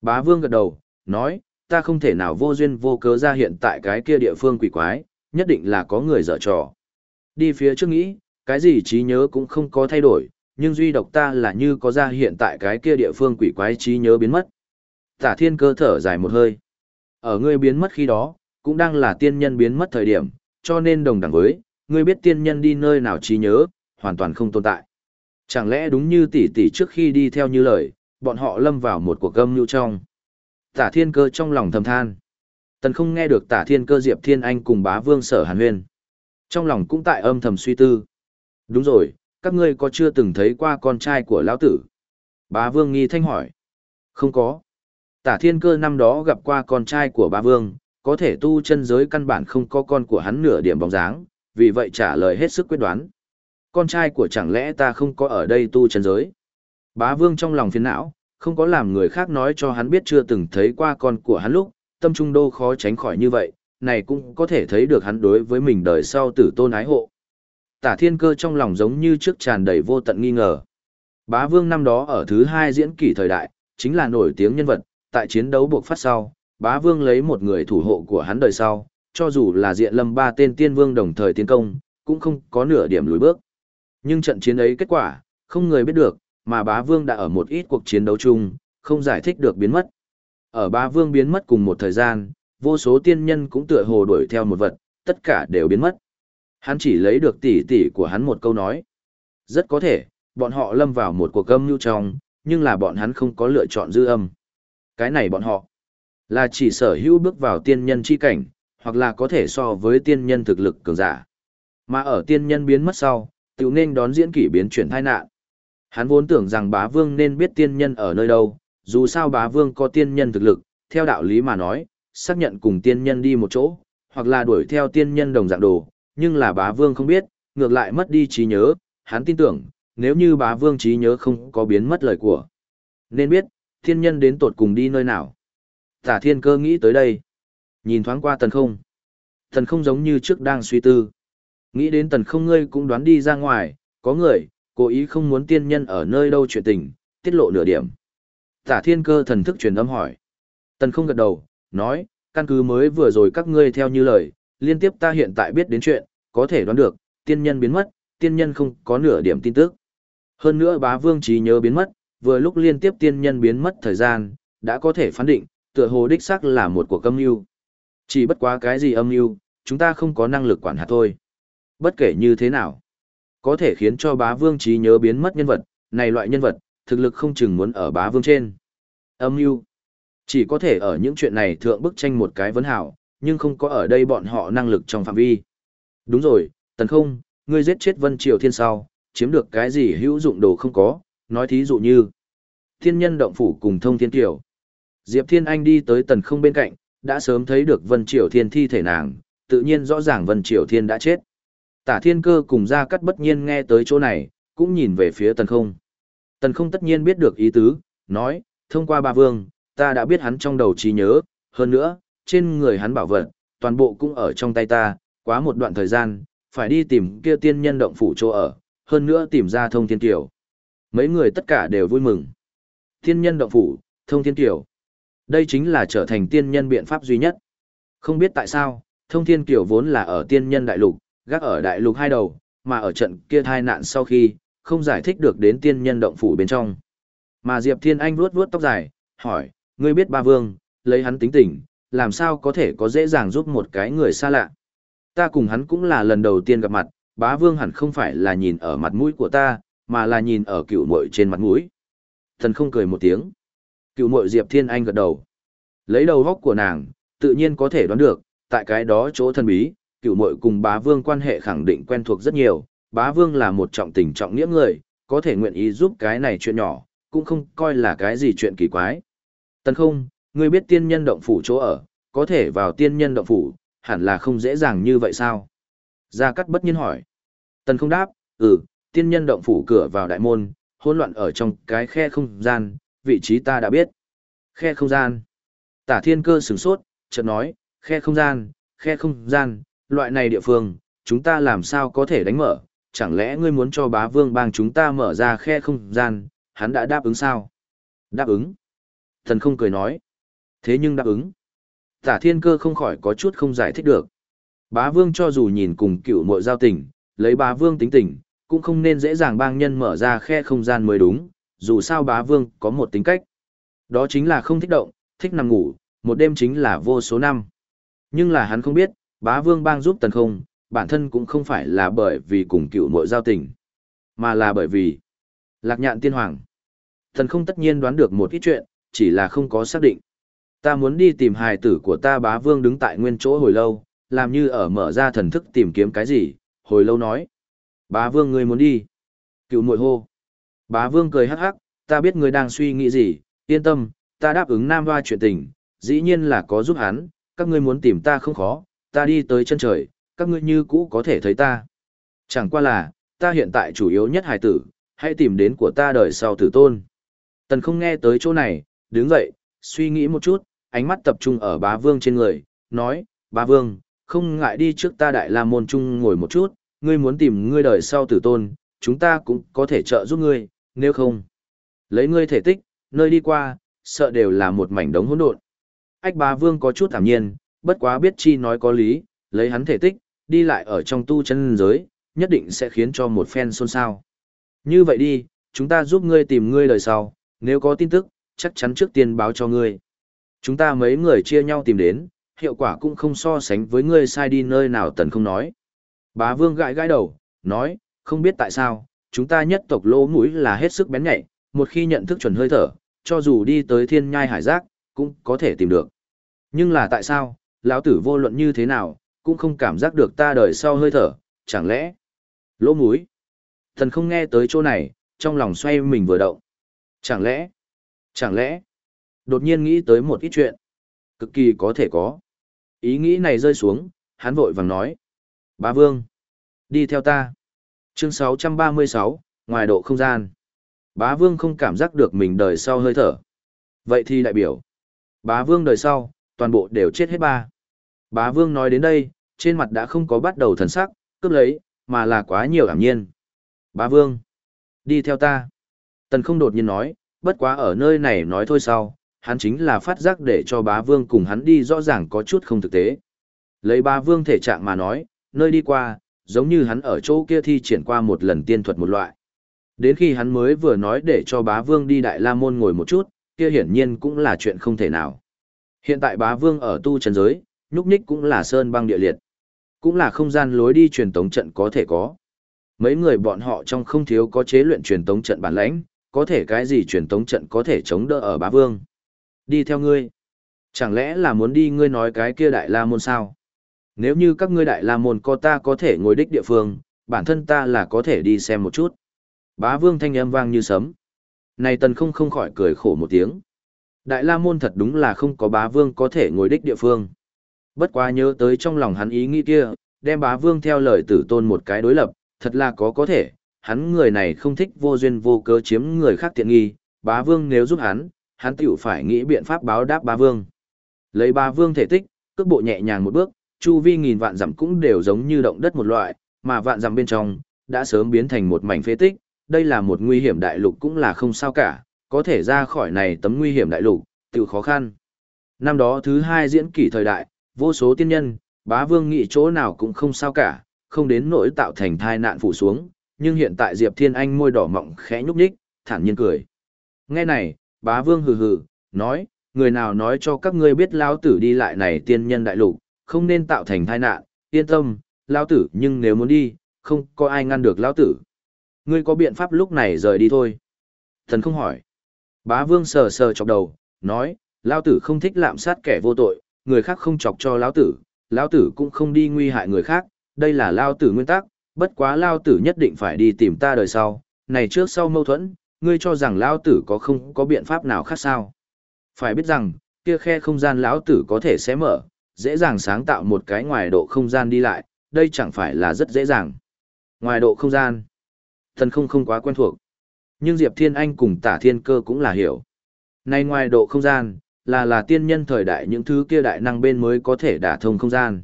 Bá vương gật đầu, nói, ta không thể nào vô duyên vô cớ ra hiện tại cái kia địa phương quỷ quái, nhất định là có người dở trò. Đi phía trước nghĩ, cái gì trí nhớ cũng không có thay đổi, nhưng duy độc ta là như có ra hiện tại cái kia địa phương quỷ quái trí nhớ biến mất. Tả thiên cơ thở dài một hơi. Ở ngươi biến mất khi đó, cũng đang là tiên nhân biến mất thời điểm, cho nên đồng đẳng với, ngươi biết tiên nhân đi nơi nào trí nhớ, hoàn toàn không tồn tại. Chẳng lẽ đúng như tỷ tỷ trước khi đi theo như lời, bọn họ lâm vào một cuộc gâm nhu trong. Tả thiên cơ trong lòng thầm than. Tần không nghe được tả thiên cơ Diệp Thiên Anh cùng bá vương sở hàn huyên. Trong lòng cũng tại âm thầm suy tư. Đúng rồi, các ngươi có chưa từng thấy qua con trai của lão tử? Bá vương nghi thanh hỏi. Không có. Tả thiên cơ năm đó gặp qua con trai của bá vương, có thể tu chân giới căn bản không có con của hắn nửa điểm bóng dáng, vì vậy trả lời hết sức quyết đoán. Con trai của chẳng lẽ ta không có ở đây tu chân giới? Bá vương trong lòng phiền não, không có làm người khác nói cho hắn biết chưa từng thấy qua con của hắn lúc, tâm trung đô khó tránh khỏi như vậy, này cũng có thể thấy được hắn đối với mình đời sau tử tôn ái hộ. Tả thiên cơ trong lòng giống như trước tràn đầy vô tận nghi ngờ. Bá vương năm đó ở thứ hai diễn kỷ thời đại, chính là nổi tiếng nhân vật, tại chiến đấu buộc phát sau, Bá vương lấy một người thủ hộ của hắn đời sau, cho dù là diện lâm ba tên tiên vương đồng thời tiến công, cũng không có nửa điểm lùi bước. Nhưng trận chiến ấy kết quả, không người biết được, mà bá vương đã ở một ít cuộc chiến đấu chung, không giải thích được biến mất. Ở bá vương biến mất cùng một thời gian, vô số tiên nhân cũng tựa hồ đuổi theo một vật, tất cả đều biến mất. Hắn chỉ lấy được tỷ tỷ của hắn một câu nói. Rất có thể, bọn họ lâm vào một cuộc âm như trong, nhưng là bọn hắn không có lựa chọn dư âm. Cái này bọn họ, là chỉ sở hữu bước vào tiên nhân chi cảnh, hoặc là có thể so với tiên nhân thực lực cường giả. Mà ở tiên nhân biến mất sau, tự nên đón diễn kỷ biến chuyển thai nạn. Hắn vốn tưởng rằng bá vương nên biết tiên nhân ở nơi đâu, dù sao bá vương có tiên nhân thực lực, theo đạo lý mà nói, xác nhận cùng tiên nhân đi một chỗ, hoặc là đuổi theo tiên nhân đồng dạng đồ, nhưng là bá vương không biết, ngược lại mất đi trí nhớ, hắn tin tưởng, nếu như bá vương trí nhớ không có biến mất lời của. Nên biết, Tiên nhân đến tột cùng đi nơi nào. Tả thiên cơ nghĩ tới đây. Nhìn thoáng qua tần không. Tần không giống như trước đang suy tư. Nghĩ đến tần không ngươi cũng đoán đi ra ngoài, có người, cố ý không muốn tiên nhân ở nơi đâu chuyện tình, tiết lộ nửa điểm. Tả thiên cơ thần thức truyền âm hỏi. Tần không gật đầu, nói, căn cứ mới vừa rồi các ngươi theo như lời, liên tiếp ta hiện tại biết đến chuyện, có thể đoán được, tiên nhân biến mất, tiên nhân không có nửa điểm tin tức. Hơn nữa bá vương trí nhớ biến mất, vừa lúc liên tiếp tiên nhân biến mất thời gian, đã có thể phán định, tựa hồ đích xác là một cuộc âm mưu. Chỉ bất quá cái gì âm mưu, chúng ta không có năng lực quản hạt thôi. Bất kể như thế nào, có thể khiến cho bá vương trí nhớ biến mất nhân vật, này loại nhân vật, thực lực không chừng muốn ở bá vương trên. Âm mưu chỉ có thể ở những chuyện này thượng bức tranh một cái vấn hảo, nhưng không có ở đây bọn họ năng lực trong phạm vi. Đúng rồi, tần không, ngươi giết chết Vân Triều Thiên sau, chiếm được cái gì hữu dụng đồ không có, nói thí dụ như thiên nhân động phủ cùng thông thiên tiểu. Diệp Thiên Anh đi tới tần không bên cạnh, đã sớm thấy được Vân Triều Thiên thi thể nàng, tự nhiên rõ ràng Vân Triều Thiên đã chết. Tả thiên cơ cùng ra cắt bất nhiên nghe tới chỗ này, cũng nhìn về phía tần không. Tần không tất nhiên biết được ý tứ, nói, thông qua ba vương, ta đã biết hắn trong đầu trí nhớ, hơn nữa, trên người hắn bảo vật, toàn bộ cũng ở trong tay ta, quá một đoạn thời gian, phải đi tìm kia tiên nhân động phủ chỗ ở, hơn nữa tìm ra thông thiên tiểu. Mấy người tất cả đều vui mừng. Tiên nhân động phủ, thông thiên tiểu. Đây chính là trở thành tiên nhân biện pháp duy nhất. Không biết tại sao, thông thiên tiểu vốn là ở tiên nhân đại lục, gác ở đại lục hai đầu, mà ở trận kia thai nạn sau khi, không giải thích được đến tiên nhân động phủ bên trong. Mà Diệp Thiên Anh vuốt vuốt tóc dài, hỏi, ngươi biết ba vương, lấy hắn tính tình, làm sao có thể có dễ dàng giúp một cái người xa lạ. Ta cùng hắn cũng là lần đầu tiên gặp mặt, bá vương hẳn không phải là nhìn ở mặt mũi của ta, mà là nhìn ở cựu muội trên mặt mũi. Thần không cười một tiếng. Cựu muội Diệp Thiên Anh gật đầu. Lấy đầu góc của nàng, tự nhiên có thể đoán được, tại cái đó chỗ thần bí, cựu Mội cùng bá vương quan hệ khẳng định quen thuộc rất nhiều. Bá vương là một trọng tình trọng nghĩa người, có thể nguyện ý giúp cái này chuyện nhỏ, cũng không coi là cái gì chuyện kỳ quái. Tần không, ngươi biết tiên nhân động phủ chỗ ở, có thể vào tiên nhân động phủ, hẳn là không dễ dàng như vậy sao? Gia Cát bất nhiên hỏi. Tần không đáp, ừ, tiên nhân động phủ cửa vào đại môn, hỗn loạn ở trong cái khe không gian, vị trí ta đã biết. Khe không gian. Tả thiên cơ sửng sốt, chợt nói, khe không gian, khe không gian, loại này địa phương, chúng ta làm sao có thể đánh mở, chẳng lẽ ngươi muốn cho bá vương bang chúng ta mở ra khe không gian, hắn đã đáp ứng sao? Đáp ứng. Thần không cười nói. Thế nhưng đáp ứng. Tả thiên cơ không khỏi có chút không giải thích được. Bá vương cho dù nhìn cùng cựu mội giao tình, lấy bá vương tính tình, cũng không nên dễ dàng bang nhân mở ra khe không gian mới đúng, dù sao bá vương có một tính cách. Đó chính là không thích động, thích nằm ngủ, một đêm chính là vô số năm. Nhưng là hắn không biết, bá vương bang giúp tần không, bản thân cũng không phải là bởi vì cùng cựu mội giao tình, mà là bởi vì lạc nhạn tiên hoàng. Tần không tất nhiên đoán được một ít chuyện, chỉ là không có xác định. Ta muốn đi tìm hài tử của ta bá vương đứng tại nguyên chỗ hồi lâu, làm như ở mở ra thần thức tìm kiếm cái gì, hồi lâu nói. Bá vương ngươi muốn đi. Cựu muội hô. Bá vương cười hắc hắc, ta biết ngươi đang suy nghĩ gì, yên tâm, ta đáp ứng nam hoa chuyện tình, dĩ nhiên là có giúp hắn, các ngươi muốn tìm ta không khó, ta đi tới chân trời, các ngươi như cũ có thể thấy ta. Chẳng qua là, ta hiện tại chủ yếu nhất hài tử, hãy tìm đến của ta đời sau tử tôn. Tần không nghe tới chỗ này, đứng dậy, suy nghĩ một chút, ánh mắt tập trung ở bá vương trên người, nói, bá vương, không ngại đi trước ta đại la môn trung ngồi một chút, ngươi muốn tìm ngươi đời sau tử tôn, chúng ta cũng có thể trợ giúp ngươi, nếu không. Lấy ngươi thể tích, nơi đi qua, sợ đều là một mảnh đống hỗn độn. Ách bá vương có chút thảm nhiên, bất quá biết chi nói có lý, lấy hắn thể tích, đi lại ở trong tu chân giới, nhất định sẽ khiến cho một phen xôn xao. Như vậy đi, chúng ta giúp ngươi tìm ngươi lời sau, nếu có tin tức, chắc chắn trước tiên báo cho ngươi. Chúng ta mấy người chia nhau tìm đến, hiệu quả cũng không so sánh với ngươi sai đi nơi nào tần không nói. Bá vương gãi gãi đầu, nói, không biết tại sao, chúng ta nhất tộc lỗ mũi là hết sức bén nhạy, một khi nhận thức chuẩn hơi thở, cho dù đi tới thiên nhai hải giác, cũng có thể tìm được. Nhưng là tại sao, lão tử vô luận như thế nào, cũng không cảm giác được ta đời sau hơi thở, chẳng lẽ lỗ mũi. Thần không nghe tới chỗ này, trong lòng xoay mình vừa động. Chẳng lẽ, chẳng lẽ, đột nhiên nghĩ tới một ít chuyện. Cực kỳ có thể có. Ý nghĩ này rơi xuống, hắn vội vàng nói. Bá Vương, đi theo ta. Chương 636, ngoài độ không gian. Bá Vương không cảm giác được mình đời sau hơi thở. Vậy thì đại biểu. Bá Vương đời sau, toàn bộ đều chết hết ba. Bá Vương nói đến đây, trên mặt đã không có bắt đầu thần sắc, cướp lấy, mà là quá nhiều ảm nhiên. Bá Vương, đi theo ta. Tần không đột nhiên nói, bất quá ở nơi này nói thôi sau, hắn chính là phát giác để cho bá vương cùng hắn đi rõ ràng có chút không thực tế. Lấy bá vương thể trạng mà nói, nơi đi qua, giống như hắn ở chỗ kia thi triển qua một lần tiên thuật một loại. Đến khi hắn mới vừa nói để cho bá vương đi đại la môn ngồi một chút, kia hiển nhiên cũng là chuyện không thể nào. Hiện tại bá vương ở tu chân giới, nhúc nhích cũng là sơn băng địa liệt. Cũng là không gian lối đi truyền tống trận có thể có. Mấy người bọn họ trong không thiếu có chế luyện truyền tống trận bản lãnh, có thể cái gì truyền tống trận có thể chống đỡ ở bá vương. Đi theo ngươi. Chẳng lẽ là muốn đi ngươi nói cái kia đại la môn sao? Nếu như các ngươi đại la môn có ta có thể ngồi đích địa phương, bản thân ta là có thể đi xem một chút. Bá vương thanh âm vang như sấm. Này tần không không khỏi cười khổ một tiếng. Đại la môn thật đúng là không có bá vương có thể ngồi đích địa phương. Bất quá nhớ tới trong lòng hắn ý nghĩ kia, đem bá vương theo lời tử tôn một cái đối lập, thật là có có thể, hắn người này không thích vô duyên vô cớ chiếm người khác tiện nghi, bá vương nếu giúp hắn, hắn tiểu phải nghĩ biện pháp báo đáp bá vương. Lấy bá vương thể tích, cước bộ nhẹ nhàng một bước, chu vi nghìn vạn dặm cũng đều giống như động đất một loại, mà vạn dặm bên trong, đã sớm biến thành một mảnh phế tích, đây là một nguy hiểm đại lục cũng là không sao cả, có thể ra khỏi này tấm nguy hiểm đại lục, tiểu khó khăn. Năm đó thứ hai diễn kỷ thời đại, vô số tiên nhân, bá vương nghĩ chỗ nào cũng không sao cả, không đến nỗi tạo thành thai nạn phủ xuống, nhưng hiện tại Diệp Thiên Anh môi đỏ mọng khẽ nhúc nhích, thản nhiên cười. Nghe này, bá vương hừ hừ, nói, người nào nói cho các ngươi biết lão tử đi lại này tiên nhân đại lục, không nên tạo thành tai nạn, yên tâm, lão tử nhưng nếu muốn đi, không có ai ngăn được lão tử. Ngươi có biện pháp lúc này rời đi thôi. Thần không hỏi. Bá vương sờ sờ chọc đầu, nói, lão tử không thích lạm sát kẻ vô tội, người khác không chọc cho lão tử, lão tử cũng không đi nguy hại người khác, đây là lão tử nguyên tắc, bất quá lão tử nhất định phải đi tìm ta đời sau, này trước sau mâu thuẫn, ngươi cho rằng lão tử có không có biện pháp nào khác sao? Phải biết rằng, kia khe không gian lão tử có thể sẽ mở, dễ dàng sáng tạo một cái ngoài độ không gian đi lại, đây chẳng phải là rất dễ dàng. Ngoài độ không gian, thần không không quá quen thuộc. Nhưng Diệp Thiên Anh cùng Tả Thiên Cơ cũng là hiểu. Này ngoài độ không gian, là là tiên nhân thời đại những thứ kia đại năng bên mới có thể đả thông không gian.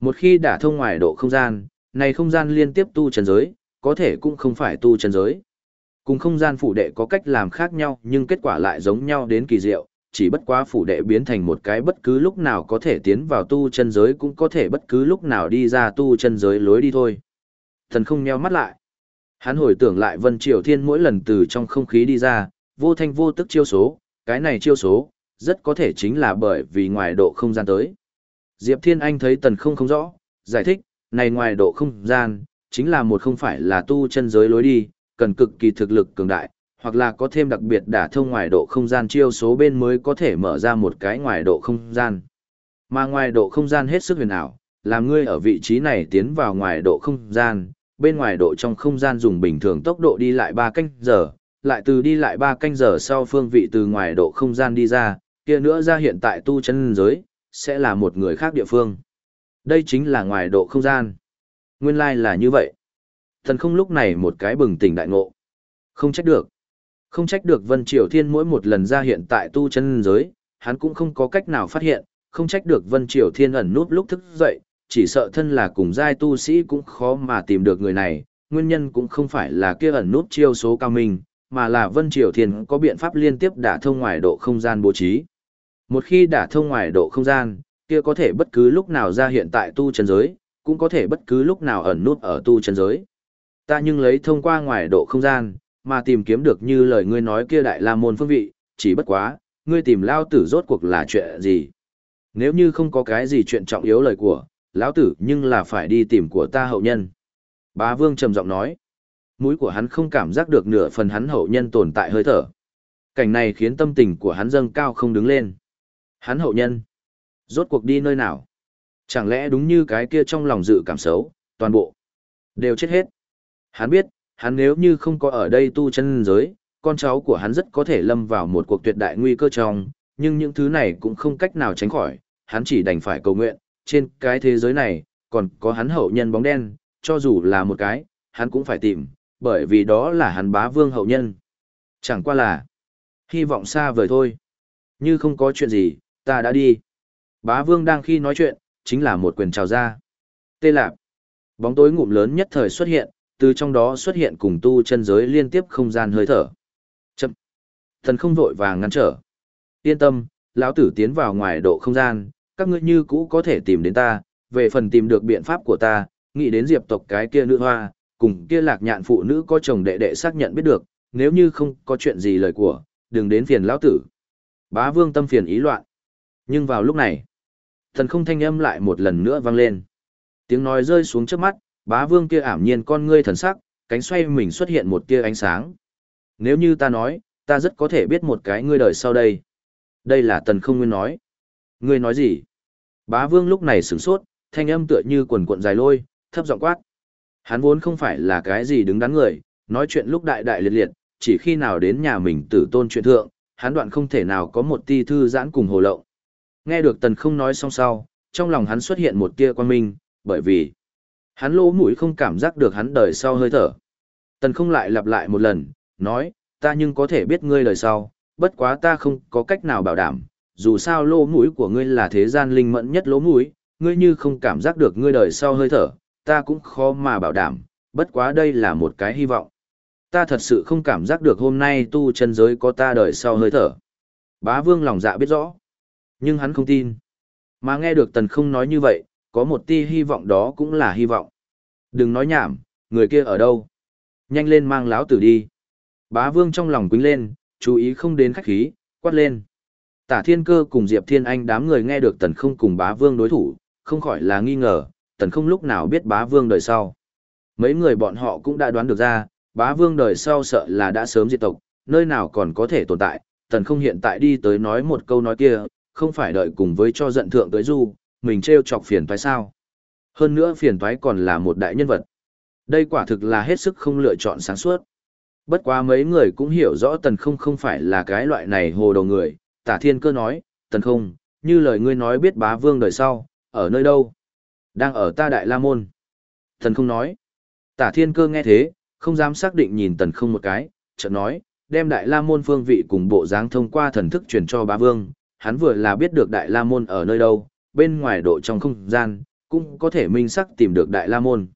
Một khi đả thông ngoài độ không gian, này không gian liên tiếp tu chân giới, có thể cũng không phải tu chân giới. Cùng không gian phủ đệ có cách làm khác nhau nhưng kết quả lại giống nhau đến kỳ diệu, chỉ bất quá phủ đệ biến thành một cái bất cứ lúc nào có thể tiến vào tu chân giới cũng có thể bất cứ lúc nào đi ra tu chân giới lối đi thôi. Thần không nheo mắt lại. Hắn hồi tưởng lại Vân Triều Thiên mỗi lần từ trong không khí đi ra, vô thanh vô tức chiêu số, cái này chiêu số, rất có thể chính là bởi vì ngoài độ không gian tới. Diệp Thiên Anh thấy tần không không rõ, giải thích, này ngoài độ không gian, chính là một không phải là tu chân giới lối đi, cần cực kỳ thực lực cường đại, hoặc là có thêm đặc biệt đả thông ngoài độ không gian chiêu số bên mới có thể mở ra một cái ngoài độ không gian. Mà ngoài độ không gian hết sức huyền ảo, làm ngươi ở vị trí này tiến vào ngoài độ không gian, bên ngoài độ trong không gian dùng bình thường tốc độ đi lại 3 canh giờ, lại từ đi lại 3 canh giờ sau phương vị từ ngoài độ không gian đi ra, kia nữa ra hiện tại tu chân giới, sẽ là một người khác địa phương. Đây chính là ngoài độ không gian. Nguyên lai like là như vậy. Thần không lúc này một cái bừng tỉnh đại ngộ. Không trách được. Không trách được Vân Triều Thiên mỗi một lần ra hiện tại tu chân giới, hắn cũng không có cách nào phát hiện, không trách được Vân Triều Thiên ẩn nút lúc thức dậy, chỉ sợ thân là cùng giai tu sĩ cũng khó mà tìm được người này, nguyên nhân cũng không phải là kia ẩn nút chiêu số cao minh, mà là Vân Triều Thiên có biện pháp liên tiếp đả thông ngoài độ không gian bố trí. Một khi đả thông ngoài độ không gian, kia có thể bất cứ lúc nào ra hiện tại tu chân giới, cũng có thể bất cứ lúc nào ẩn nút ở tu chân giới. Ta nhưng lấy thông qua ngoài độ không gian, mà tìm kiếm được như lời ngươi nói kia đại la môn phương vị, chỉ bất quá, ngươi tìm lao tử rốt cuộc là chuyện gì. Nếu như không có cái gì chuyện trọng yếu lời của, lão tử nhưng là phải đi tìm của ta hậu nhân. Bá vương trầm giọng nói, mũi của hắn không cảm giác được nửa phần hắn hậu nhân tồn tại hơi thở. Cảnh này khiến tâm tình của hắn dâng cao không đứng lên. Hắn hậu nhân, rốt cuộc đi nơi nào? Chẳng lẽ đúng như cái kia trong lòng dự cảm xấu, toàn bộ đều chết hết. Hắn biết, hắn nếu như không có ở đây tu chân giới, con cháu của hắn rất có thể lâm vào một cuộc tuyệt đại nguy cơ trong, nhưng những thứ này cũng không cách nào tránh khỏi, hắn chỉ đành phải cầu nguyện, trên cái thế giới này, còn có hắn hậu nhân bóng đen, cho dù là một cái, hắn cũng phải tìm, bởi vì đó là hắn bá vương hậu nhân. Chẳng qua là, hy vọng xa vời thôi. Như không có chuyện gì, ta đã đi. Bá vương đang khi nói chuyện, chính là một quyền trào ra. Tê lạp. Bóng tối ngụm lớn nhất thời xuất hiện, từ trong đó xuất hiện cùng tu chân giới liên tiếp không gian hơi thở. Chậm. Thần không vội vàng ngăn trở. Yên tâm, lão tử tiến vào ngoài độ không gian, các ngươi như cũ có thể tìm đến ta, về phần tìm được biện pháp của ta, nghĩ đến diệp tộc cái kia nữ hoa, cùng kia lạc nhạn phụ nữ có chồng đệ đệ xác nhận biết được, nếu như không có chuyện gì lời của, đừng đến phiền lão tử. Bá vương tâm phiền ý loạn. Nhưng vào lúc này, thần không thanh âm lại một lần nữa vang lên. Tiếng nói rơi xuống trước mắt, bá vương kia ảm nhiên con ngươi thần sắc, cánh xoay mình xuất hiện một tia ánh sáng. Nếu như ta nói, ta rất có thể biết một cái ngươi đời sau đây. Đây là tần không nguyên nói. Ngươi nói gì? Bá vương lúc này sửng sốt, thanh âm tựa như quần cuộn dài lôi, thấp giọng quát. Hắn vốn không phải là cái gì đứng đắn người, nói chuyện lúc đại đại liệt liệt, chỉ khi nào đến nhà mình tử tôn chuyện thượng, hắn đoạn không thể nào có một ti thư giãn cùng hồ lộng. Nghe được tần không nói xong sau, trong lòng hắn xuất hiện một tia quan minh, bởi vì hắn lỗ mũi không cảm giác được hắn đời sau hơi thở. Tần không lại lặp lại một lần, nói, ta nhưng có thể biết ngươi đời sau, bất quá ta không có cách nào bảo đảm, dù sao lỗ mũi của ngươi là thế gian linh mẫn nhất lỗ mũi, ngươi như không cảm giác được ngươi đời sau hơi thở, ta cũng khó mà bảo đảm, bất quá đây là một cái hy vọng. Ta thật sự không cảm giác được hôm nay tu chân giới có ta đời sau hơi thở. Bá vương lòng dạ biết rõ, nhưng hắn không tin. Mà nghe được tần không nói như vậy, có một tia hy vọng đó cũng là hy vọng. Đừng nói nhảm, người kia ở đâu? Nhanh lên mang láo tử đi. Bá vương trong lòng quính lên, chú ý không đến khách khí, quát lên. Tả thiên cơ cùng Diệp Thiên Anh đám người nghe được tần không cùng bá vương đối thủ, không khỏi là nghi ngờ, tần không lúc nào biết bá vương đời sau. Mấy người bọn họ cũng đã đoán được ra, bá vương đời sau sợ là đã sớm diệt tộc, nơi nào còn có thể tồn tại, tần không hiện tại đi tới nói một câu nói kia, không phải đợi cùng với cho giận thượng tới du, mình treo chọc phiền toái sao. Hơn nữa phiền toái còn là một đại nhân vật. Đây quả thực là hết sức không lựa chọn sáng suốt. Bất quá mấy người cũng hiểu rõ tần không không phải là cái loại này hồ đầu người, tả thiên cơ nói, tần không, như lời ngươi nói biết bá vương đời sau, ở nơi đâu? Đang ở ta đại la môn. Tần không nói. Tả thiên cơ nghe thế, không dám xác định nhìn tần không một cái, chợt nói, đem đại la môn phương vị cùng bộ dáng thông qua thần thức truyền cho bá vương, hắn vừa là biết được đại la môn ở nơi đâu, bên ngoài độ trong không gian, cũng có thể minh sắc tìm được đại la môn.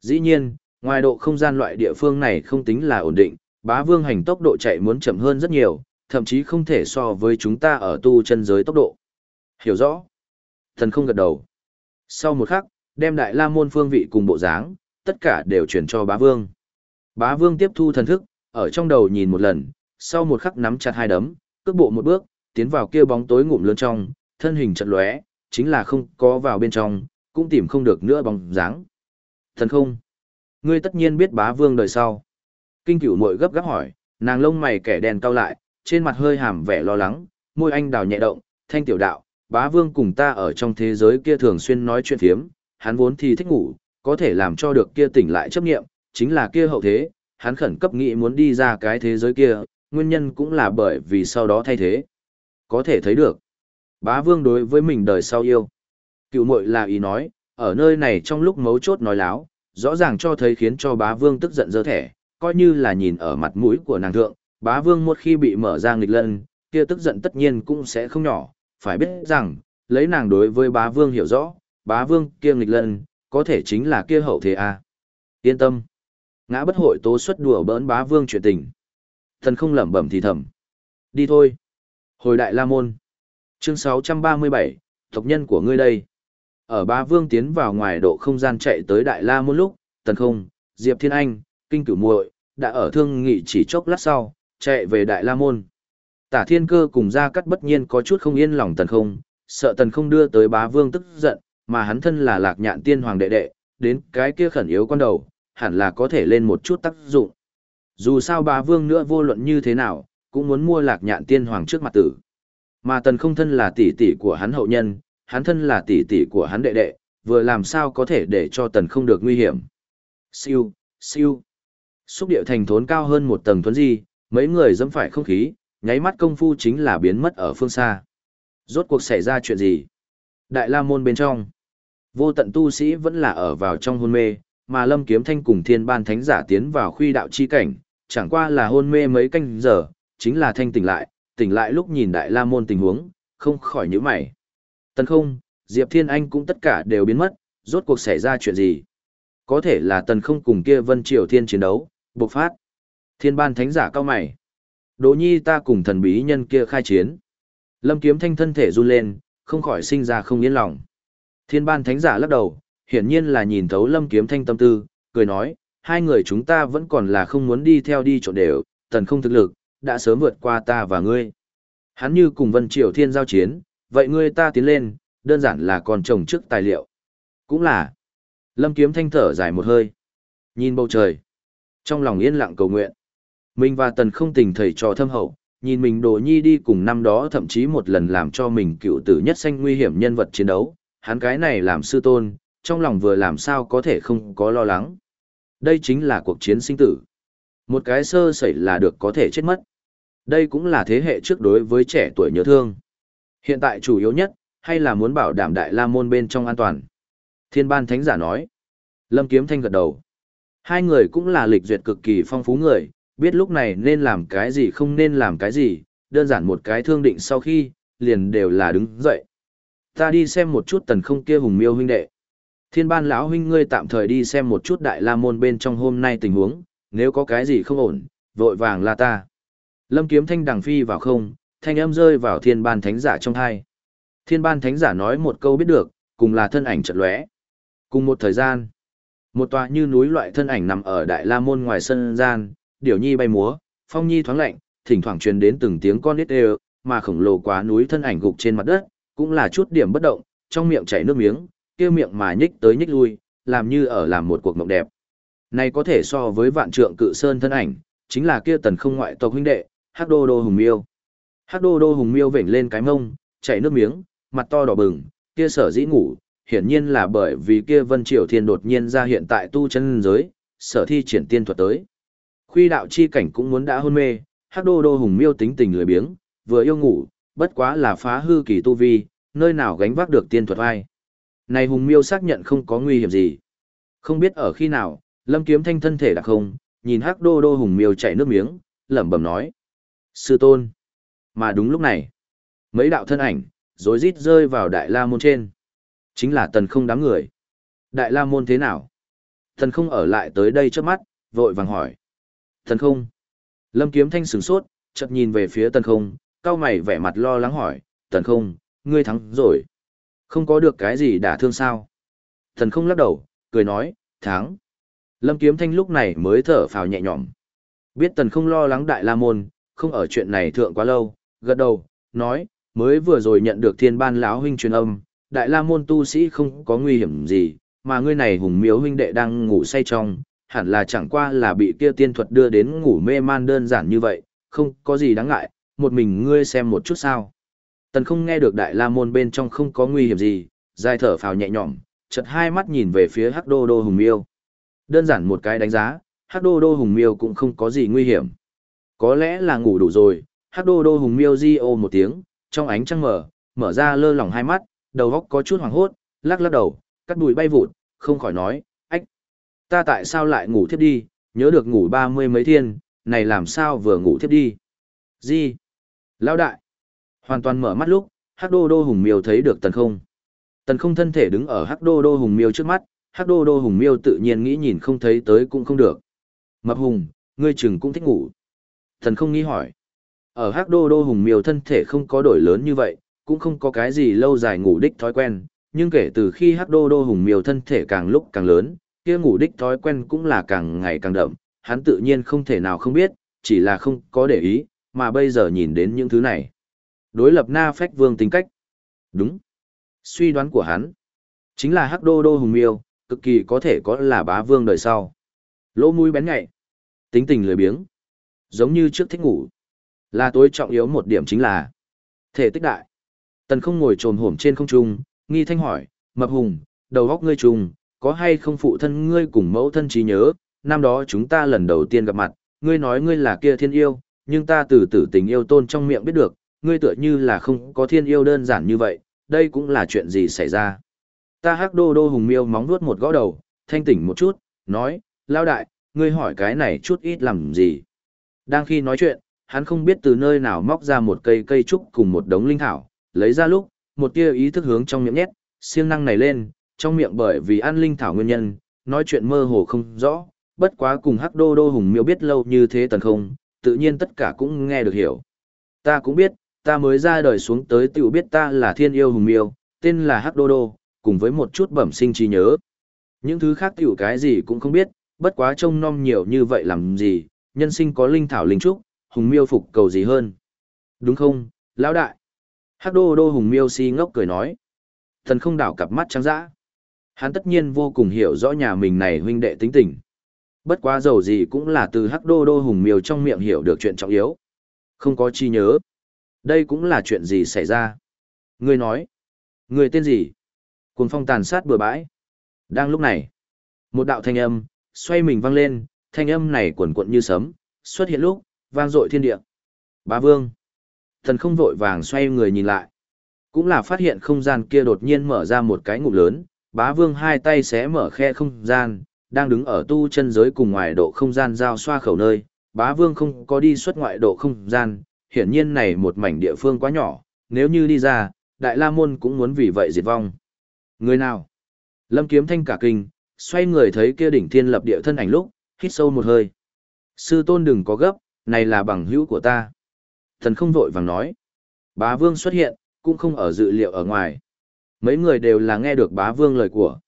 Dĩ nhiên, ngoài độ không gian loại địa phương này không tính là ổn định, bá vương hành tốc độ chạy muốn chậm hơn rất nhiều, thậm chí không thể so với chúng ta ở tu chân giới tốc độ. Hiểu rõ. Thần không gật đầu. Sau một khắc, đem đại la môn phương vị cùng bộ dáng, tất cả đều chuyển cho bá vương. Bá vương tiếp thu thần thức, ở trong đầu nhìn một lần, sau một khắc nắm chặt hai đấm, cước bộ một bước, tiến vào kia bóng tối ngụm lớn trong, thân hình chật lóe, chính là không có vào bên trong, cũng tìm không được nữa bóng dáng. Thần không, ngươi tất nhiên biết bá vương đời sau. Kinh cửu muội gấp gáp hỏi, nàng lông mày kẻ đèn cao lại, trên mặt hơi hàm vẻ lo lắng, môi anh đào nhẹ động, thanh tiểu đạo, bá vương cùng ta ở trong thế giới kia thường xuyên nói chuyện phiếm, hắn vốn thì thích ngủ, có thể làm cho được kia tỉnh lại chấp nghiệm, chính là kia hậu thế, hắn khẩn cấp nghĩ muốn đi ra cái thế giới kia, nguyên nhân cũng là bởi vì sau đó thay thế. Có thể thấy được, bá vương đối với mình đời sau yêu. Cựu mội là ý nói, ở nơi này trong lúc mấu chốt nói láo, rõ ràng cho thấy khiến cho bá vương tức giận dơ thẻ, coi như là nhìn ở mặt mũi của nàng thượng, bá vương một khi bị mở ra nghịch lân, kia tức giận tất nhiên cũng sẽ không nhỏ, phải biết rằng, lấy nàng đối với bá vương hiểu rõ, bá vương kia nghịch lân, có thể chính là kia hậu thế a. À. Yên tâm. Ngã bất hội tố xuất đùa bỡn bá vương chuyện tình. Thần không lẩm bẩm thì thầm. Đi thôi. Hồi đại la môn. Chương 637, tộc nhân của ngươi đây. Ở ba vương tiến vào ngoài độ không gian chạy tới Đại La môn lúc, Tần Không, Diệp Thiên Anh, Kinh Cửu muội đã ở thương nghị chỉ chốc lát sau, chạy về Đại La Môn. Tả Thiên Cơ cùng Gia Cắt bất nhiên có chút không yên lòng Tần Không, sợ Tần Không đưa tới bá vương tức giận, mà hắn thân là lạc nhạn tiên hoàng đệ đệ, đến cái kia khẩn yếu con đầu, hẳn là có thể lên một chút tác dụng. Dù sao bá vương nữa vô luận như thế nào, cũng muốn mua lạc nhạn tiên hoàng trước mặt tử. Mà Tần Không thân là tỷ tỷ của hắn hậu nhân, hắn thân là tỷ tỷ của hắn đệ đệ, vừa làm sao có thể để cho Tần Không được nguy hiểm. Siêu, siêu. Xúc điệu thành thốn cao hơn một tầng thuấn di, mấy người dẫm phải không khí, nháy mắt công phu chính là biến mất ở phương xa. Rốt cuộc xảy ra chuyện gì? Đại La Môn bên trong. Vô tận tu sĩ vẫn là ở vào trong hôn mê, mà Lâm Kiếm Thanh cùng Thiên Ban Thánh giả tiến vào khuy đạo chi cảnh, chẳng qua là hôn mê mấy canh giờ, chính là thanh tỉnh lại, tỉnh lại lúc nhìn Đại La Môn tình huống, không khỏi nhíu mày. Tần không, Diệp Thiên Anh cũng tất cả đều biến mất, rốt cuộc xảy ra chuyện gì? Có thể là tần không cùng kia Vân Triều Thiên chiến đấu, bộc phát. Thiên ban thánh giả cao mày. Đỗ nhi ta cùng thần bí nhân kia khai chiến. Lâm kiếm thanh thân thể run lên, không khỏi sinh ra không yên lòng. Thiên ban thánh giả lắc đầu, hiển nhiên là nhìn thấu lâm kiếm thanh tâm tư, cười nói, hai người chúng ta vẫn còn là không muốn đi theo đi trộn đều, tần không thực lực, đã sớm vượt qua ta và ngươi. Hắn như cùng Vân Triều Thiên giao chiến, vậy ngươi ta tiến lên, đơn giản là còn trồng trước tài liệu. Cũng là. Lâm Kiếm Thanh thở dài một hơi. Nhìn bầu trời. Trong lòng yên lặng cầu nguyện. Mình và Tần không tình thầy trò thâm hậu, nhìn mình đồ nhi đi cùng năm đó thậm chí một lần làm cho mình cựu tử nhất sanh nguy hiểm nhân vật chiến đấu. Hắn cái này làm sư tôn, trong lòng vừa làm sao có thể không có lo lắng. Đây chính là cuộc chiến sinh tử. Một cái sơ sẩy là được có thể chết mất. Đây cũng là thế hệ trước đối với trẻ tuổi nhớ thương. Hiện tại chủ yếu nhất, hay là muốn bảo đảm đại la môn bên trong an toàn. Thiên ban thánh giả nói. Lâm Kiếm Thanh gật đầu. Hai người cũng là lịch duyệt cực kỳ phong phú người, biết lúc này nên làm cái gì không nên làm cái gì, đơn giản một cái thương định sau khi, liền đều là đứng dậy. Ta đi xem một chút tần không kia hùng miêu huynh đệ. Thiên ban lão huynh ngươi tạm thời đi xem một chút đại la môn bên trong hôm nay tình huống, nếu có cái gì không ổn, vội vàng là ta. Lâm kiếm thanh đằng phi vào không, thanh âm rơi vào thiên ban thánh giả trong hai. Thiên ban thánh giả nói một câu biết được, cùng là thân ảnh chợt lóe. Cùng một thời gian, một tòa như núi loại thân ảnh nằm ở đại la môn ngoài sân gian, điểu nhi bay múa, phong nhi thoáng lạnh, thỉnh thoảng truyền đến từng tiếng con nít đều, mà khổng lồ quá núi thân ảnh gục trên mặt đất, cũng là chút điểm bất động, trong miệng chảy nước miếng, kia miệng mà nhích tới nhích lui, làm như ở làm một cuộc mộng đẹp. Này có thể so với vạn trượng cự sơn thân ảnh, chính là kia tần không ngoại tộc huynh đệ, Hắc Đô Đô Hùng Miêu. Hắc Đô Đô Hùng Miêu vểnh lên cái mông, chảy nước miếng, mặt to đỏ bừng, kia sở dĩ ngủ, hiển nhiên là bởi vì kia Vân Triều Thiên đột nhiên ra hiện tại tu chân giới, sở thi triển tiên thuật tới. Khuy đạo chi cảnh cũng muốn đã hôn mê, Hắc Đô Đô Hùng Miêu tính tình lười biếng, vừa yêu ngủ, bất quá là phá hư kỳ tu vi, nơi nào gánh vác được tiên thuật ai. Này Hùng Miêu xác nhận không có nguy hiểm gì. Không biết ở khi nào, Lâm Kiếm Thanh thân thể đặc không, nhìn Hắc Đô Đô Hùng Miêu chảy nước miếng, lẩm bẩm nói: "Sư tôn." Mà đúng lúc này, mấy đạo thân ảnh rối rít rơi vào Đại La môn trên. Chính là Tần Không đám người. Đại La môn thế nào? Tần Không ở lại tới đây trước mắt, vội vàng hỏi. Tần Không. Lâm Kiếm Thanh sửng sốt, chợt nhìn về phía Tần Không, cao mày vẻ mặt lo lắng hỏi, Tần Không, ngươi thắng rồi. Không có được cái gì đả thương sao? Tần Không lắc đầu, cười nói, thắng. Lâm Kiếm Thanh lúc này mới thở phào nhẹ nhõm. Biết Tần Không lo lắng Đại La môn, không ở chuyện này thượng quá lâu, gật đầu, nói, mới vừa rồi nhận được thiên ban lão huynh truyền âm, đại la môn tu sĩ không có nguy hiểm gì, mà ngươi này hùng miếu huynh đệ đang ngủ say trong, hẳn là chẳng qua là bị kia tiên thuật đưa đến ngủ mê man đơn giản như vậy, không có gì đáng ngại, một mình ngươi xem một chút sao. Tần không nghe được đại la môn bên trong không có nguy hiểm gì, dài thở phào nhẹ nhõm, chật hai mắt nhìn về phía hắc đô đô hùng miêu. Đơn giản một cái đánh giá, hắc đô đô hùng miêu cũng không có gì nguy hiểm. Có lẽ là ngủ đủ rồi, hắc đô đô hùng miêu di ô một tiếng, trong ánh trăng mở, mở ra lơ lỏng hai mắt, đầu góc có chút hoảng hốt, lắc lắc đầu, cắt bụi bay vụt, không khỏi nói, ách, ta tại sao lại ngủ thiếp đi, nhớ được ngủ ba mươi mấy thiên, này làm sao vừa ngủ thiếp đi. Gì? Lão đại. Hoàn toàn mở mắt lúc, Hắc Đô Đô Hùng Miêu thấy được Tần Không. Tần Không thân thể đứng ở Hắc Đô Đô Hùng Miêu trước mắt, Hắc Đô Đô Hùng Miêu tự nhiên nghĩ nhìn không thấy tới cũng không được. Mập Hùng, ngươi chừng cũng thích ngủ thần Không nghĩ hỏi. Ở Hắc Đô Đô Hùng Miêu thân thể không có đổi lớn như vậy, cũng không có cái gì lâu dài ngủ đích thói quen, nhưng kể từ khi hắc đô đô hùng miêu thân thể càng lúc càng lớn, kia ngủ đích thói quen cũng là càng ngày càng đậm, hắn tự nhiên không thể nào không biết, chỉ là không có để ý, mà bây giờ nhìn đến những thứ này. Đối lập na phách vương tính cách. Đúng. Suy đoán của hắn, chính là hắc đô đô hùng miêu, cực kỳ có thể có là bá vương đời sau. Lỗ mũi bén nhạy, tính tình lười biếng, giống như trước thích ngủ. Là tối trọng yếu một điểm chính là thể tích đại. Tần không ngồi trồm hổm trên không trung, nghi thanh hỏi, mập hùng, đầu góc ngươi trùng, có hay không phụ thân ngươi cùng mẫu thân trí nhớ, năm đó chúng ta lần đầu tiên gặp mặt, ngươi nói ngươi là kia thiên yêu, nhưng ta từ tử tình yêu tôn trong miệng biết được, ngươi tựa như là không có thiên yêu đơn giản như vậy, đây cũng là chuyện gì xảy ra. Ta hắc đô đô hùng miêu móng nuốt một gõ đầu, thanh tỉnh một chút, nói, lao đại, ngươi hỏi cái này chút ít làm gì. Đang khi nói chuyện, hắn không biết từ nơi nào móc ra một cây cây trúc cùng một đống linh thảo, lấy ra lúc, một tia ý thức hướng trong miệng nhét, siêng năng này lên, trong miệng bởi vì ăn linh thảo nguyên nhân, nói chuyện mơ hồ không rõ, bất quá cùng hắc đô đô hùng miêu biết lâu như thế tần không, tự nhiên tất cả cũng nghe được hiểu. Ta cũng biết, ta mới ra đời xuống tới tiểu biết ta là thiên yêu hùng miêu, tên là hắc đô đô, cùng với một chút bẩm sinh trí nhớ. Những thứ khác tiểu cái gì cũng không biết, bất quá trông nom nhiều như vậy làm gì, nhân sinh có linh thảo linh trúc, hùng miêu phục cầu gì hơn. Đúng không, lão đại? Hắc đô đô hùng miêu si ngốc cười nói. Thần không đảo cặp mắt trắng dã. Hắn tất nhiên vô cùng hiểu rõ nhà mình này huynh đệ tính tình. Bất quá dầu gì cũng là từ hắc đô đô hùng miêu trong miệng hiểu được chuyện trọng yếu. Không có chi nhớ. Đây cũng là chuyện gì xảy ra. Ngươi nói. Ngươi tên gì? Cuồng phong tàn sát bừa bãi. Đang lúc này. Một đạo thanh âm, xoay mình văng lên, thanh âm này quần quận như sấm, xuất hiện lúc, vang dội thiên địa. Bá vương. Thần không vội vàng xoay người nhìn lại. Cũng là phát hiện không gian kia đột nhiên mở ra một cái ngụm lớn, bá vương hai tay xé mở khe không gian, đang đứng ở tu chân giới cùng ngoài độ không gian giao xoa khẩu nơi. Bá vương không có đi xuất ngoại độ không gian, hiển nhiên này một mảnh địa phương quá nhỏ, nếu như đi ra, Đại La Môn cũng muốn vì vậy diệt vong. Người nào? Lâm Kiếm Thanh cả kinh, xoay người thấy kia đỉnh thiên lập địa thân ảnh lúc, hít sâu một hơi. Sư tôn đừng có gấp, này là bằng hữu của ta. Thần không vội vàng nói. Bá vương xuất hiện, cũng không ở dự liệu ở ngoài. Mấy người đều là nghe được bá vương lời của.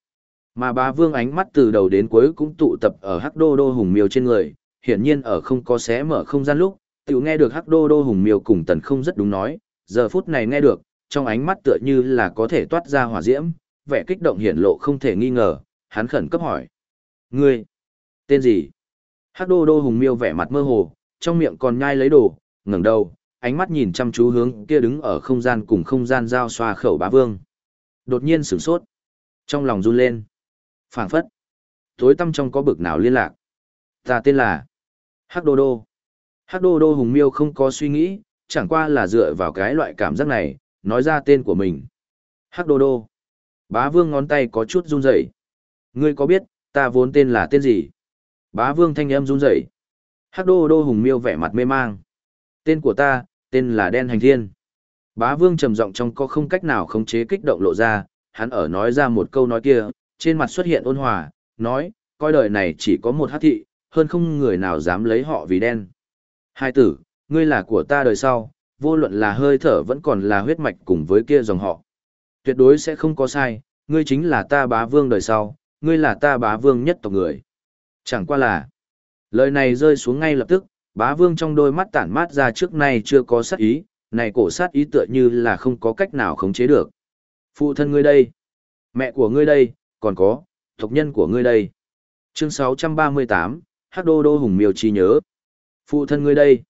Mà bá vương ánh mắt từ đầu đến cuối cũng tụ tập ở hắc đô đô hùng miêu trên người, hiển nhiên ở không có xé mở không gian lúc, tiểu nghe được hắc đô đô hùng miêu cùng tần không rất đúng nói, giờ phút này nghe được, trong ánh mắt tựa như là có thể toát ra hỏa diễm, vẻ kích động hiển lộ không thể nghi ngờ, hắn khẩn cấp hỏi. Ngươi, tên gì? Hắc đô đô hùng miêu vẻ mặt mơ hồ, trong miệng còn nhai lấy đồ, ngẩng đầu, ánh mắt nhìn chăm chú hướng kia đứng ở không gian cùng không gian giao xoa khẩu bá vương. Đột nhiên sửng sốt, trong lòng run lên. phảng phất, tối tâm trong có bực nào liên lạc. Ta tên là Hắc đô đô. Hắc đô đô hùng miêu không có suy nghĩ, chẳng qua là dựa vào cái loại cảm giác này, nói ra tên của mình. Hắc đô đô. Bá vương ngón tay có chút run rẩy. Ngươi có biết, ta vốn tên là tên gì? Bá vương thanh âm run rẩy. Hắc đô đô hùng miêu vẻ mặt mê mang. Tên của ta, tên là Đen Hành Thiên. Bá vương trầm giọng trong có không cách nào khống chế kích động lộ ra, hắn ở nói ra một câu nói kia, trên mặt xuất hiện ôn hòa, nói, coi đời này chỉ có một hát thị, hơn không người nào dám lấy họ vì đen. Hai tử, ngươi là của ta đời sau, vô luận là hơi thở vẫn còn là huyết mạch cùng với kia dòng họ. Tuyệt đối sẽ không có sai, ngươi chính là ta bá vương đời sau, ngươi là ta bá vương nhất tộc người. Chẳng qua là, lời này rơi xuống ngay lập tức, bá vương trong đôi mắt tản mát ra trước nay chưa có sát ý, này cổ sát ý tựa như là không có cách nào khống chế được. Phụ thân ngươi đây, mẹ của ngươi đây, còn có, tộc nhân của ngươi đây. Chương 638, Hắc Đô Đô Hùng Miêu chi nhớ. Phụ thân ngươi đây,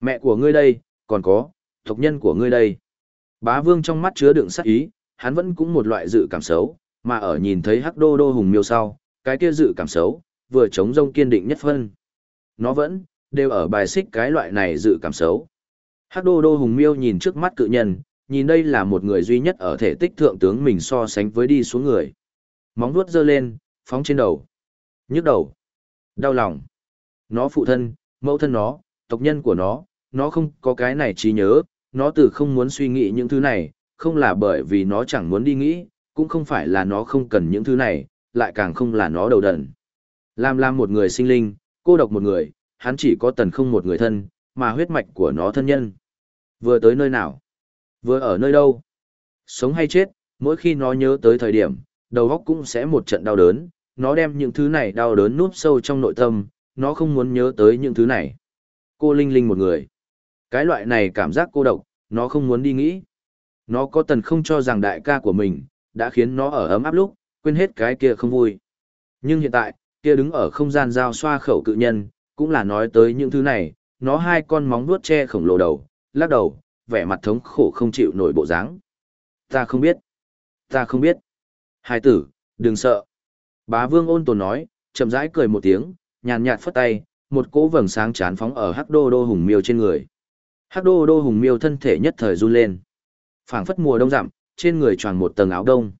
mẹ của ngươi đây, còn có, tộc nhân của ngươi đây. Bá vương trong mắt chứa đựng sát ý, hắn vẫn cũng một loại dự cảm xấu, mà ở nhìn thấy hắc đô đô hùng miêu sau, cái kia dự cảm xấu, vừa chống rông kiên định nhất phân. Nó vẫn, đều ở bài xích cái loại này dự cảm xấu. Hắc đô đô hùng miêu nhìn trước mắt cự nhân, nhìn đây là một người duy nhất ở thể tích thượng tướng mình so sánh với đi xuống người. Móng vuốt giơ lên, phóng trên đầu. nhức đầu. Đau lòng. Nó phụ thân, mẫu thân nó, tộc nhân của nó, nó không có cái này trí nhớ, nó từ không muốn suy nghĩ những thứ này, không là bởi vì nó chẳng muốn đi nghĩ, cũng không phải là nó không cần những thứ này, lại càng không là nó đầu đần. Làm làm một người sinh linh, cô độc một người, hắn chỉ có tần không một người thân, mà huyết mạch của nó thân nhân. Vừa tới nơi nào? Vừa ở nơi đâu? Sống hay chết, mỗi khi nó nhớ tới thời điểm, đầu óc cũng sẽ một trận đau đớn, nó đem những thứ này đau đớn núp sâu trong nội tâm, nó không muốn nhớ tới những thứ này. Cô Linh Linh một người. Cái loại này cảm giác cô độc, nó không muốn đi nghĩ. Nó có tần không cho rằng đại ca của mình, đã khiến nó ở ấm áp lúc, quên hết cái kia không vui. Nhưng hiện tại, kia đứng ở không gian giao xoa khẩu cự nhân, cũng là nói tới những thứ này, nó hai con móng vuốt che khổng lồ đầu, lắc đầu, vẻ mặt thống khổ không chịu nổi bộ dáng. Ta không biết. Ta không biết. Hai tử, đừng sợ. Bá vương ôn tồn nói, chậm rãi cười một tiếng, nhàn nhạt phất tay, một cỗ vầng sáng chán phóng ở hắc đô đô hùng miêu trên người. Hắc đô đô hùng miêu thân thể nhất thời run lên. phảng phất mùa đông giảm trên người tròn một tầng áo đông.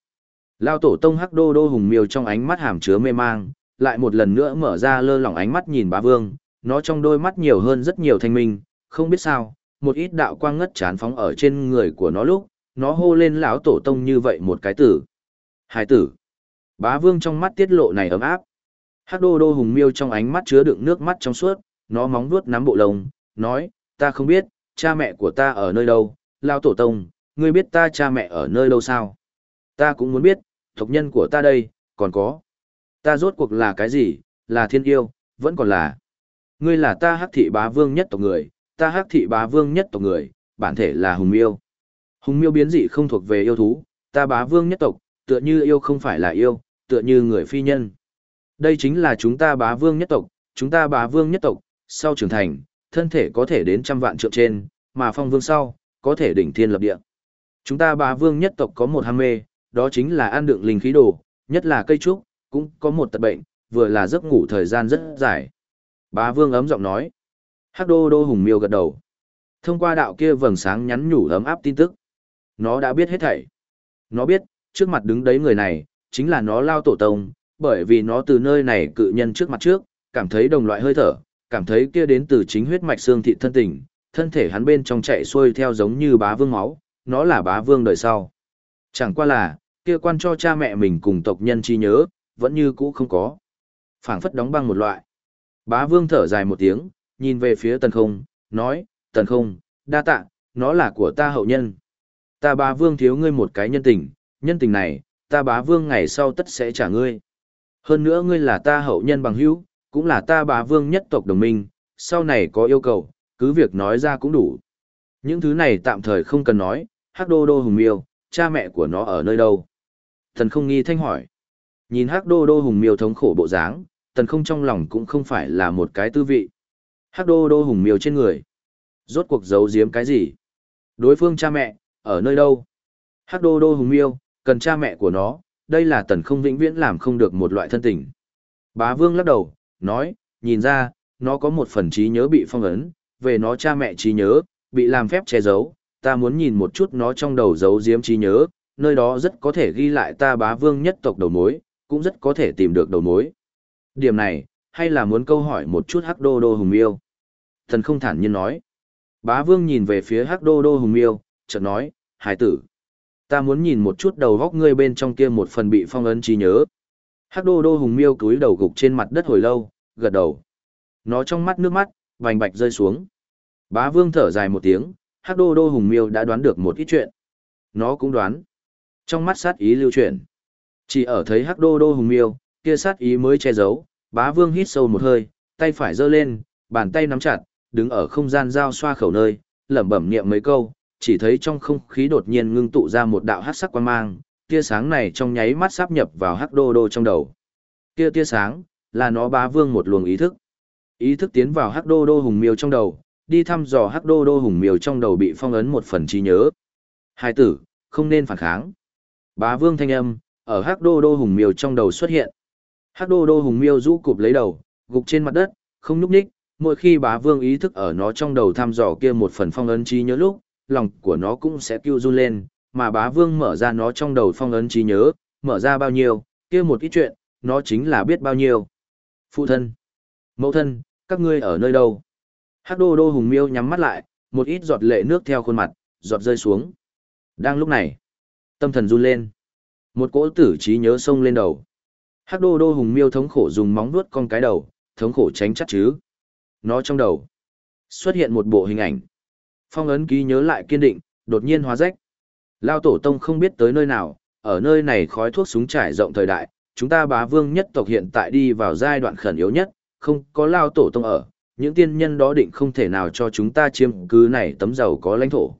Lao tổ tông hắc đô đô hùng miêu trong ánh mắt hàm chứa mê mang, lại một lần nữa mở ra lơ lỏng ánh mắt nhìn bá vương, nó trong đôi mắt nhiều hơn rất nhiều thanh minh, không biết sao, một ít đạo quang ngất chán phóng ở trên người của nó lúc, nó hô lên lão tổ tông như vậy một cái tử. Hải tử. Bá vương trong mắt tiết lộ này ấm áp. Hắc đô đô hùng miêu trong ánh mắt chứa đựng nước mắt trong suốt, nó móng vuốt nắm bộ lông, nói, ta không biết, cha mẹ của ta ở nơi đâu, lão tổ tông, ngươi biết ta cha mẹ ở nơi đâu sao? Ta cũng muốn biết, tộc nhân của ta đây, còn có. Ta rốt cuộc là cái gì, là thiên yêu, vẫn còn là. Ngươi là ta hắc thị bá vương nhất tộc người, ta hắc thị bá vương nhất tộc người, bản thể là hùng miêu. Hùng miêu biến dị không thuộc về yêu thú, ta bá vương nhất tộc, tựa như yêu không phải là yêu, tựa như người phi nhân. Đây chính là chúng ta bá vương nhất tộc, chúng ta bá vương nhất tộc, sau trưởng thành, thân thể có thể đến trăm vạn trượng trên, mà phong vương sau, có thể đỉnh thiên lập địa. Chúng ta bá vương nhất tộc có một ham mê, đó chính là ăn đựng linh khí đồ, nhất là cây trúc, cũng có một tật bệnh, vừa là giấc ngủ thời gian rất dài. Bá vương ấm giọng nói. Hắc đô đô hùng miêu gật đầu. Thông qua đạo kia vầng sáng nhắn nhủ ấm áp tin tức. Nó đã biết hết thảy. Nó biết, trước mặt đứng đấy người này, chính là nó lao tổ tông, bởi vì nó từ nơi này cự nhân trước mặt trước, cảm thấy đồng loại hơi thở, cảm thấy kia đến từ chính huyết mạch xương thịt thân tình, thân thể hắn bên trong chạy xuôi theo giống như bá vương máu, nó là bá vương đời sau. Chẳng qua là, kia quan cho cha mẹ mình cùng tộc nhân chi nhớ, vẫn như cũ không có. phảng phất đóng băng một loại. Bá vương thở dài một tiếng, nhìn về phía tần không, nói, tần không, đa tạ, nó là của ta hậu nhân. Ta bá vương thiếu ngươi một cái nhân tình, nhân tình này, ta bá vương ngày sau tất sẽ trả ngươi. Hơn nữa ngươi là ta hậu nhân bằng hữu, cũng là ta bá vương nhất tộc đồng minh, sau này có yêu cầu, cứ việc nói ra cũng đủ. Những thứ này tạm thời không cần nói, hắc đô đô hùng miêu, cha mẹ của nó ở nơi đâu. Thần không nghi thanh hỏi. Nhìn hắc đô đô hùng miêu thống khổ bộ dáng, tần không trong lòng cũng không phải là một cái tư vị. Hắc đô đô hùng miêu trên người. Rốt cuộc giấu giếm cái gì? Đối phương cha mẹ, ở nơi đâu? Hắc đô đô hùng miêu, cần cha mẹ của nó, đây là tần không vĩnh viễn làm không được một loại thân tình. Bá vương lắc đầu, nói, nhìn ra, nó có một phần trí nhớ bị phong ấn, về nó cha mẹ trí nhớ, bị làm phép che giấu, ta muốn nhìn một chút nó trong đầu giấu giếm trí nhớ, nơi đó rất có thể ghi lại ta bá vương nhất tộc đầu mối, cũng rất có thể tìm được đầu mối. Điểm này, hay là muốn câu hỏi một chút hắc đô đô hùng miêu. Thần không thản nhiên nói. Bá vương nhìn về phía hắc đô đô hùng miêu, chợt nói, hải tử. Ta muốn nhìn một chút đầu góc ngươi bên trong kia một phần bị phong ấn trí nhớ. Hắc đô đô hùng miêu cúi đầu gục trên mặt đất hồi lâu, gật đầu. Nó trong mắt nước mắt, vành bạch rơi xuống. Bá vương thở dài một tiếng, hắc đô đô hùng miêu đã đoán được một ít chuyện. Nó cũng đoán. Trong mắt sát ý lưu chuyển. Chỉ ở thấy hắc đô đô hùng miêu, kia sát ý mới che giấu, bá vương hít sâu một hơi, tay phải giơ lên, bàn tay nắm chặt, đứng ở không gian giao xoa khẩu nơi, lẩm bẩm niệm mấy câu, chỉ thấy trong không khí đột nhiên ngưng tụ ra một đạo hắc sắc quang mang, tia sáng này trong nháy mắt sáp nhập vào hắc đô đô trong đầu. Kia tia sáng, là nó bá vương một luồng ý thức. Ý thức tiến vào hắc đô đô hùng miêu trong đầu, đi thăm dò hắc đô đô hùng miêu trong đầu bị phong ấn một phần trí nhớ. Hai tử, không nên phản kháng. Bá vương thanh âm, ở hắc đô đô hùng miêu trong đầu xuất hiện. Hắc đô đô hùng miêu rũ cụp lấy đầu, gục trên mặt đất, không nhúc nhích, mỗi khi bá vương ý thức ở nó trong đầu thăm dò kia một phần phong ấn trí nhớ lúc, lòng của nó cũng sẽ kêu run lên, mà bá vương mở ra nó trong đầu phong ấn trí nhớ, mở ra bao nhiêu, kia một ít chuyện, nó chính là biết bao nhiêu. Phụ thân, mẫu thân, các ngươi ở nơi đâu? Hắc đô đô hùng miêu nhắm mắt lại, một ít giọt lệ nước theo khuôn mặt, giọt rơi xuống. Đang lúc này, tâm thần run lên. Một cỗ tử trí nhớ sông lên đầu. Hắc đô đô hùng miêu thống khổ dùng móng vuốt con cái đầu, thống khổ tránh chắc chứ. Nó trong đầu xuất hiện một bộ hình ảnh. Phong ấn ký nhớ lại kiên định, đột nhiên hóa rách. Lao tổ tông không biết tới nơi nào, ở nơi này khói thuốc súng trải rộng thời đại, chúng ta bá vương nhất tộc hiện tại đi vào giai đoạn khẩn yếu nhất, không có Lao tổ tông ở, những tiên nhân đó định không thể nào cho chúng ta chiếm cứ này tấm giàu có lãnh thổ.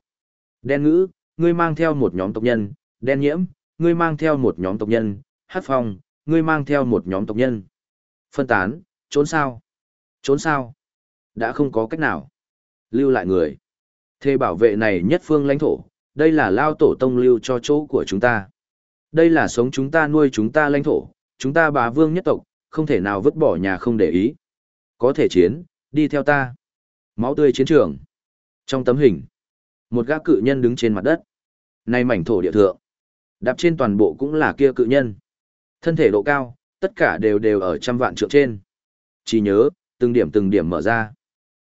Đen ngữ, ngươi mang theo một nhóm tộc nhân, đen nhiễm, ngươi mang theo một nhóm tộc nhân, hát phong, ngươi mang theo một nhóm tộc nhân. Phân tán, trốn sao? Trốn sao? Đã không có cách nào. Lưu lại người. Thê bảo vệ này nhất phương lãnh thổ, đây là lao tổ tông lưu cho chỗ của chúng ta. Đây là sống chúng ta nuôi chúng ta lãnh thổ, chúng ta bá vương nhất tộc, không thể nào vứt bỏ nhà không để ý. Có thể chiến, đi theo ta. Máu tươi chiến trường. Trong tấm hình, một gã cự nhân đứng trên mặt đất. nay mảnh thổ địa thượng. Đạp trên toàn bộ cũng là kia cự nhân. Thân thể độ cao, tất cả đều đều ở trăm vạn trượng trên. Chỉ nhớ, từng điểm từng điểm mở ra.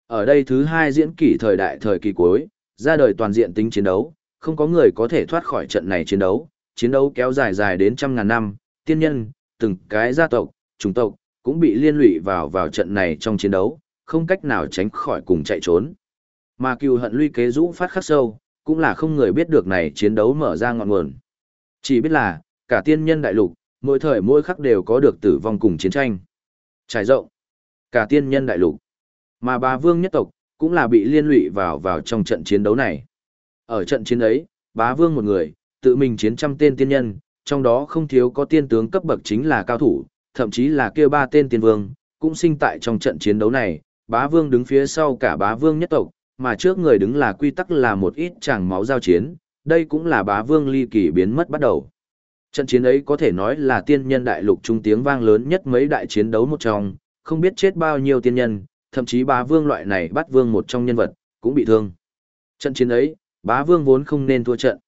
Ở đây thứ hai diễn kỷ thời đại thời kỳ cuối, ra đời toàn diện tính chiến đấu, không có người có thể thoát khỏi trận này chiến đấu, chiến đấu kéo dài dài đến trăm ngàn năm, tiên nhân, từng cái gia tộc, chủng tộc, cũng bị liên lụy vào vào trận này trong chiến đấu, không cách nào tránh khỏi cùng chạy trốn. Mà cừu hận luy kế rũ phát khắc sâu, cũng là không người biết được này chiến đấu mở ra ngọn nguồn. Chỉ biết là, cả tiên nhân đại lục, mỗi thời mỗi khắc đều có được tử vong cùng chiến tranh. Trải rộng, cả tiên nhân đại lục. Mà bà vương nhất tộc, cũng là bị liên lụy vào vào trong trận chiến đấu này. Ở trận chiến ấy, bá vương một người, tự mình chiến trăm tên tiên nhân, trong đó không thiếu có tiên tướng cấp bậc chính là cao thủ, thậm chí là kia ba tên tiên vương, cũng sinh tại trong trận chiến đấu này, bá vương đứng phía sau cả bá vương nhất tộc, mà trước người đứng là quy tắc là một ít chàng máu giao chiến, đây cũng là bá vương ly kỳ biến mất bắt đầu. Trận chiến ấy có thể nói là tiên nhân đại lục trung tiếng vang lớn nhất mấy đại chiến đấu một trong, không biết chết bao nhiêu tiên nhân, thậm chí bá vương loại này bắt vương một trong nhân vật, cũng bị thương. Trận chiến ấy, bá vương vốn không nên thua trận.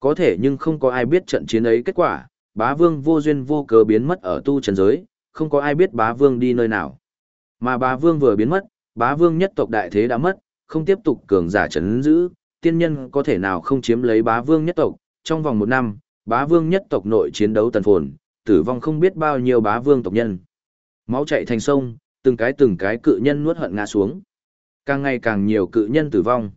Có thể nhưng không có ai biết trận chiến ấy kết quả, bá vương vô duyên vô cớ biến mất ở tu trần giới, không có ai biết bá vương đi nơi nào. Mà bá vương vừa biến mất, bá vương nhất tộc đại thế đã mất, không tiếp tục cường giả chấn giữ, tiên nhân có thể nào không chiếm lấy bá vương nhất tộc, trong vòng một năm, bá vương nhất tộc nội chiến đấu tần phồn, tử vong không biết bao nhiêu bá vương tộc nhân. Máu chạy thành sông, từng cái từng cái cự nhân nuốt hận ngã xuống. Càng ngày càng nhiều cự nhân tử vong.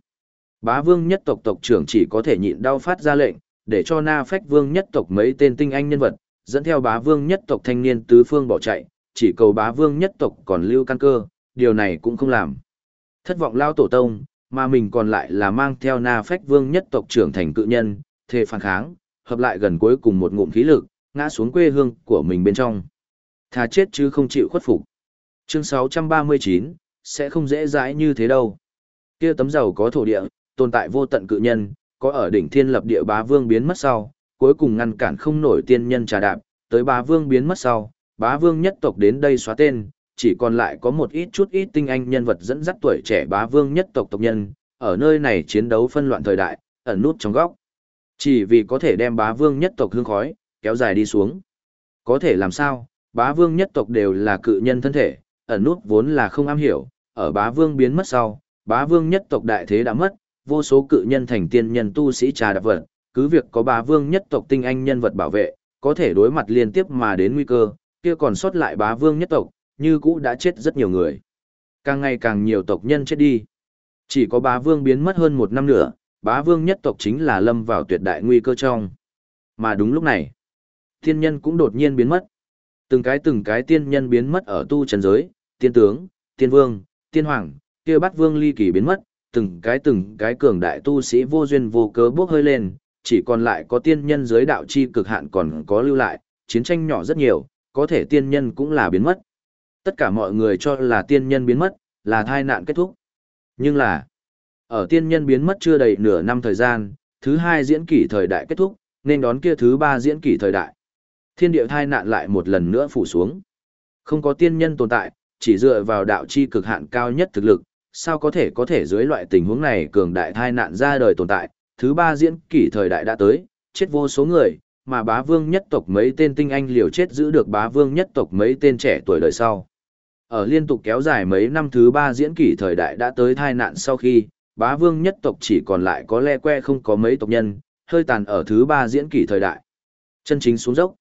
Bá vương nhất tộc tộc trưởng chỉ có thể nhịn đau phát ra lệnh, để cho na phách vương nhất tộc mấy tên tinh anh nhân vật, dẫn theo bá vương nhất tộc thanh niên tứ phương bỏ chạy, chỉ cầu bá vương nhất tộc còn lưu căn cơ, điều này cũng không làm. Thất vọng lao tổ tông, mà mình còn lại là mang theo na phách vương nhất tộc trưởng thành cự nhân, thề phản kháng, hợp lại gần cuối cùng một ngụm khí lực, ngã xuống quê hương của mình bên trong. Thà chết chứ không chịu khuất phục. Chương 639, sẽ không dễ dãi như thế đâu. Kia tấm dầu có thổ địa, tồn tại vô tận cự nhân, có ở đỉnh thiên lập địa bá vương biến mất sau, cuối cùng ngăn cản không nổi tiên nhân trà đạp, tới bá vương biến mất sau, bá vương nhất tộc đến đây xóa tên, chỉ còn lại có một ít chút ít tinh anh nhân vật dẫn dắt tuổi trẻ bá vương nhất tộc tộc nhân, ở nơi này chiến đấu phân loạn thời đại, ẩn nút trong góc. Chỉ vì có thể đem bá vương nhất tộc hương khói, kéo dài đi xuống. Có thể làm sao, bá vương nhất tộc đều là cự nhân thân thể, ẩn nút vốn là không am hiểu, ở bá vương biến mất sau, bá vương nhất tộc đại thế đã mất, vô số cự nhân thành tiên nhân tu sĩ trà đạp vật, cứ việc có bá vương nhất tộc tinh anh nhân vật bảo vệ, có thể đối mặt liên tiếp mà đến nguy cơ, kia còn sót lại bá vương nhất tộc, như cũ đã chết rất nhiều người. Càng ngày càng nhiều tộc nhân chết đi. Chỉ có bá vương biến mất hơn một năm nữa, bá vương nhất tộc chính là lâm vào tuyệt đại nguy cơ trong. Mà đúng lúc này, tiên nhân cũng đột nhiên biến mất. Từng cái từng cái tiên nhân biến mất ở tu trần giới, tiên tướng, tiên vương, tiên hoàng, kia bắt vương ly kỳ biến mất, từng cái từng cái cường đại tu sĩ vô duyên vô cớ bước hơi lên, chỉ còn lại có tiên nhân giới đạo chi cực hạn còn có lưu lại, chiến tranh nhỏ rất nhiều, có thể tiên nhân cũng là biến mất. Tất cả mọi người cho là tiên nhân biến mất, là thai nạn kết thúc. Nhưng là, ở tiên nhân biến mất chưa đầy nửa năm thời gian, thứ hai diễn kỷ thời đại kết thúc, nên đón kia thứ ba diễn kỷ thời đại. Thiên địa thai nạn lại một lần nữa phủ xuống. Không có tiên nhân tồn tại, chỉ dựa vào đạo chi cực hạn cao nhất thực lực, sao có thể có thể dưới loại tình huống này cường đại thai nạn ra đời tồn tại. Thứ ba diễn kỷ thời đại đã tới, chết vô số người, mà bá vương nhất tộc mấy tên tinh anh liều chết giữ được bá vương nhất tộc mấy tên trẻ tuổi đời sau. Ở liên tục kéo dài mấy năm thứ ba diễn kỷ thời đại đã tới tai nạn sau khi, bá vương nhất tộc chỉ còn lại có le que không có mấy tộc nhân, hơi tàn ở thứ ba diễn kỷ thời đại. Chân chính xuống dốc.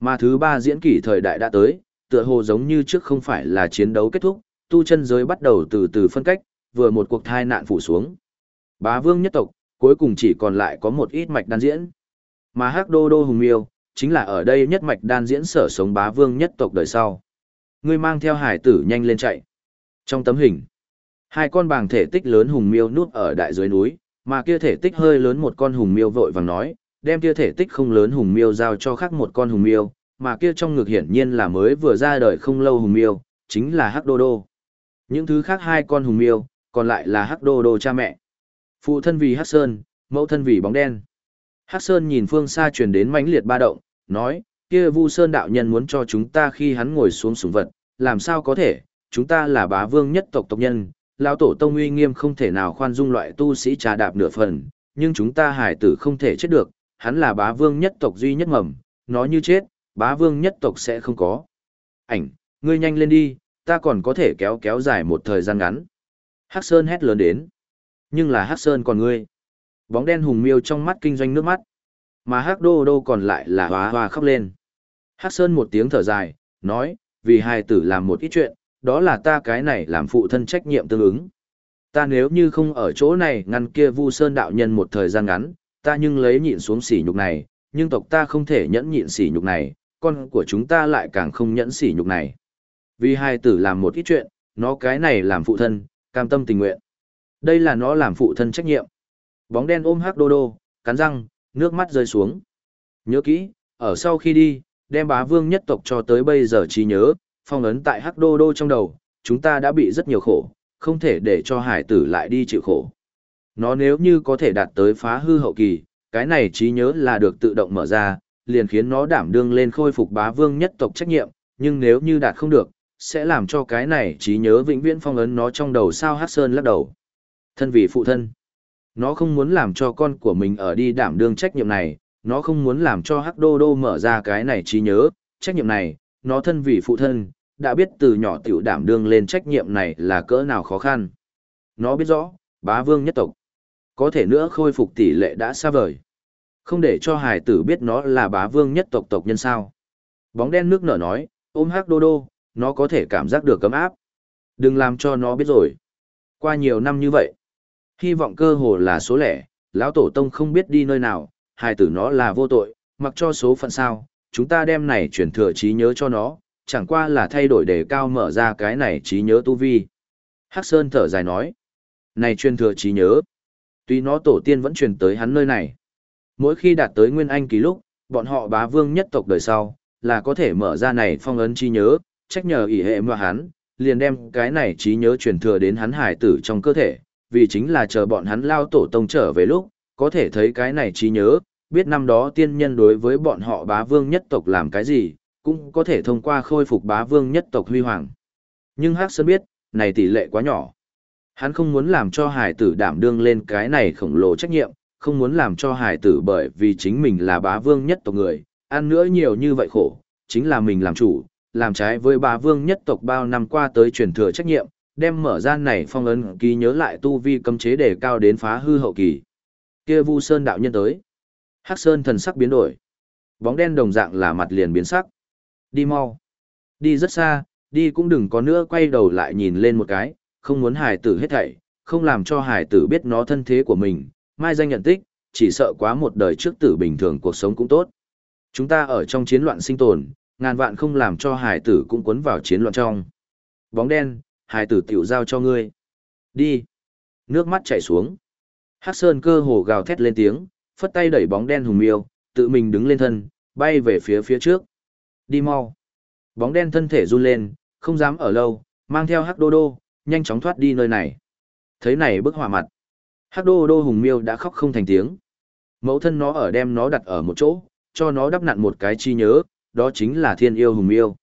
Mà thứ ba diễn kỷ thời đại đã tới, tựa hồ giống như trước không phải là chiến đấu kết thúc, tu chân giới bắt đầu từ từ phân cách, vừa một cuộc thai nạn phủ xuống. Bá vương nhất tộc, cuối cùng chỉ còn lại có một ít mạch đan diễn. Mà Hắc Đô Đô Hùng Miêu, chính là ở đây nhất mạch đan diễn sở sống bá vương nhất tộc đời sau. Ngươi mang theo hải tử nhanh lên chạy. Trong tấm hình, hai con bàng thể tích lớn hùng miêu núp ở đại dưới núi, mà kia thể tích hơi lớn một con hùng miêu vội vàng nói, đem kia thể tích không lớn hùng miêu giao cho khác một con hùng miêu, mà kia trong ngực hiển nhiên là mới vừa ra đời không lâu hùng miêu, chính là Hắc Đô Đô. Những thứ khác hai con hùng miêu, còn lại là Hắc Đô Đô cha mẹ. Phụ thân vì Hắc Sơn, mẫu thân vì bóng đen. Hắc Sơn nhìn phương xa truyền đến mãnh liệt ba động, nói, kia Vu Sơn đạo nhân muốn cho chúng ta khi hắn ngồi xuống sủng vật, làm sao có thể, chúng ta là bá vương nhất tộc tộc nhân, lão tổ tông uy nghiêm không thể nào khoan dung loại tu sĩ trà đạp nửa phần, nhưng chúng ta hải tử không thể chết được, hắn là bá vương nhất tộc duy nhất mầm, nó như chết, bá vương nhất tộc sẽ không có. Ảnh, ngươi nhanh lên đi, ta còn có thể kéo kéo dài một thời gian ngắn. Hắc Sơn hét lớn đến. Nhưng là Hắc Sơn còn ngươi. Bóng đen hùng miêu trong mắt kinh doanh nước mắt. Mà Hắc Đô Đô còn lại là hoa hoa khóc lên. Hắc Sơn một tiếng thở dài, nói, vì hai tử làm một ít chuyện, đó là ta cái này làm phụ thân trách nhiệm tương ứng. Ta nếu như không ở chỗ này ngăn kia Vu Sơn đạo nhân một thời gian ngắn, ta nhưng lấy nhịn xuống sỉ nhục này, nhưng tộc ta không thể nhẫn nhịn sỉ nhục này, con của chúng ta lại càng không nhẫn sỉ nhục này. Vì hai tử làm một ít chuyện, nó cái này làm phụ thân, cam tâm tình nguyện. Đây là nó làm phụ thân trách nhiệm. Bóng đen ôm hắc đô đô, cắn răng, nước mắt rơi xuống. Nhớ kỹ, ở sau khi đi, đem bá vương nhất tộc cho tới bây giờ trí nhớ, phong ấn tại hắc đô đô trong đầu, chúng ta đã bị rất nhiều khổ, không thể để cho hải tử lại đi chịu khổ. Nó nếu như có thể đạt tới phá hư hậu kỳ, cái này trí nhớ là được tự động mở ra, liền khiến nó đảm đương lên khôi phục bá vương nhất tộc trách nhiệm, nhưng nếu như đạt không được, sẽ làm cho cái này trí nhớ vĩnh viễn phong ấn nó trong đầu sao hát sơn lắc đầu. Thân vì phụ thân, nó không muốn làm cho con của mình ở đi đảm đương trách nhiệm này, nó không muốn làm cho hắc đô đô mở ra cái này trí nhớ, trách nhiệm này, nó thân vì phụ thân, đã biết từ nhỏ tiểu đảm đương lên trách nhiệm này là cỡ nào khó khăn. Nó biết rõ, bá vương nhất tộc, có thể nữa khôi phục tỷ lệ đã xa vời. Không để cho hải tử biết nó là bá vương nhất tộc tộc nhân sao. Bóng đen nước nở nói, ôm hắc đô đô, nó có thể cảm giác được cấm áp. Đừng làm cho nó biết rồi. Qua nhiều năm như vậy, hy vọng cơ hồ là số lẻ, lão tổ tông không biết đi nơi nào, hài tử nó là vô tội, mặc cho số phận sao, chúng ta đem này chuyển thừa trí nhớ cho nó, chẳng qua là thay đổi đề cao mở ra cái này trí nhớ tu vi. Hắc Sơn thở dài nói, này truyền thừa trí nhớ, tuy nó tổ tiên vẫn truyền tới hắn nơi này. Mỗi khi đạt tới Nguyên Anh kỳ lúc, bọn họ bá vương nhất tộc đời sau, là có thể mở ra này phong ấn trí nhớ, trách nhờ ỷ hệ mà hắn, liền đem cái này trí nhớ truyền thừa đến hắn hải tử trong cơ thể, vì chính là chờ bọn hắn lao tổ tông trở về lúc, có thể thấy cái này trí nhớ, biết năm đó tiên nhân đối với bọn họ bá vương nhất tộc làm cái gì, cũng có thể thông qua khôi phục bá vương nhất tộc huy hoàng. Nhưng Hắc Sơn biết, này tỷ lệ quá nhỏ. Hắn không muốn làm cho hải tử đảm đương lên cái này khổng lồ trách nhiệm, không muốn làm cho hải tử bởi vì chính mình là bá vương nhất tộc người, ăn nữa nhiều như vậy khổ, chính là mình làm chủ, làm trái với bá vương nhất tộc bao năm qua tới truyền thừa trách nhiệm, đem mở ra này phong ấn ký nhớ lại tu vi cấm chế để cao đến phá hư hậu kỳ. Kia Vu Sơn đạo nhân tới. Hắc Sơn thần sắc biến đổi. Bóng đen đồng dạng là mặt liền biến sắc. Đi mau. Đi rất xa, đi cũng đừng có nữa quay đầu lại nhìn lên một cái, không muốn hải tử hết thảy, không làm cho hải tử biết nó thân thế của mình, mai danh nhận tích, chỉ sợ quá một đời trước tử bình thường cuộc sống cũng tốt. Chúng ta ở trong chiến loạn sinh tồn, ngàn vạn không làm cho hải tử cũng cuốn vào chiến loạn trong. Bóng đen, hải tử tiểu giao cho ngươi. Đi. Nước mắt chảy xuống. Hắc Sơn cơ hồ gào thét lên tiếng, phất tay đẩy bóng đen hùng miêu, tự mình đứng lên thân, bay về phía phía trước. Đi mau. Bóng đen thân thể run lên, không dám ở lâu, mang theo Hắc Đô Đô, nhanh chóng thoát đi nơi này. Thấy này bức hỏa mặt. Hắc Đô Đô hùng miêu đã khóc không thành tiếng. Mẫu thân nó ở đem nó đặt ở một chỗ, cho nó đắp nặn một cái chi nhớ, đó chính là thiên yêu hùng miêu.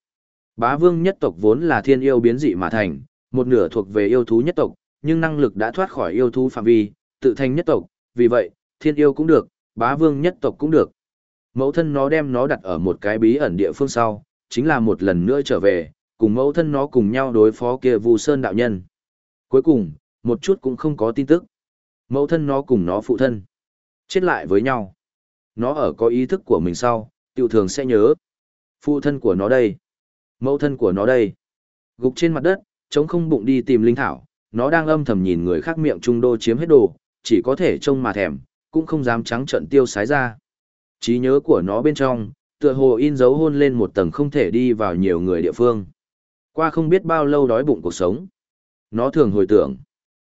Bá vương nhất tộc vốn là thiên yêu biến dị mà thành, một nửa thuộc về yêu thú nhất tộc, nhưng năng lực đã thoát khỏi yêu thú phạm vi, tự thành nhất tộc, vì vậy, thiên yêu cũng được, bá vương nhất tộc cũng được. Mẫu thân nó đem nó đặt ở một cái bí ẩn địa phương sau, chính là một lần nữa trở về, cùng mẫu thân nó cùng nhau đối phó kia Vu Sơn đạo nhân. Cuối cùng, một chút cũng không có tin tức. Mẫu thân nó cùng nó phụ thân. Chết lại với nhau. Nó ở có ý thức của mình sau, tiểu thường sẽ nhớ. Phụ thân của nó đây. Mẫu thân của nó đây. Gục trên mặt đất, chống không bụng đi tìm linh thảo, nó đang âm thầm nhìn người khác miệng trung đô chiếm hết đồ, chỉ có thể trông mà thèm, cũng không dám trắng trận tiêu sái ra. Trí nhớ của nó bên trong, tựa hồ in dấu hôn lên một tầng không thể đi vào nhiều người địa phương. Qua không biết bao lâu đói bụng cuộc sống. Nó thường hồi tưởng.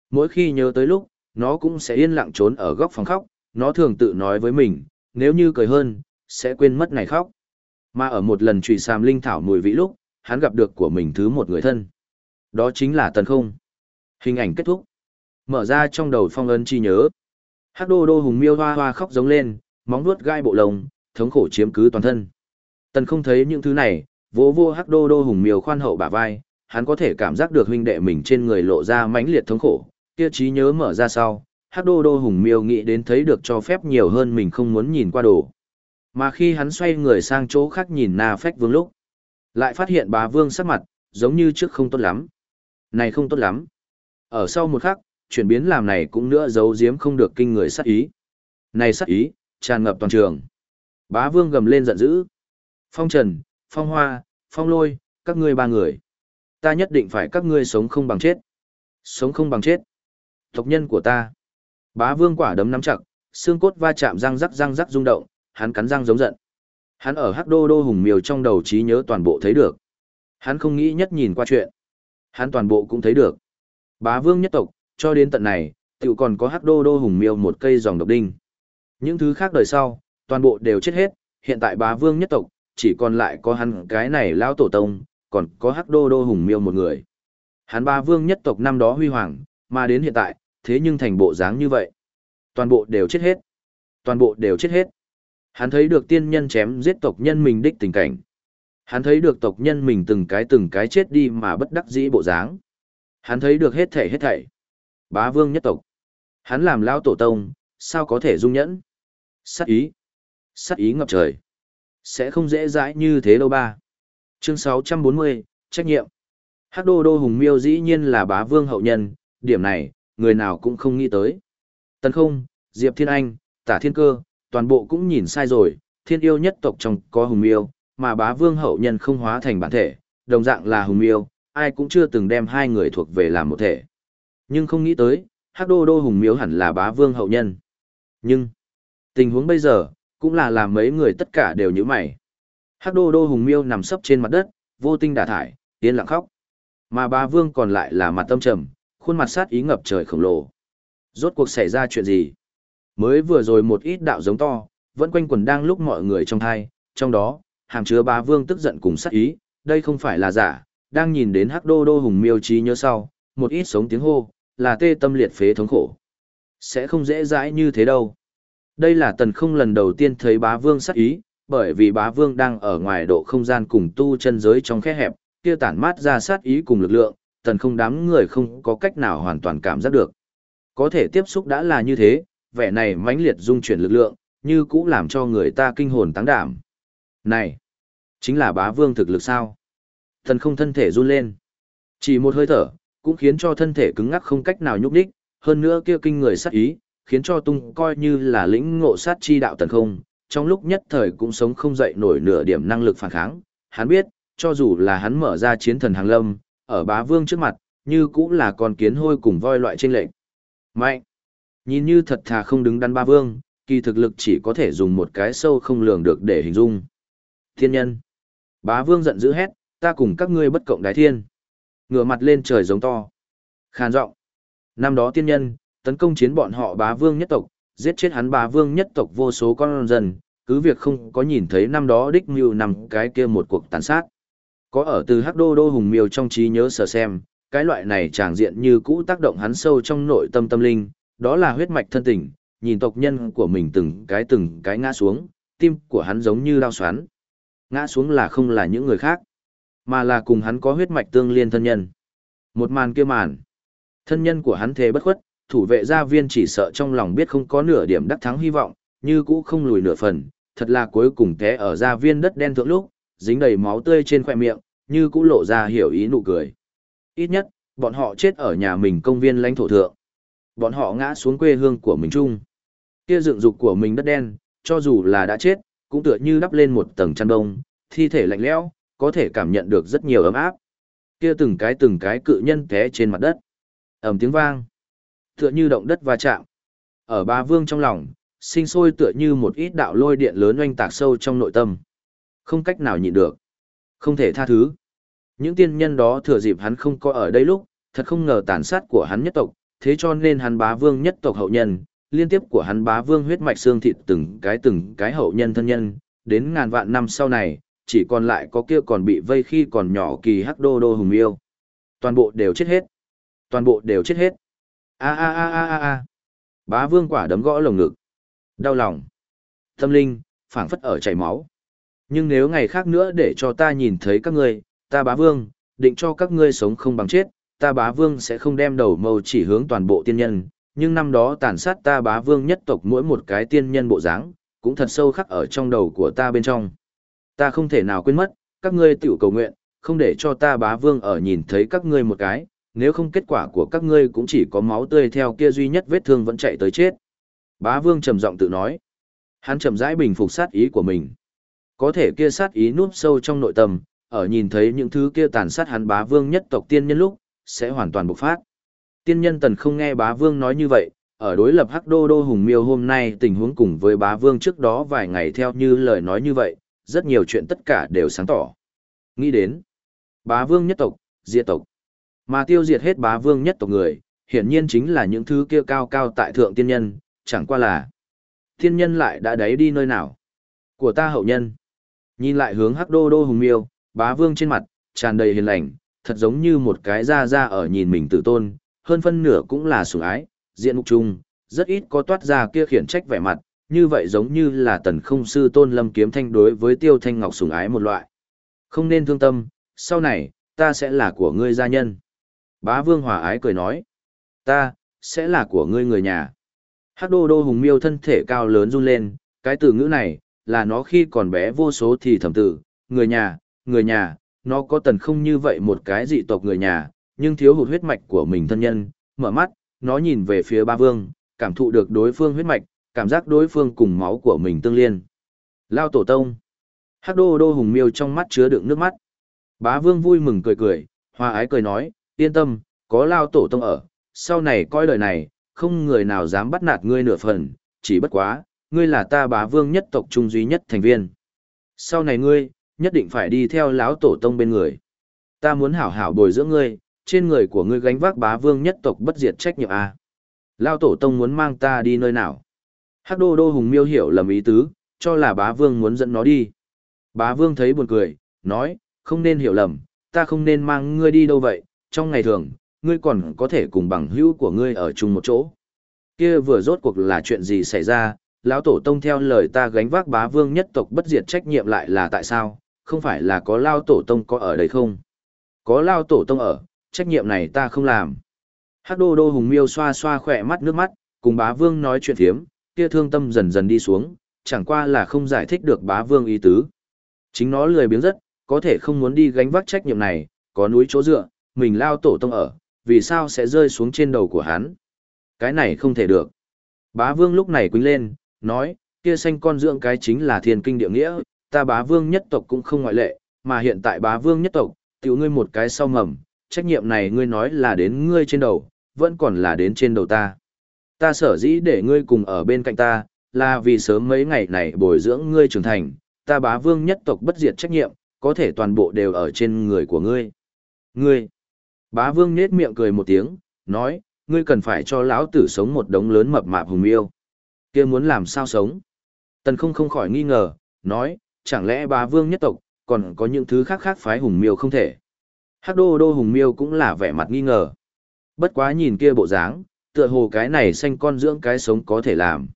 Mỗi khi nhớ tới lúc, nó cũng sẽ yên lặng trốn ở góc phòng khóc, nó thường tự nói với mình, nếu như cười hơn, sẽ quên mất ngày khóc. Mà ở một lần trùy sàm linh thảo mùi vị lúc, hắn gặp được của mình thứ một người thân. Đó chính là Tần Không. Hình ảnh kết thúc. Mở ra trong đầu phong ấn chi nhớ. Hắc đô đô hùng miêu hoa hoa khóc giống lên, móng vuốt gai bộ lồng, thống khổ chiếm cứ toàn thân. Tần không thấy những thứ này, vỗ vô hắc đô đô hùng miêu khoan hậu bả vai, hắn có thể cảm giác được huynh đệ mình trên người lộ ra mãnh liệt thống khổ, kia trí nhớ mở ra sau, hắc đô đô hùng miêu nghĩ đến thấy được cho phép nhiều hơn mình không muốn nhìn qua đồ. Mà khi hắn xoay người sang chỗ khác nhìn Na Phách Vương lúc, lại phát hiện bà vương sắc mặt, giống như trước không tốt lắm. Này không tốt lắm. Ở sau một khắc, chuyển biến làm này cũng nữa giấu giếm không được kinh người sát ý. Này sát ý, tràn ngập toàn trường. Bá vương gầm lên giận dữ. Phong trần, phong hoa, phong lôi, các ngươi ba người. Ta nhất định phải các ngươi sống không bằng chết. Sống không bằng chết. Tộc nhân của ta. Bá vương quả đấm nắm chặt, xương cốt va chạm răng rắc răng rắc rung động, hắn cắn răng giống giận. Hắn ở hắc đô đô hùng miều trong đầu trí nhớ toàn bộ thấy được. Hắn không nghĩ nhất nhìn qua chuyện. Hắn toàn bộ cũng thấy được. Bá vương nhất tộc, cho đến tận này, tiểu còn có hắc đô đô hùng miêu một cây dòng độc đinh. Những thứ khác đời sau, toàn bộ đều chết hết, hiện tại bá vương nhất tộc, chỉ còn lại có hắn cái này lão tổ tông, còn có hắc đô đô hùng miêu một người. Hắn bá vương nhất tộc năm đó huy hoàng, mà đến hiện tại, thế nhưng thành bộ dáng như vậy. Toàn bộ đều chết hết. Toàn bộ đều chết hết. Hắn thấy được tiên nhân chém giết tộc nhân mình đích tình cảnh. Hắn thấy được tộc nhân mình từng cái từng cái chết đi mà bất đắc dĩ bộ dáng. Hắn thấy được hết thảy hết thảy. Bá vương nhất tộc. Hắn làm lão tổ tông, sao có thể dung nhẫn? Sát ý. Sát ý ngập trời. Sẽ không dễ dãi như thế đâu ba. Chương 640, trách nhiệm. Hắc đô đô hùng miêu dĩ nhiên là bá vương hậu nhân, điểm này, người nào cũng không nghĩ tới. Tần không, Diệp Thiên Anh, Tả Thiên Cơ, toàn bộ cũng nhìn sai rồi, thiên yêu nhất tộc trong có hùng miêu, mà bá vương hậu nhân không hóa thành bản thể, đồng dạng là hùng miêu, ai cũng chưa từng đem hai người thuộc về làm một thể. Nhưng không nghĩ tới, hắc đô đô hùng miếu hẳn là bá vương hậu nhân. Nhưng, tình huống bây giờ, cũng là làm mấy người tất cả đều như mày. Hắc đô đô hùng miêu nằm sấp trên mặt đất, vô tinh đả thải, yên lặng khóc. Mà bá vương còn lại là mặt tâm trầm, khuôn mặt sát ý ngập trời khổng lồ. Rốt cuộc xảy ra chuyện gì? Mới vừa rồi một ít đạo giống to, vẫn quanh quần đang lúc mọi người trong thai, trong đó, hàm chứa bá vương tức giận cùng sát ý, đây không phải là giả, đang nhìn đến hắc đô đô hùng miêu trí nhớ sau, một ít sống tiếng hô, là tê tâm liệt phế thống khổ. Sẽ không dễ dãi như thế đâu. Đây là tần không lần đầu tiên thấy bá vương sát ý, bởi vì bá vương đang ở ngoài độ không gian cùng tu chân giới trong khe hẹp, kia tản mát ra sát ý cùng lực lượng, tần không đám người không có cách nào hoàn toàn cảm giác được. Có thể tiếp xúc đã là như thế, vẻ này mãnh liệt dung chuyển lực lượng, như cũng làm cho người ta kinh hồn táng đảm. Này, chính là bá vương thực lực sao? Tần không thân thể run lên. Chỉ một hơi thở, cũng khiến cho thân thể cứng ngắc không cách nào nhúc đích, hơn nữa kia kinh người sát ý, khiến cho tung coi như là lĩnh ngộ sát chi đạo tần không, trong lúc nhất thời cũng sống không dậy nổi nửa điểm năng lực phản kháng. Hắn biết, cho dù là hắn mở ra chiến thần hàng lâm, ở bá vương trước mặt, như cũng là con kiến hôi cùng voi loại trên lệnh. Mạnh! Nhìn như thật thà không đứng đắn ba vương, kỳ thực lực chỉ có thể dùng một cái sâu không lường được để hình dung. Thiên nhân! Bá vương giận dữ hét, ta cùng các ngươi bất cộng đái thiên. Ngửa mặt lên trời giống to. Khàn giọng. Năm đó tiên nhân, tấn công chiến bọn họ bá vương nhất tộc, giết chết hắn bá vương nhất tộc vô số con dân, cứ việc không có nhìn thấy năm đó đích mưu nằm cái kia một cuộc tàn sát. Có ở từ hắc đô đô hùng miêu trong trí nhớ sở xem, cái loại này tràng diện như cũ tác động hắn sâu trong nội tâm tâm linh, đó là huyết mạch thân tình, nhìn tộc nhân của mình từng cái từng cái ngã xuống, tim của hắn giống như lao xoắn. Ngã xuống là không là những người khác, mà là cùng hắn có huyết mạch tương liên thân nhân. Một màn kia màn, thân nhân của hắn thế bất khuất, thủ vệ gia viên chỉ sợ trong lòng biết không có nửa điểm đắc thắng hy vọng, như cũ không lùi nửa phần, thật là cuối cùng té ở gia viên đất đen thượng lúc, dính đầy máu tươi trên khóe miệng, như cũ lộ ra hiểu ý nụ cười. Ít nhất, bọn họ chết ở nhà mình công viên lãnh thổ thượng. Bọn họ ngã xuống quê hương của mình chung. Kia dựng dục của mình đất đen, cho dù là đã chết, cũng tựa như đắp lên một tầng chăn đông, thi thể lạnh lẽo, có thể cảm nhận được rất nhiều ấm áp. Kia từng cái từng cái cự nhân té trên mặt đất. ầm tiếng vang. Tựa như động đất va chạm. Ở ba vương trong lòng, sinh sôi tựa như một ít đạo lôi điện lớn oanh tạc sâu trong nội tâm. Không cách nào nhịn được. Không thể tha thứ. Những tiên nhân đó thừa dịp hắn không có ở đây lúc, thật không ngờ tàn sát của hắn nhất tộc, thế cho nên hắn bá vương nhất tộc hậu nhân, liên tiếp của hắn bá vương huyết mạch xương thịt từng cái từng cái hậu nhân thân nhân, đến ngàn vạn năm sau này, chỉ còn lại có kia còn bị vây khi còn nhỏ kỳ hắc đô đô hùng yêu. Toàn bộ đều chết hết. Toàn bộ đều chết hết. A a a a a a. Bá vương quả đấm gõ lồng ngực. Đau lòng. Tâm linh, phảng phất ở chảy máu. Nhưng nếu ngày khác nữa để cho ta nhìn thấy các ngươi, ta bá vương, định cho các ngươi sống không bằng chết, ta bá vương sẽ không đem đầu mâu chỉ hướng toàn bộ tiên nhân, nhưng năm đó tàn sát ta bá vương nhất tộc mỗi một cái tiên nhân bộ dáng, cũng thật sâu khắc ở trong đầu của ta bên trong. Ta không thể nào quên mất, các ngươi tiểu cầu nguyện, không để cho ta bá vương ở nhìn thấy các ngươi một cái, nếu không kết quả của các ngươi cũng chỉ có máu tươi theo kia duy nhất vết thương vẫn chạy tới chết. Bá vương trầm giọng tự nói. Hắn trầm rãi bình phục sát ý của mình. Có thể kia sát ý núp sâu trong nội tâm, ở nhìn thấy những thứ kia tàn sát hắn bá vương nhất tộc tiên nhân lúc, sẽ hoàn toàn bộc phát. Tiên nhân tần không nghe bá vương nói như vậy, ở đối lập hắc đô đô hùng miêu hôm nay tình huống cùng với bá vương trước đó vài ngày theo như lời nói như vậy, rất nhiều chuyện tất cả đều sáng tỏ. Nghĩ đến, bá vương nhất tộc, diệt tộc, mà tiêu diệt hết bá vương nhất tộc người, hiển nhiên chính là những thứ kia cao cao tại thượng tiên nhân, chẳng qua là tiên nhân lại đã đáy đi nơi nào. Của ta hậu nhân, nhìn lại hướng hắc đô đô hùng miêu, bá vương trên mặt, tràn đầy hiền lành, thật giống như một cái ra ra ở nhìn mình tự tôn, hơn phân nửa cũng là sủng ái, diện mục chung, rất ít có toát ra kia khiển trách vẻ mặt, như vậy giống như là tần không sư tôn lâm kiếm thanh đối với tiêu thanh ngọc sủng ái một loại. Không nên thương tâm, sau này, ta sẽ là của ngươi gia nhân. Bá vương hòa ái cười nói, ta, sẽ là của ngươi người nhà. Hắc đô đô hùng miêu thân thể cao lớn run lên, cái từ ngữ này, là nó khi còn bé vô số thì thầm tử, người nhà, người nhà, nó có tần không như vậy một cái dị tộc người nhà, nhưng thiếu hụt huyết mạch của mình thân nhân, mở mắt, nó nhìn về phía ba vương, cảm thụ được đối phương huyết mạch, cảm giác đối phương cùng máu của mình tương liên. Lao tổ tông. Hắc đô đô hùng miêu trong mắt chứa đựng nước mắt. Bá vương vui mừng cười cười, hoa ái cười nói, yên tâm, có lao tổ tông ở, sau này coi lời này, không người nào dám bắt nạt ngươi nửa phần, chỉ bất quá, ngươi là ta bá vương nhất tộc trung duy nhất thành viên. Sau này ngươi, nhất định phải đi theo lão tổ tông bên người. Ta muốn hảo hảo bồi dưỡng ngươi, trên người của ngươi gánh vác bá vương nhất tộc bất diệt trách nhiệm a. À. Lão tổ tông muốn mang ta đi nơi nào? Hắc đô đô hùng miêu hiểu lầm ý tứ, cho là bá vương muốn dẫn nó đi. Bá vương thấy buồn cười, nói, không nên hiểu lầm, ta không nên mang ngươi đi đâu vậy, trong ngày thường, ngươi còn có thể cùng bằng hữu của ngươi ở chung một chỗ. Kia vừa rốt cuộc là chuyện gì xảy ra, lão tổ tông theo lời ta gánh vác bá vương nhất tộc bất diệt trách nhiệm lại là tại sao, không phải là có lao tổ tông có ở đây không? Có lao tổ tông ở, trách nhiệm này ta không làm. Hắc đô đô hùng miêu xoa xoa khỏe mắt nước mắt, cùng bá vương nói chuyện thiếm, kia thương tâm dần dần đi xuống, chẳng qua là không giải thích được bá vương ý tứ. Chính nó lười biếng rất, có thể không muốn đi gánh vác trách nhiệm này, có núi chỗ dựa, mình lao tổ tông ở, vì sao sẽ rơi xuống trên đầu của hắn. Cái này không thể được. Bá vương lúc này quýnh lên, nói, kia xanh con dưỡng cái chính là thiên kinh địa nghĩa, ta bá vương nhất tộc cũng không ngoại lệ, mà hiện tại bá vương nhất tộc, tiểu ngươi một cái sau mầm, trách nhiệm này ngươi nói là đến ngươi trên đầu, vẫn còn là đến trên đầu ta. Ta sở dĩ để ngươi cùng ở bên cạnh ta, là vì sớm mấy ngày này bồi dưỡng ngươi trưởng thành, ta bá vương nhất tộc bất diệt trách nhiệm, có thể toàn bộ đều ở trên người của ngươi. Ngươi, bá vương nết miệng cười một tiếng, nói, ngươi cần phải cho lão tử sống một đống lớn mập mạp hùng yêu. kia muốn làm sao sống? Tần không không khỏi nghi ngờ, nói, chẳng lẽ bá vương nhất tộc, còn có những thứ khác khác phái hùng miêu không thể. Hắc đô đô hùng miêu cũng là vẻ mặt nghi ngờ. Bất quá nhìn kia bộ dáng, tựa hồ cái này xanh con dưỡng cái sống có thể làm.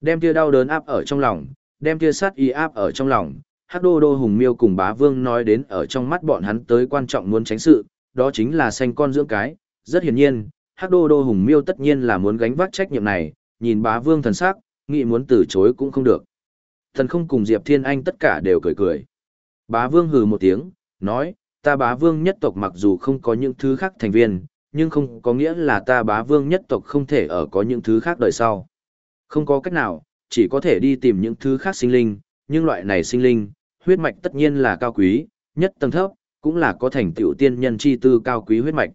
Đem kia đau đớn áp ở trong lòng, đem kia sát y áp ở trong lòng. Hắc đô đô hùng miêu cùng bá vương nói đến ở trong mắt bọn hắn tới quan trọng muốn tránh sự, đó chính là xanh con dưỡng cái. Rất hiển nhiên, Hắc đô đô hùng miêu tất nhiên là muốn gánh vác trách nhiệm này, nhìn bá vương thần sắc, nghĩ muốn từ chối cũng không được. Thần không cùng Diệp Thiên Anh tất cả đều cười cười. Bá vương hừ một tiếng, nói, ta bá vương nhất tộc mặc dù không có những thứ khác thành viên, nhưng không có nghĩa là ta bá vương nhất tộc không thể ở có những thứ khác đời sau. Không có cách nào, chỉ có thể đi tìm những thứ khác sinh linh, nhưng loại này sinh linh, huyết mạch tất nhiên là cao quý, nhất tầng thấp, cũng là có thành tựu tiên nhân chi tư cao quý huyết mạch.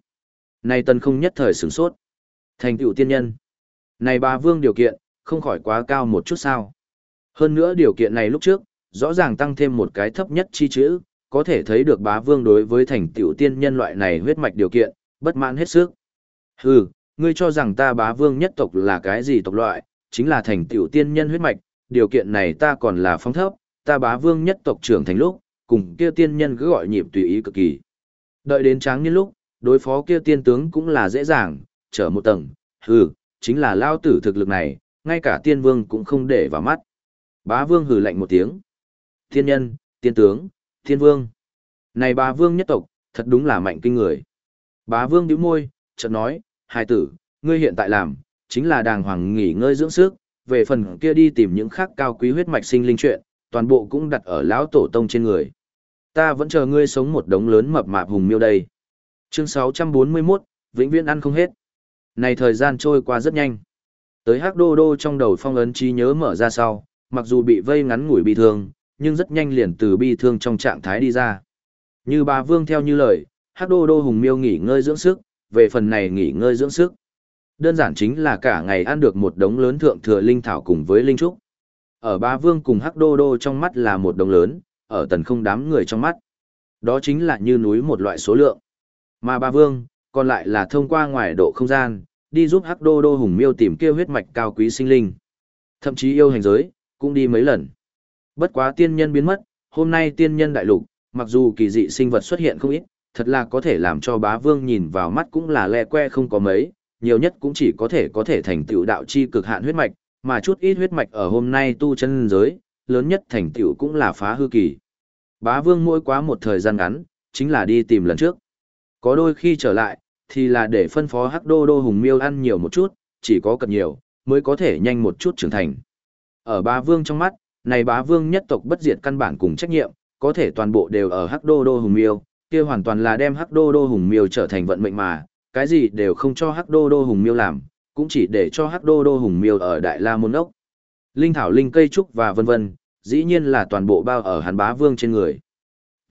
Này tần không nhất thời sửng sốt. Thành tựu tiên nhân. Này bá vương điều kiện, không khỏi quá cao một chút sao. Hơn nữa điều kiện này lúc trước, rõ ràng tăng thêm một cái thấp nhất chi chữ, có thể thấy được bá vương đối với thành tiểu tiên nhân loại này huyết mạch điều kiện, bất mãn hết sức. Hừ, ngươi cho rằng ta bá vương nhất tộc là cái gì tộc loại, chính là thành tiểu tiên nhân huyết mạch, điều kiện này ta còn là phong thấp, ta bá vương nhất tộc trưởng thành lúc, cùng kia tiên nhân cứ gọi nhịp tùy ý cực kỳ. Đợi đến tráng niên lúc, đối phó kia tiên tướng cũng là dễ dàng, trở một tầng, hừ, chính là lao tử thực lực này, ngay cả tiên vương cũng không để vào mắt. Bá vương hừ lạnh một tiếng. Tiên nhân, tiên tướng, tiên vương. Này bá vương nhất tộc, thật đúng là mạnh kinh người. Bá vương nhíu môi, chợt nói, hai tử, ngươi hiện tại làm, chính là đàng hoàng nghỉ ngơi dưỡng sức, về phần kia đi tìm những khác cao quý huyết mạch sinh linh chuyện, toàn bộ cũng đặt ở lão tổ tông trên người. Ta vẫn chờ ngươi sống một đống lớn mập mạp hùng miêu đây. Chương 641, vĩnh viễn ăn không hết. Này thời gian trôi qua rất nhanh. Tới hắc đô đô trong đầu phong ấn trí nhớ mở ra sau, mặc dù bị vây ngắn ngủi bị thương, nhưng rất nhanh liền từ bi thương trong trạng thái đi ra. Như bà Vương theo như lời, hắc đô đô hùng miêu nghỉ ngơi dưỡng sức, về phần này nghỉ ngơi dưỡng sức. Đơn giản chính là cả ngày ăn được một đống lớn thượng thừa linh thảo cùng với linh trúc. Ở ba vương cùng hắc đô đô trong mắt là một đống lớn, ở tần không đám người trong mắt. Đó chính là như núi một loại số lượng. Mà ba vương, còn lại là thông qua ngoài độ không gian, đi giúp hắc đô đô hùng miêu tìm kêu huyết mạch cao quý sinh linh. Thậm chí yêu hành giới, cũng đi mấy lần. Bất quá tiên nhân biến mất, hôm nay tiên nhân đại lục, mặc dù kỳ dị sinh vật xuất hiện không ít, thật là có thể làm cho bá vương nhìn vào mắt cũng là le que không có mấy, nhiều nhất cũng chỉ có thể có thể thành tựu đạo chi cực hạn huyết mạch, mà chút ít huyết mạch ở hôm nay tu chân giới, lớn nhất thành tựu cũng là phá hư kỳ. Bá vương mỗi quá một thời gian ngắn, chính là đi tìm lần trước. Có đôi khi trở lại, thì là để phân phó hắc đô đô hùng miêu ăn nhiều một chút, chỉ có cần nhiều, mới có thể nhanh một chút trưởng thành. Ở bá vương trong mắt, này bá vương nhất tộc bất diệt căn bản cùng trách nhiệm, có thể toàn bộ đều ở hắc đô đô hùng miêu, kia hoàn toàn là đem hắc đô đô hùng miêu trở thành vận mệnh mà, cái gì đều không cho hắc đô đô hùng miêu làm, cũng chỉ để cho hắc đô đô hùng miêu ở đại la môn ốc. Linh thảo linh cây trúc và vân vân, dĩ nhiên là toàn bộ bao ở hắn bá vương trên người.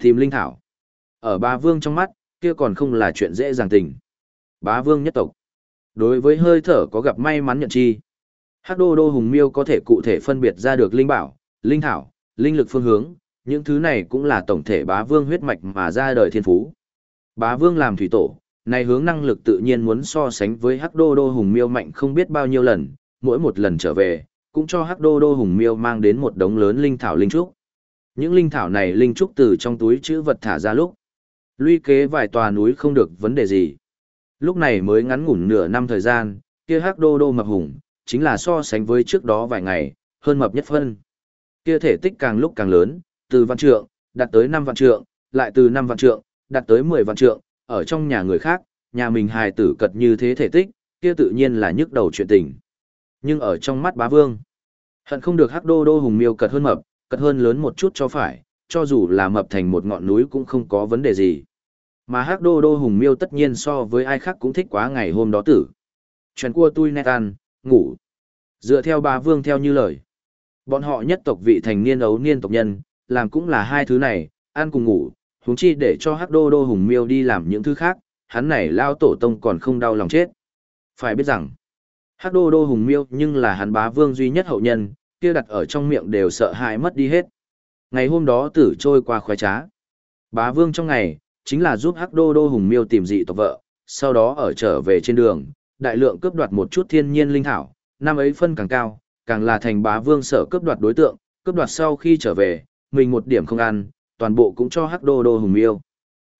Tìm linh thảo. Ở bá vương trong mắt, kia còn không là chuyện dễ dàng tình. Bá vương nhất tộc. Đối với hơi thở có gặp may mắn nhận chi. Hắc đô đô hùng miêu có thể cụ thể phân biệt ra được linh bảo, linh thảo, linh lực phương hướng, những thứ này cũng là tổng thể bá vương huyết mạch mà ra đời thiên phú. Bá vương làm thủy tổ, này hướng năng lực tự nhiên muốn so sánh với hắc đô đô hùng miêu mạnh không biết bao nhiêu lần, mỗi một lần trở về, cũng cho hắc đô đô hùng miêu mang đến một đống lớn linh thảo linh trúc. Những linh thảo này linh trúc từ trong túi chữ vật thả ra lúc. Luy kế vài tòa núi không được vấn đề gì. Lúc này mới ngắn ngủn nửa năm thời gian, kia hắc đô đô mập hùng, chính là so sánh với trước đó vài ngày, hơn mập nhất phân. Kia thể tích càng lúc càng lớn, từ vạn trượng, đạt tới 5 vạn trượng, lại từ 5 vạn trượng, đạt tới 10 vạn trượng, ở trong nhà người khác, nhà mình hài tử cật như thế thể tích, kia tự nhiên là nhức đầu chuyện tình. Nhưng ở trong mắt bá vương, hận không được hắc đô đô hùng miêu cật hơn mập, cật hơn lớn một chút cho phải, cho dù là mập thành một ngọn núi cũng không có vấn đề gì. Mà hắc đô đô hùng miêu tất nhiên so với ai khác cũng thích quá ngày hôm đó tử. Chuyện cua tui nét ăn, ngủ. Dựa theo bá vương theo như lời. Bọn họ nhất tộc vị thành niên ấu niên tộc nhân, làm cũng là hai thứ này, ăn cùng ngủ, huống chi để cho hắc đô đô hùng miêu đi làm những thứ khác, hắn này lao tổ tông còn không đau lòng chết. Phải biết rằng, hắc đô đô hùng miêu nhưng là hắn bá vương duy nhất hậu nhân, kia đặt ở trong miệng đều sợ hãi mất đi hết. Ngày hôm đó tử trôi qua khoái trá. Bá vương trong ngày, chính là giúp hắc đô đô hùng miêu tìm dị tộc vợ, sau đó ở trở về trên đường, đại lượng cướp đoạt một chút thiên nhiên linh thảo, năm ấy phân càng cao, càng là thành bá vương sở cướp đoạt đối tượng, cướp đoạt sau khi trở về, mình một điểm không ăn, toàn bộ cũng cho hắc đô đô hùng miêu.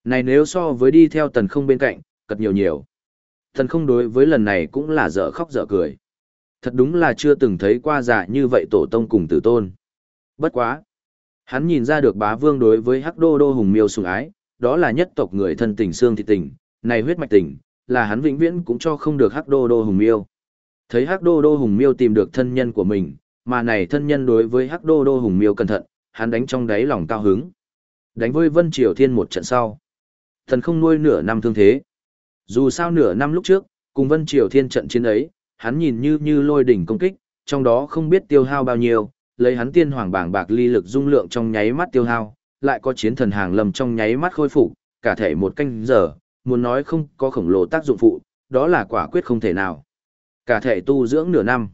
Này nếu so với đi theo tần không bên cạnh, cật nhiều nhiều. Tần không đối với lần này cũng là dở khóc dở cười. Thật đúng là chưa từng thấy qua giả như vậy tổ tông cùng tử tôn. Bất quá. Hắn nhìn ra được bá vương đối với hắc đô đô hùng miêu sùng ái, đó là nhất tộc người thân tình xương thị tình, này huyết mạch tình, là hắn vĩnh viễn cũng cho không được hắc đô đô hùng miêu. Thấy hắc đô đô hùng miêu tìm được thân nhân của mình, mà này thân nhân đối với hắc đô đô hùng miêu cẩn thận, hắn đánh trong đáy lòng cao hứng. Đánh với Vân Triều Thiên một trận sau. Thần không nuôi nửa năm thương thế. Dù sao nửa năm lúc trước, cùng Vân Triều Thiên trận chiến ấy, hắn nhìn như như lôi đỉnh công kích, trong đó không biết tiêu hao bao nhiêu, lấy hắn tiên hoàng bảng bạc ly lực dung lượng trong nháy mắt tiêu hao, lại có chiến thần hàng lầm trong nháy mắt khôi phục, cả thể một canh giờ, muốn nói không có khổng lồ tác dụng phụ, đó là quả quyết không thể nào. Cả thể tu dưỡng nửa năm.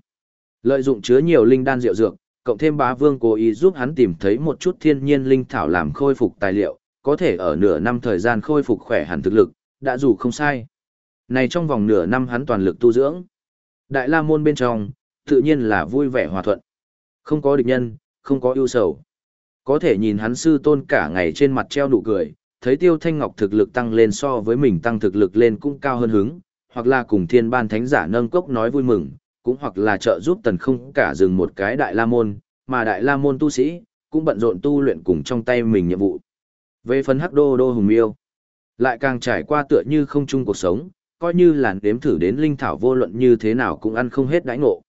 Lợi dụng chứa nhiều linh đan rượu dược, cộng thêm bá vương cố ý giúp hắn tìm thấy một chút thiên nhiên linh thảo làm khôi phục tài liệu, có thể ở nửa năm thời gian khôi phục khỏe hẳn thực lực, đã dù không sai. Này trong vòng nửa năm hắn toàn lực tu dưỡng. Đại la môn bên trong, tự nhiên là vui vẻ hòa thuận. Không có địch nhân, không có ưu sầu. Có thể nhìn hắn sư tôn cả ngày trên mặt treo nụ cười, thấy tiêu thanh ngọc thực lực tăng lên so với mình tăng thực lực lên cũng cao hơn hứng, hoặc là cùng thiên ban thánh giả nâng cốc nói vui mừng, cũng hoặc là trợ giúp tần không cả dừng một cái đại la môn, mà đại la môn tu sĩ, cũng bận rộn tu luyện cùng trong tay mình nhiệm vụ. Về phần hắc đô đô hùng miêu, lại càng trải qua tựa như không chung cuộc sống, coi như làn đếm thử đến linh thảo vô luận như thế nào cũng ăn không hết đãi ngộ.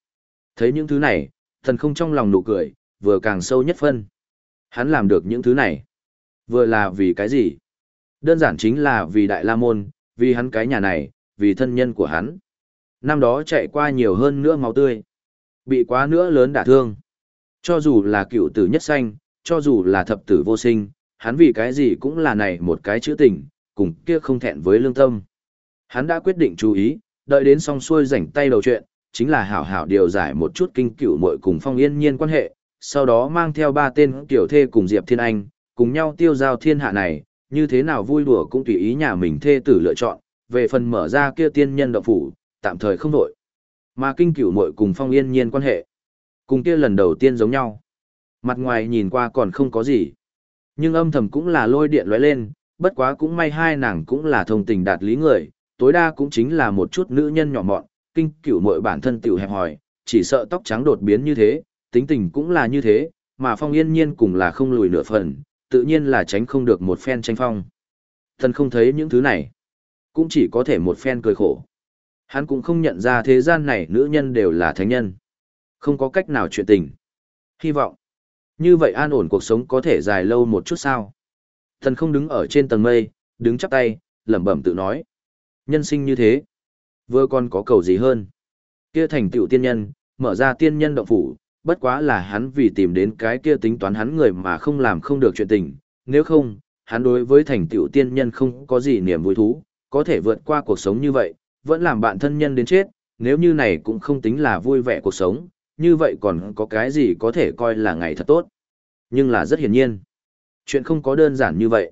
Thấy những thứ này, thần không trong lòng nụ cười, vừa càng sâu nhất phân. Hắn làm được những thứ này. Vừa là vì cái gì? Đơn giản chính là vì Đại La Môn, vì hắn cái nhà này, vì thân nhân của hắn. Năm đó chạy qua nhiều hơn nữa máu tươi. Bị quá nữa lớn đả thương. Cho dù là cựu tử nhất sanh, cho dù là thập tử vô sinh, hắn vì cái gì cũng là này một cái chữ tình, cùng kia không thẹn với lương tâm. Hắn đã quyết định chú ý, đợi đến xong xuôi rảnh tay đầu chuyện, chính là hảo hảo điều giải một chút kinh cửu muội cùng phong yên nhiên quan hệ, sau đó mang theo ba tên tiểu thê cùng Diệp Thiên Anh, cùng nhau tiêu giao thiên hạ này, như thế nào vui đùa cũng tùy ý nhà mình thê tử lựa chọn, về phần mở ra kia tiên nhân động phủ, tạm thời không đổi. Mà kinh cửu muội cùng phong yên nhiên quan hệ, cùng kia lần đầu tiên giống nhau. Mặt ngoài nhìn qua còn không có gì, nhưng âm thầm cũng là lôi điện lóe lên, bất quá cũng may hai nàng cũng là thông tình đạt lý người, tối đa cũng chính là một chút nữ nhân nhỏ mọn, kinh cửu muội bản thân tiểu hẹp hòi, chỉ sợ tóc trắng đột biến như thế, tính tình cũng là như thế, mà phong yên nhiên cũng là không lùi nửa phần, tự nhiên là tránh không được một phen tranh phong. Thần không thấy những thứ này, cũng chỉ có thể một phen cười khổ. Hắn cũng không nhận ra thế gian này nữ nhân đều là thánh nhân. Không có cách nào chuyện tình. Hy vọng, như vậy an ổn cuộc sống có thể dài lâu một chút sao. Thần không đứng ở trên tầng mây, đứng chắp tay, lẩm bẩm tự nói. Nhân sinh như thế, vừa còn có cầu gì hơn. Kia thành tựu tiên nhân, mở ra tiên nhân động phủ, bất quá là hắn vì tìm đến cái kia tính toán hắn người mà không làm không được chuyện tình, nếu không, hắn đối với thành tựu tiên nhân không có gì niềm vui thú, có thể vượt qua cuộc sống như vậy, vẫn làm bạn thân nhân đến chết, nếu như này cũng không tính là vui vẻ cuộc sống, như vậy còn có cái gì có thể coi là ngày thật tốt. Nhưng là rất hiển nhiên, chuyện không có đơn giản như vậy.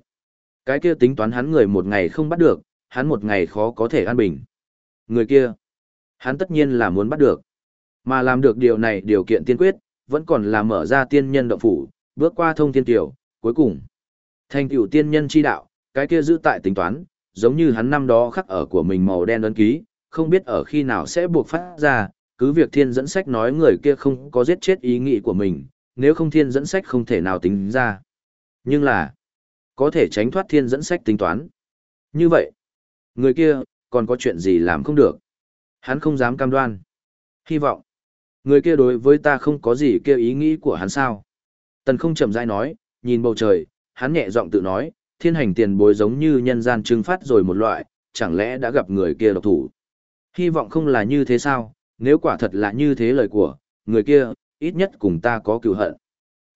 Cái kia tính toán hắn người một ngày không bắt được, hắn một ngày khó có thể an bình. Người kia, hắn tất nhiên là muốn bắt được. Mà làm được điều này điều kiện tiên quyết, vẫn còn là mở ra tiên nhân động phủ, bước qua thông thiên tiểu, cuối cùng. Thành tiểu tiên nhân chi đạo, cái kia giữ tại tính toán, giống như hắn năm đó khắc ở của mình màu đen ấn ký, không biết ở khi nào sẽ buộc phát ra, cứ việc thiên dẫn sách nói người kia không có giết chết ý nghĩ của mình, nếu không thiên dẫn sách không thể nào tính ra. Nhưng là, có thể tránh thoát thiên dẫn sách tính toán. Như vậy, người kia, còn có chuyện gì làm không được. Hắn không dám cam đoan. Hy vọng, Người kia đối với ta không có gì kêu ý nghĩ của hắn sao. Tần không chậm rãi nói, nhìn bầu trời, hắn nhẹ giọng tự nói, thiên hành tiền bối giống như nhân gian trưng phát rồi một loại, chẳng lẽ đã gặp người kia độc thủ. Hy vọng không là như thế sao, nếu quả thật là như thế lời của, người kia, ít nhất cùng ta có cựu hận.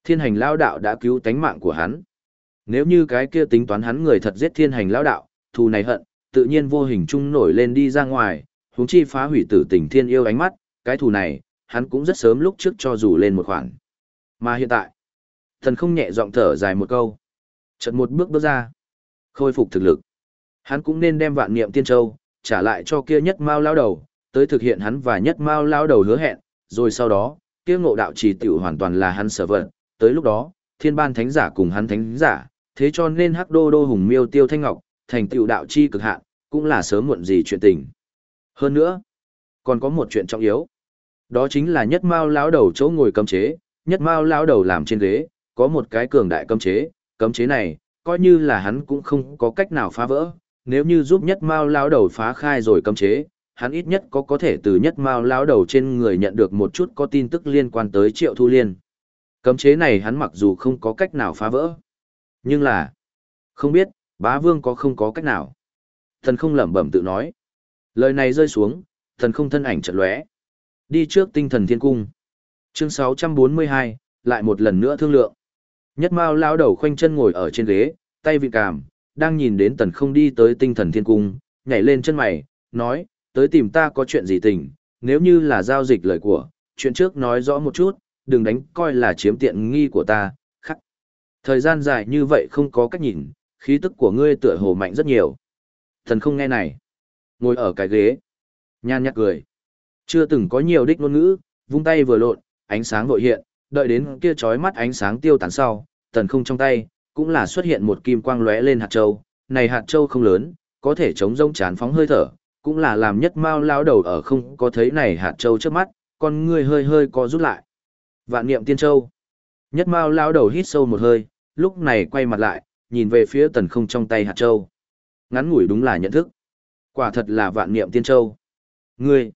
Thiên hành lao đạo đã cứu tánh mạng của hắn. Nếu như cái kia tính toán hắn người thật giết thiên hành lao đạo, thù này hận, tự nhiên vô hình chung nổi lên đi ra ngoài, huống chi phá hủy tử tình thiên yêu ánh mắt, cái thù này, hắn cũng rất sớm lúc trước cho dù lên một khoản. Mà hiện tại, thần không nhẹ giọng thở dài một câu. Chợt một bước bước ra, khôi phục thực lực. Hắn cũng nên đem vạn niệm tiên châu, trả lại cho kia nhất mao lão đầu, tới thực hiện hắn và nhất mao lão đầu hứa hẹn, rồi sau đó, kia ngộ đạo trì tiểu hoàn toàn là hắn sở vận, tới lúc đó, thiên ban thánh giả cùng hắn thánh giả, thế cho nên hắc đô đô hùng miêu tiêu thanh ngọc, thành tiểu đạo chi cực hạn, cũng là sớm muộn gì chuyện tình. Hơn nữa, còn có một chuyện trọng yếu. Đó chính là nhất mao lão đầu chỗ ngồi cấm chế, nhất mao lão đầu làm trên ghế, có một cái cường đại cấm chế, cấm chế này, coi như là hắn cũng không có cách nào phá vỡ, nếu như giúp nhất mao lão đầu phá khai rồi cấm chế, hắn ít nhất có có thể từ nhất mao lão đầu trên người nhận được một chút có tin tức liên quan tới triệu thu liên. Cấm chế này hắn mặc dù không có cách nào phá vỡ, nhưng là, không biết, bá vương có không có cách nào. Thần không lẩm bẩm tự nói. Lời này rơi xuống, thần không thân ảnh chợt lóe. Đi trước tinh thần thiên cung. Chương 642, lại một lần nữa thương lượng. Nhất Mao lao đầu khoanh chân ngồi ở trên ghế, tay vị cảm, đang nhìn đến tần không đi tới tinh thần thiên cung, nhảy lên chân mày, nói, tới tìm ta có chuyện gì tình, nếu như là giao dịch lời của, chuyện trước nói rõ một chút, đừng đánh coi là chiếm tiện nghi của ta, khắc. Thời gian dài như vậy không có cách nhìn, khí tức của ngươi tựa hồ mạnh rất nhiều. Thần không nghe này. Ngồi ở cái ghế. Nhan nhắc cười. Chưa từng có nhiều đích ngôn ngữ, vung tay vừa lộn, ánh sáng vội hiện, đợi đến kia chói mắt ánh sáng tiêu tán sau, tần không trong tay, cũng là xuất hiện một kim quang lóe lên hạt châu. Này hạt châu không lớn, có thể chống rông chán phóng hơi thở, cũng là làm nhất mao lao đầu ở không có thấy này hạt châu trước mắt, con người hơi hơi có rút lại. Vạn niệm tiên châu. Nhất mao lao đầu hít sâu một hơi, lúc này quay mặt lại, nhìn về phía tần không trong tay hạt châu. Ngắn ngủi đúng là nhận thức. Quả thật là vạn niệm tiên châu. Ngươi,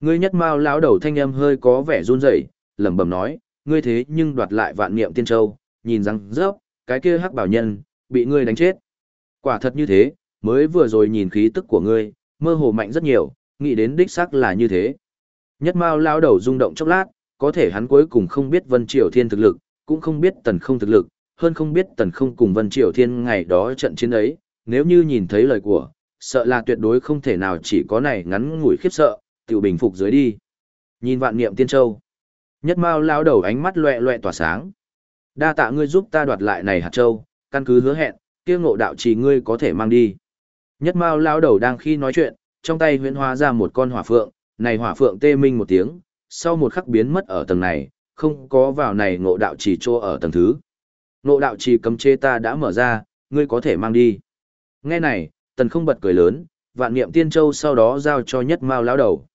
ngươi nhất mao lão đầu thanh âm hơi có vẻ run rẩy, lẩm bẩm nói, ngươi thế nhưng đoạt lại vạn niệm tiên châu, nhìn rằng rớp, cái kia hắc bảo nhân, bị ngươi đánh chết. Quả thật như thế, mới vừa rồi nhìn khí tức của ngươi, mơ hồ mạnh rất nhiều, nghĩ đến đích xác là như thế. Nhất mao lão đầu rung động chốc lát, có thể hắn cuối cùng không biết Vân Triều Thiên thực lực, cũng không biết Tần Không thực lực, hơn không biết Tần Không cùng Vân Triều Thiên ngày đó trận chiến ấy, nếu như nhìn thấy lời của, sợ là tuyệt đối không thể nào chỉ có này ngắn ngủi khiếp sợ, tiểu bình phục dưới đi. Nhìn vạn niệm tiên châu. Nhất Mao lao đầu ánh mắt loẹ loẹ tỏa sáng. Đa tạ ngươi giúp ta đoạt lại này hạt châu, căn cứ hứa hẹn, kia ngộ đạo chỉ ngươi có thể mang đi. Nhất Mao lao đầu đang khi nói chuyện, trong tay huyễn hóa ra một con hỏa phượng, này hỏa phượng tê minh một tiếng, sau một khắc biến mất ở tầng này, không có vào này ngộ đạo chỉ trô ở tầng thứ. Ngộ đạo chỉ cấm chế ta đã mở ra, ngươi có thể mang đi. Nghe này, tần không bật cười lớn, vạn niệm tiên châu sau đó giao cho nhất mao lão đầu.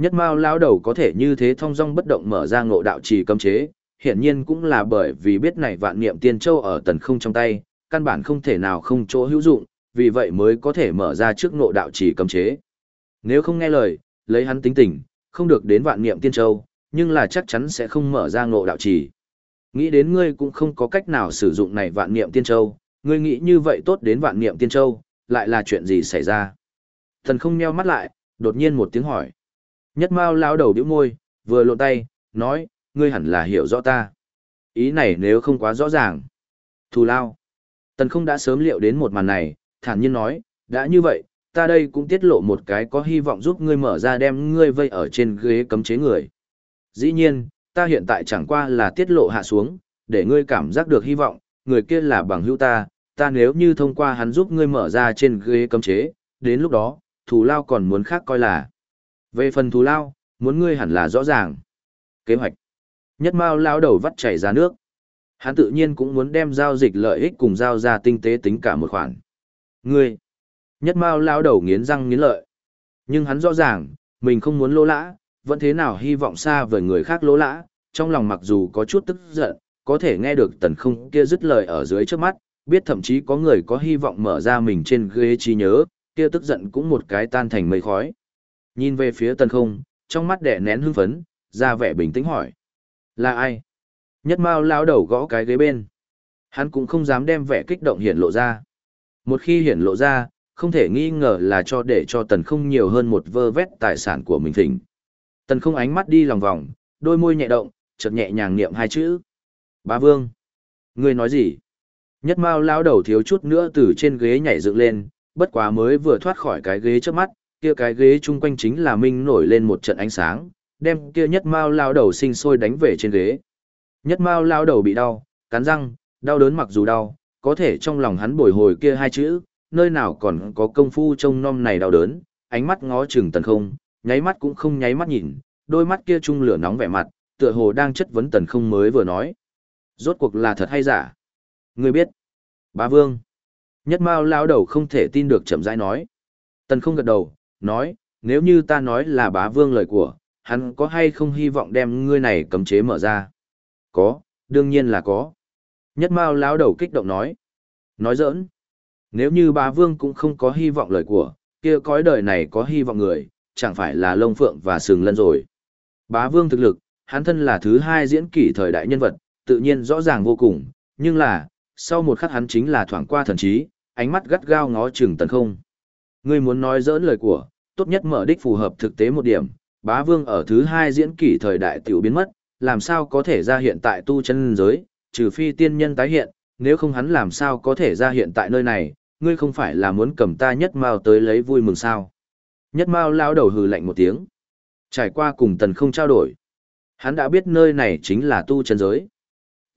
Nhất mao lão đầu có thể như thế thong dong bất động mở ra ngộ đạo trì cấm chế, hiển nhiên cũng là bởi vì biết này vạn niệm tiên châu ở tần không trong tay, căn bản không thể nào không chỗ hữu dụng, vì vậy mới có thể mở ra trước ngộ đạo trì cấm chế. Nếu không nghe lời, lấy hắn tính tình, không được đến vạn niệm tiên châu, nhưng là chắc chắn sẽ không mở ra ngộ đạo trì. Nghĩ đến ngươi cũng không có cách nào sử dụng này vạn niệm tiên châu, ngươi nghĩ như vậy tốt đến vạn niệm tiên châu, lại là chuyện gì xảy ra? Thần không nheo mắt lại, đột nhiên một tiếng hỏi. Nhất Mao lao đầu bĩu môi, vừa lộ tay, nói, ngươi hẳn là hiểu rõ ta. Ý này nếu không quá rõ ràng. Thù lao. Tần không đã sớm liệu đến một màn này, thản nhiên nói, đã như vậy, ta đây cũng tiết lộ một cái có hy vọng giúp ngươi mở ra đem ngươi vây ở trên ghế cấm chế người. Dĩ nhiên, ta hiện tại chẳng qua là tiết lộ hạ xuống, để ngươi cảm giác được hy vọng, người kia là bằng hữu ta, ta nếu như thông qua hắn giúp ngươi mở ra trên ghế cấm chế, đến lúc đó, thù lao còn muốn khác coi là. Về phần thù lao, muốn ngươi hẳn là rõ ràng. Kế hoạch. Nhất Mao lao đầu vắt chảy ra nước. Hắn tự nhiên cũng muốn đem giao dịch lợi ích cùng giao ra tinh tế tính cả một khoản. Ngươi. Nhất Mao lao đầu nghiến răng nghiến lợi. Nhưng hắn rõ ràng, mình không muốn lỗ lã, vẫn thế nào hy vọng xa với người khác lỗ lã, trong lòng mặc dù có chút tức giận, có thể nghe được tần không kia dứt lời ở dưới trước mắt, biết thậm chí có người có hy vọng mở ra mình trên ghế trí nhớ, kia tức giận cũng một cái tan thành mây khói. Nhìn về phía tần không, trong mắt đẻ nén hưng phấn, ra vẻ bình tĩnh hỏi. Là ai? Nhất Mao lao đầu gõ cái ghế bên. Hắn cũng không dám đem vẻ kích động hiển lộ ra. Một khi hiển lộ ra, không thể nghi ngờ là cho để cho tần không nhiều hơn một vơ vét tài sản của mình thỉnh. Tần không ánh mắt đi lòng vòng, đôi môi nhẹ động, chợt nhẹ nhàng niệm hai chữ. Bá Vương. Ngươi nói gì? Nhất Mao lao đầu thiếu chút nữa từ trên ghế nhảy dựng lên, bất quá mới vừa thoát khỏi cái ghế trước mắt, kia cái ghế chung quanh chính là minh nổi lên một trận ánh sáng, đem kia Nhất Mao lao đầu sinh sôi đánh về trên ghế. Nhất Mao lao đầu bị đau, cắn răng, đau đớn mặc dù đau, có thể trong lòng hắn bồi hồi kia hai chữ, nơi nào còn có công phu trông nom này đau đớn, ánh mắt ngó chừng tần không, nháy mắt cũng không nháy mắt nhìn, đôi mắt kia chung lửa nóng vẻ mặt, tựa hồ đang chất vấn tần không mới vừa nói. Rốt cuộc là thật hay giả? Ngươi biết. Bá Vương. Nhất Mao lao đầu không thể tin được chậm rãi nói. Tần không gật đầu, nói, nếu như ta nói là bá vương lời của, hắn có hay không hy vọng đem ngươi này cấm chế mở ra? Có, đương nhiên là có. Nhất Mao lão đầu kích động nói. Nói giỡn. Nếu như bá vương cũng không có hy vọng lời của, kia cõi đời này có hy vọng người, chẳng phải là lông phượng và sừng lân rồi. Bá vương thực lực, hắn thân là thứ hai diễn kỷ thời đại nhân vật, tự nhiên rõ ràng vô cùng, nhưng là, sau một khắc hắn chính là thoảng qua thần trí, ánh mắt gắt gao ngó chừng tần không. Ngươi muốn nói dỡn lời của, tốt nhất mở đích phù hợp thực tế một điểm, bá vương ở thứ hai diễn kỷ thời đại tiểu biến mất, làm sao có thể ra hiện tại tu chân giới, trừ phi tiên nhân tái hiện, nếu không hắn làm sao có thể ra hiện tại nơi này, ngươi không phải là muốn cầm ta nhất mao tới lấy vui mừng sao. Nhất mao lao đầu hừ lạnh một tiếng. Trải qua cùng tần không trao đổi. Hắn đã biết nơi này chính là tu chân giới.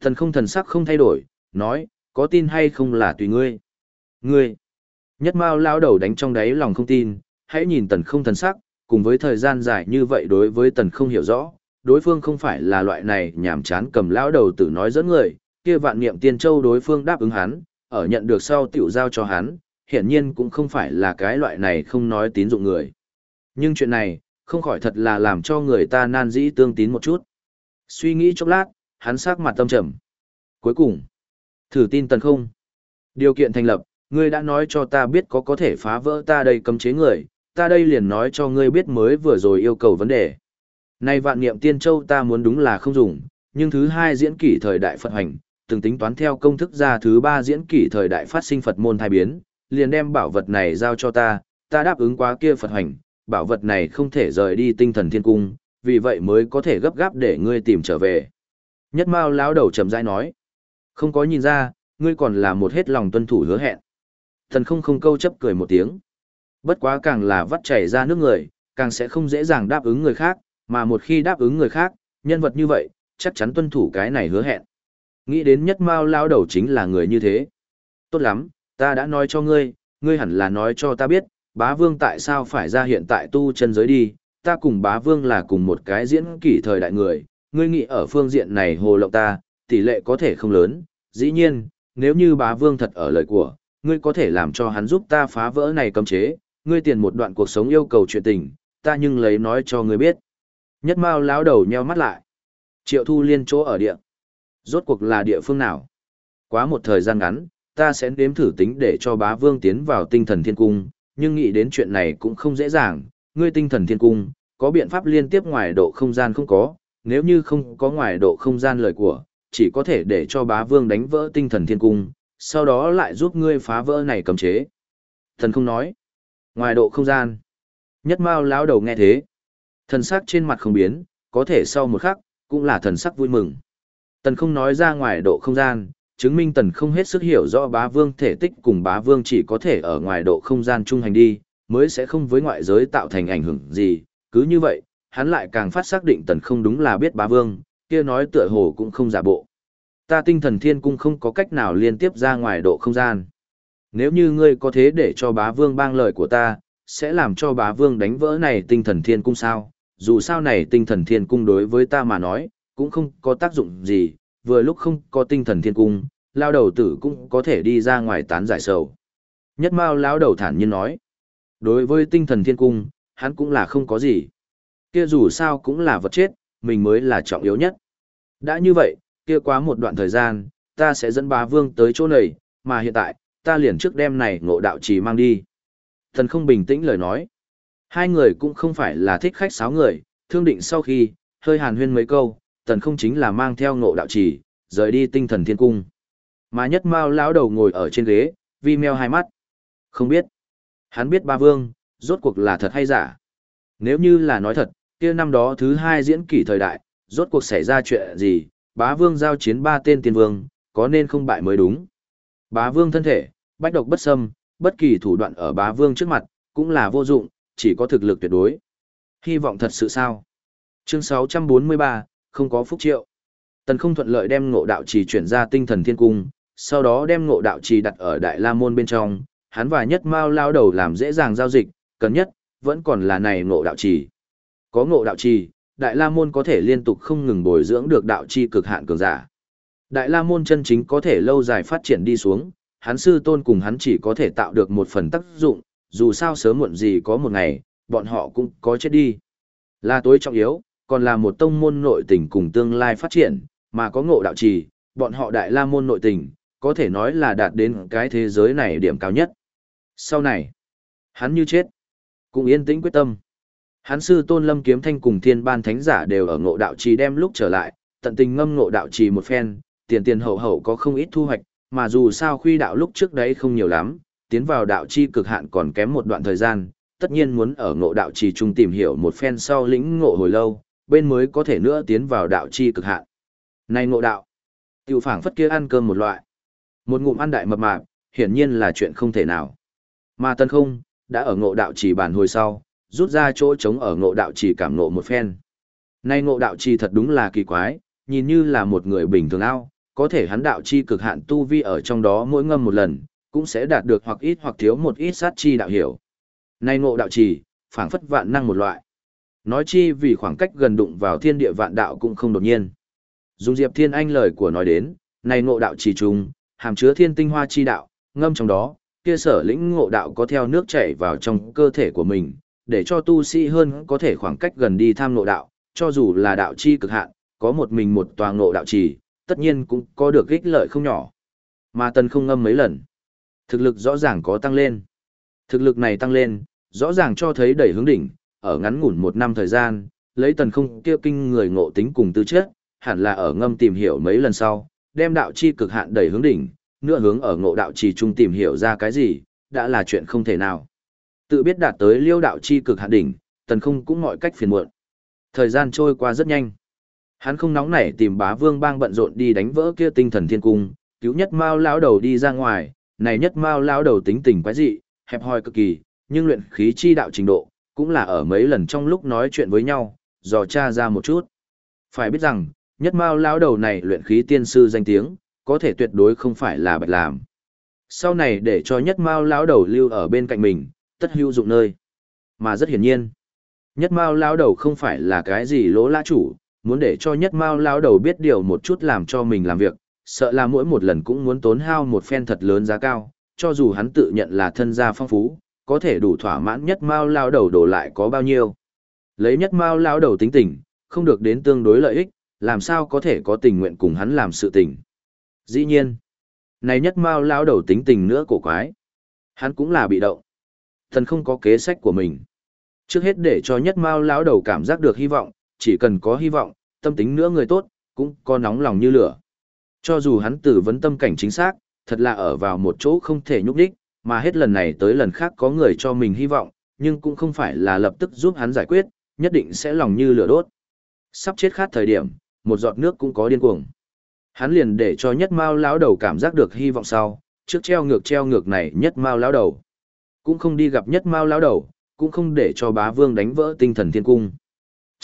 Thần không thần sắc không thay đổi, nói, có tin hay không là tùy ngươi. Ngươi. Nhất mao lao đầu đánh trong đáy lòng không tin, hãy nhìn tần không thần sắc, cùng với thời gian dài như vậy đối với tần không hiểu rõ, đối phương không phải là loại này nhảm chán cầm lão đầu tử nói dẫn người, kia vạn niệm tiên châu đối phương đáp ứng hắn, ở nhận được sau tiểu giao cho hắn, hiển nhiên cũng không phải là cái loại này không nói tín dụng người. Nhưng chuyện này, không khỏi thật là làm cho người ta nan dĩ tương tín một chút. Suy nghĩ chốc lát, hắn sắc mặt tâm trầm. Cuối cùng, thử tin tần không. Điều kiện thành lập, ngươi đã nói cho ta biết có có thể phá vỡ ta đây cấm chế người, ta đây liền nói cho ngươi biết mới vừa rồi yêu cầu vấn đề. Nay vạn niệm tiên châu ta muốn đúng là không dùng, nhưng thứ hai diễn kỷ thời đại Phật hành, từng tính toán theo công thức ra thứ ba diễn kỷ thời đại phát sinh Phật môn thai biến, liền đem bảo vật này giao cho ta, ta đáp ứng quá kia Phật hành, bảo vật này không thể rời đi tinh thần thiên cung, vì vậy mới có thể gấp gáp để ngươi tìm trở về. Nhất Mao lão đầu chậm rãi nói, không có nhìn ra, ngươi còn là một hết lòng tuân thủ hứa hẹn. Thần không không câu chấp cười một tiếng. Bất quá càng là vắt chảy ra nước người, càng sẽ không dễ dàng đáp ứng người khác, mà một khi đáp ứng người khác, nhân vật như vậy, chắc chắn tuân thủ cái này hứa hẹn. Nghĩ đến nhất mao lao đầu chính là người như thế. Tốt lắm, ta đã nói cho ngươi, ngươi hẳn là nói cho ta biết, bá vương tại sao phải ra hiện tại tu chân giới đi, ta cùng bá vương là cùng một cái diễn kỷ thời đại người, ngươi nghĩ ở phương diện này hồ lộng ta, tỷ lệ có thể không lớn, dĩ nhiên, nếu như bá vương thật ở lời của, ngươi có thể làm cho hắn giúp ta phá vỡ này cấm chế, ngươi tiền một đoạn cuộc sống yêu cầu chuyện tình, ta nhưng lấy nói cho ngươi biết. Nhất Mao lão đầu nheo mắt lại. Triệu Thu Liên chỗ ở địa. Rốt cuộc là địa phương nào? Quá một thời gian ngắn, ta sẽ đếm thử tính để cho bá vương tiến vào tinh thần thiên cung, nhưng nghĩ đến chuyện này cũng không dễ dàng, ngươi tinh thần thiên cung, có biện pháp liên tiếp ngoài độ không gian không có, nếu như không có ngoài độ không gian lời của, chỉ có thể để cho bá vương đánh vỡ tinh thần thiên cung, sau đó lại giúp ngươi phá vỡ này cấm chế. Thần không nói. Ngoài độ không gian. Nhất mao lão đầu nghe thế. Thần sắc trên mặt không biến, có thể sau một khắc, cũng là thần sắc vui mừng. Tần không nói ra ngoài độ không gian, chứng minh tần không hết sức hiểu rõ bá vương thể tích cùng bá vương chỉ có thể ở ngoài độ không gian trung hành đi, mới sẽ không với ngoại giới tạo thành ảnh hưởng gì. Cứ như vậy, hắn lại càng phát xác định tần không đúng là biết bá vương, kia nói tựa hồ cũng không giả bộ. Ta tinh thần thiên cung không có cách nào liên tiếp ra ngoài độ không gian. Nếu như ngươi có thế để cho bá vương bang lời của ta, sẽ làm cho bá vương đánh vỡ này tinh thần thiên cung sao, dù sao này tinh thần thiên cung đối với ta mà nói, cũng không có tác dụng gì, vừa lúc không có tinh thần thiên cung, lao đầu tử cũng có thể đi ra ngoài tán giải sầu. Nhất mao lão đầu thản nhiên nói, đối với tinh thần thiên cung, hắn cũng là không có gì. Kia dù sao cũng là vật chết, mình mới là trọng yếu nhất. Đã như vậy, kia quá một đoạn thời gian, ta sẽ dẫn bá vương tới chỗ này, mà hiện tại, ta liền trước đêm này ngộ đạo trì mang đi. Thần không bình tĩnh lời nói. Hai người cũng không phải là thích khách sáo người, thương định sau khi, hơi hàn huyên mấy câu, tần không chính là mang theo ngộ đạo trì, rời đi tinh thần thiên cung. Mà nhất mao lão đầu ngồi ở trên ghế, vi meo hai mắt. Không biết. Hắn biết ba vương, rốt cuộc là thật hay giả. Nếu như là nói thật, kia năm đó thứ hai diễn kỷ thời đại, rốt cuộc xảy ra chuyện gì, bá vương giao chiến ba tên tiên vương, có nên không bại mới đúng. Bá vương thân thể, bách độc bất xâm, bất kỳ thủ đoạn ở bá vương trước mặt, cũng là vô dụng, chỉ có thực lực tuyệt đối. Hy vọng thật sự sao? Chương 643, không có phúc triệu. Tần không thuận lợi đem ngộ đạo trì chuyển ra tinh thần thiên cung, sau đó đem ngộ đạo trì đặt ở đại la môn bên trong, hắn và nhất mao lao đầu làm dễ dàng giao dịch, cần nhất, vẫn còn là này ngộ đạo trì. Có ngộ đạo trì, đại la môn có thể liên tục không ngừng bồi dưỡng được đạo chi cực hạn cường giả. Đại la môn chân chính có thể lâu dài phát triển đi xuống, hắn sư tôn cùng hắn chỉ có thể tạo được một phần tác dụng, dù sao sớm muộn gì có một ngày, bọn họ cũng có chết đi. Là tối trọng yếu, còn là một tông môn nội tình cùng tương lai phát triển, mà có ngộ đạo trì, bọn họ đại la môn nội tình, có thể nói là đạt đến cái thế giới này điểm cao nhất. Sau này, hắn như chết, cũng yên tĩnh quyết tâm. Hắn sư tôn lâm kiếm thanh cùng thiên ban thánh giả đều ở ngộ đạo trì đem lúc trở lại, tận tình ngâm ngộ đạo trì một phen, tiền tiền hậu hậu có không ít thu hoạch, mà dù sao khuy đạo lúc trước đấy không nhiều lắm, tiến vào đạo chi cực hạn còn kém một đoạn thời gian, tất nhiên muốn ở ngộ đạo trì trung tìm hiểu một phen sau lĩnh ngộ hồi lâu, bên mới có thể nữa tiến vào đạo chi cực hạn. Này ngộ đạo, tiểu phảng phất kia ăn cơm một loại. Một ngụm ăn đại mập mạp, hiển nhiên là chuyện không thể nào. Mà tân không, đã ở ngộ đạo trì bản hồi sau, rút ra chỗ trống ở ngộ đạo trì cảm ngộ một phen. Nay ngộ đạo trì thật đúng là kỳ quái, nhìn như là một người bình thường ao, có thể hắn đạo chi cực hạn tu vi ở trong đó mỗi ngâm một lần, cũng sẽ đạt được hoặc ít hoặc thiếu một ít sát chi đạo hiểu. Nay ngộ đạo trì, phảng phất vạn năng một loại. Nói chi vì khoảng cách gần đụng vào thiên địa vạn đạo cũng không đột nhiên. Dùng Diệp Thiên Anh lời của nói đến, này ngộ đạo trì trùng, hàm chứa thiên tinh hoa chi đạo, ngâm trong đó, kia sở lĩnh ngộ đạo có theo nước chảy vào trong cơ thể của mình, để cho tu sĩ hơn có thể khoảng cách gần đi tham ngộ đạo, cho dù là đạo chi cực hạn, có một mình một tòa ngộ đạo trì, tất nhiên cũng có được ích lợi không nhỏ. Mà tần không ngâm mấy lần, thực lực rõ ràng có tăng lên. Thực lực này tăng lên, rõ ràng cho thấy đẩy hướng đỉnh, ở ngắn ngủn một năm thời gian, lấy tần không kia kinh người ngộ tính cùng tư chất, hẳn là ở ngâm tìm hiểu mấy lần sau, đem đạo chi cực hạn đẩy hướng đỉnh, nửa hướng ở ngộ đạo trì trung tìm hiểu ra cái gì, đã là chuyện không thể nào. Tự biết đạt tới liêu đạo chi cực hạn đỉnh, tần không cũng mọi cách phiền muộn. Thời gian trôi qua rất nhanh. Hắn không nóng nảy tìm bá vương bang bận rộn đi đánh vỡ kia tinh thần thiên cung, cứu nhất mao lão đầu đi ra ngoài, này nhất mao lão đầu tính tình quái dị, hẹp hòi cực kỳ, nhưng luyện khí chi đạo trình độ, cũng là ở mấy lần trong lúc nói chuyện với nhau, dò tra ra một chút. Phải biết rằng, nhất mao lão đầu này luyện khí tiên sư danh tiếng, có thể tuyệt đối không phải là bạch làm. Sau này để cho nhất mao lão đầu lưu ở bên cạnh mình, tất hữu dụng nơi. Mà rất hiển nhiên, nhất mao lão đầu không phải là cái gì lỗ lã chủ, muốn để cho nhất mao lão đầu biết điều một chút làm cho mình làm việc, sợ là mỗi một lần cũng muốn tốn hao một phen thật lớn giá cao, cho dù hắn tự nhận là thân gia phong phú, có thể đủ thỏa mãn nhất mao lao đầu đổ lại có bao nhiêu. Lấy nhất mao lao đầu tính tình, không được đến tương đối lợi ích, làm sao có thể có tình nguyện cùng hắn làm sự tình. Dĩ nhiên, này nhất mao lao đầu tính tình nữa cổ quái. Hắn cũng là bị động. Thần không có kế sách của mình. Trước hết để cho nhất mao lao đầu cảm giác được hy vọng, chỉ cần có hy vọng, tâm tính nữa người tốt, cũng có nóng lòng như lửa. Cho dù hắn tử vấn tâm cảnh chính xác, thật là ở vào một chỗ không thể nhúc đích, mà hết lần này tới lần khác có người cho mình hy vọng, nhưng cũng không phải là lập tức giúp hắn giải quyết, nhất định sẽ lòng như lửa đốt. Sắp chết khát thời điểm, một giọt nước cũng có điên cuồng. Hắn liền để cho nhất mao lão đầu cảm giác được hy vọng sau, trước treo ngược treo ngược này nhất mao lão đầu. Cũng không đi gặp nhất mao lão đầu, cũng không để cho bá vương đánh vỡ tinh thần thiên cung.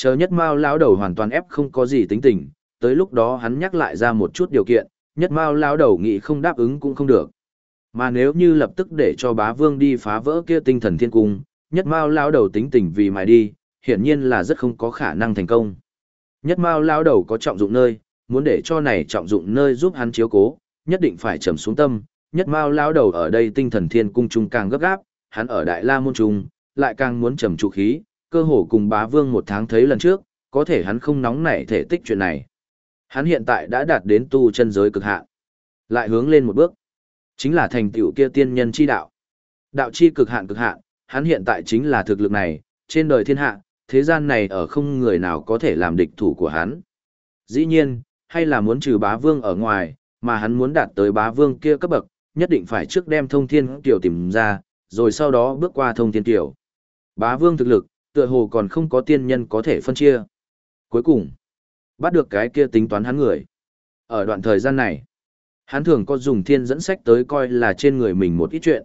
Chờ nhất mao lão đầu hoàn toàn ép không có gì tính tình, tới lúc đó hắn nhắc lại ra một chút điều kiện, nhất mao lão đầu nghĩ không đáp ứng cũng không được. Mà nếu như lập tức để cho bá vương đi phá vỡ kia tinh thần thiên cung, nhất mao lao đầu tính tình vì mài đi, hiển nhiên là rất không có khả năng thành công. Nhất mao lao đầu có trọng dụng nơi, muốn để cho này trọng dụng nơi giúp hắn chiếu cố, nhất định phải trầm xuống tâm. Nhất mao lao đầu ở đây tinh thần thiên cung trung càng gấp gáp, hắn ở đại la môn trung, lại càng muốn trầm trụ khí, cơ hồ cùng bá vương một tháng thấy lần trước, có thể hắn không nóng nảy thể tích chuyện này. Hắn hiện tại đã đạt đến tu chân giới cực hạn, lại hướng lên một bước. Chính là thành tựu kia tiên nhân chi đạo. Đạo chi cực hạn cực hạn, hắn hiện tại chính là thực lực này, trên đời thiên hạ, thế gian này ở không người nào có thể làm địch thủ của hắn. Dĩ nhiên, hay là muốn trừ bá vương ở ngoài, mà hắn muốn đạt tới bá vương kia cấp bậc, nhất định phải trước đem thông thiên tiểu tìm ra, rồi sau đó bước qua thông thiên tiểu. Bá vương thực lực, tựa hồ còn không có tiên nhân có thể phân chia. Cuối cùng, bắt được cái kia tính toán hắn người. Ở đoạn thời gian này, Hắn thường có dùng thiên dẫn sách tới coi là trên người mình một ít chuyện.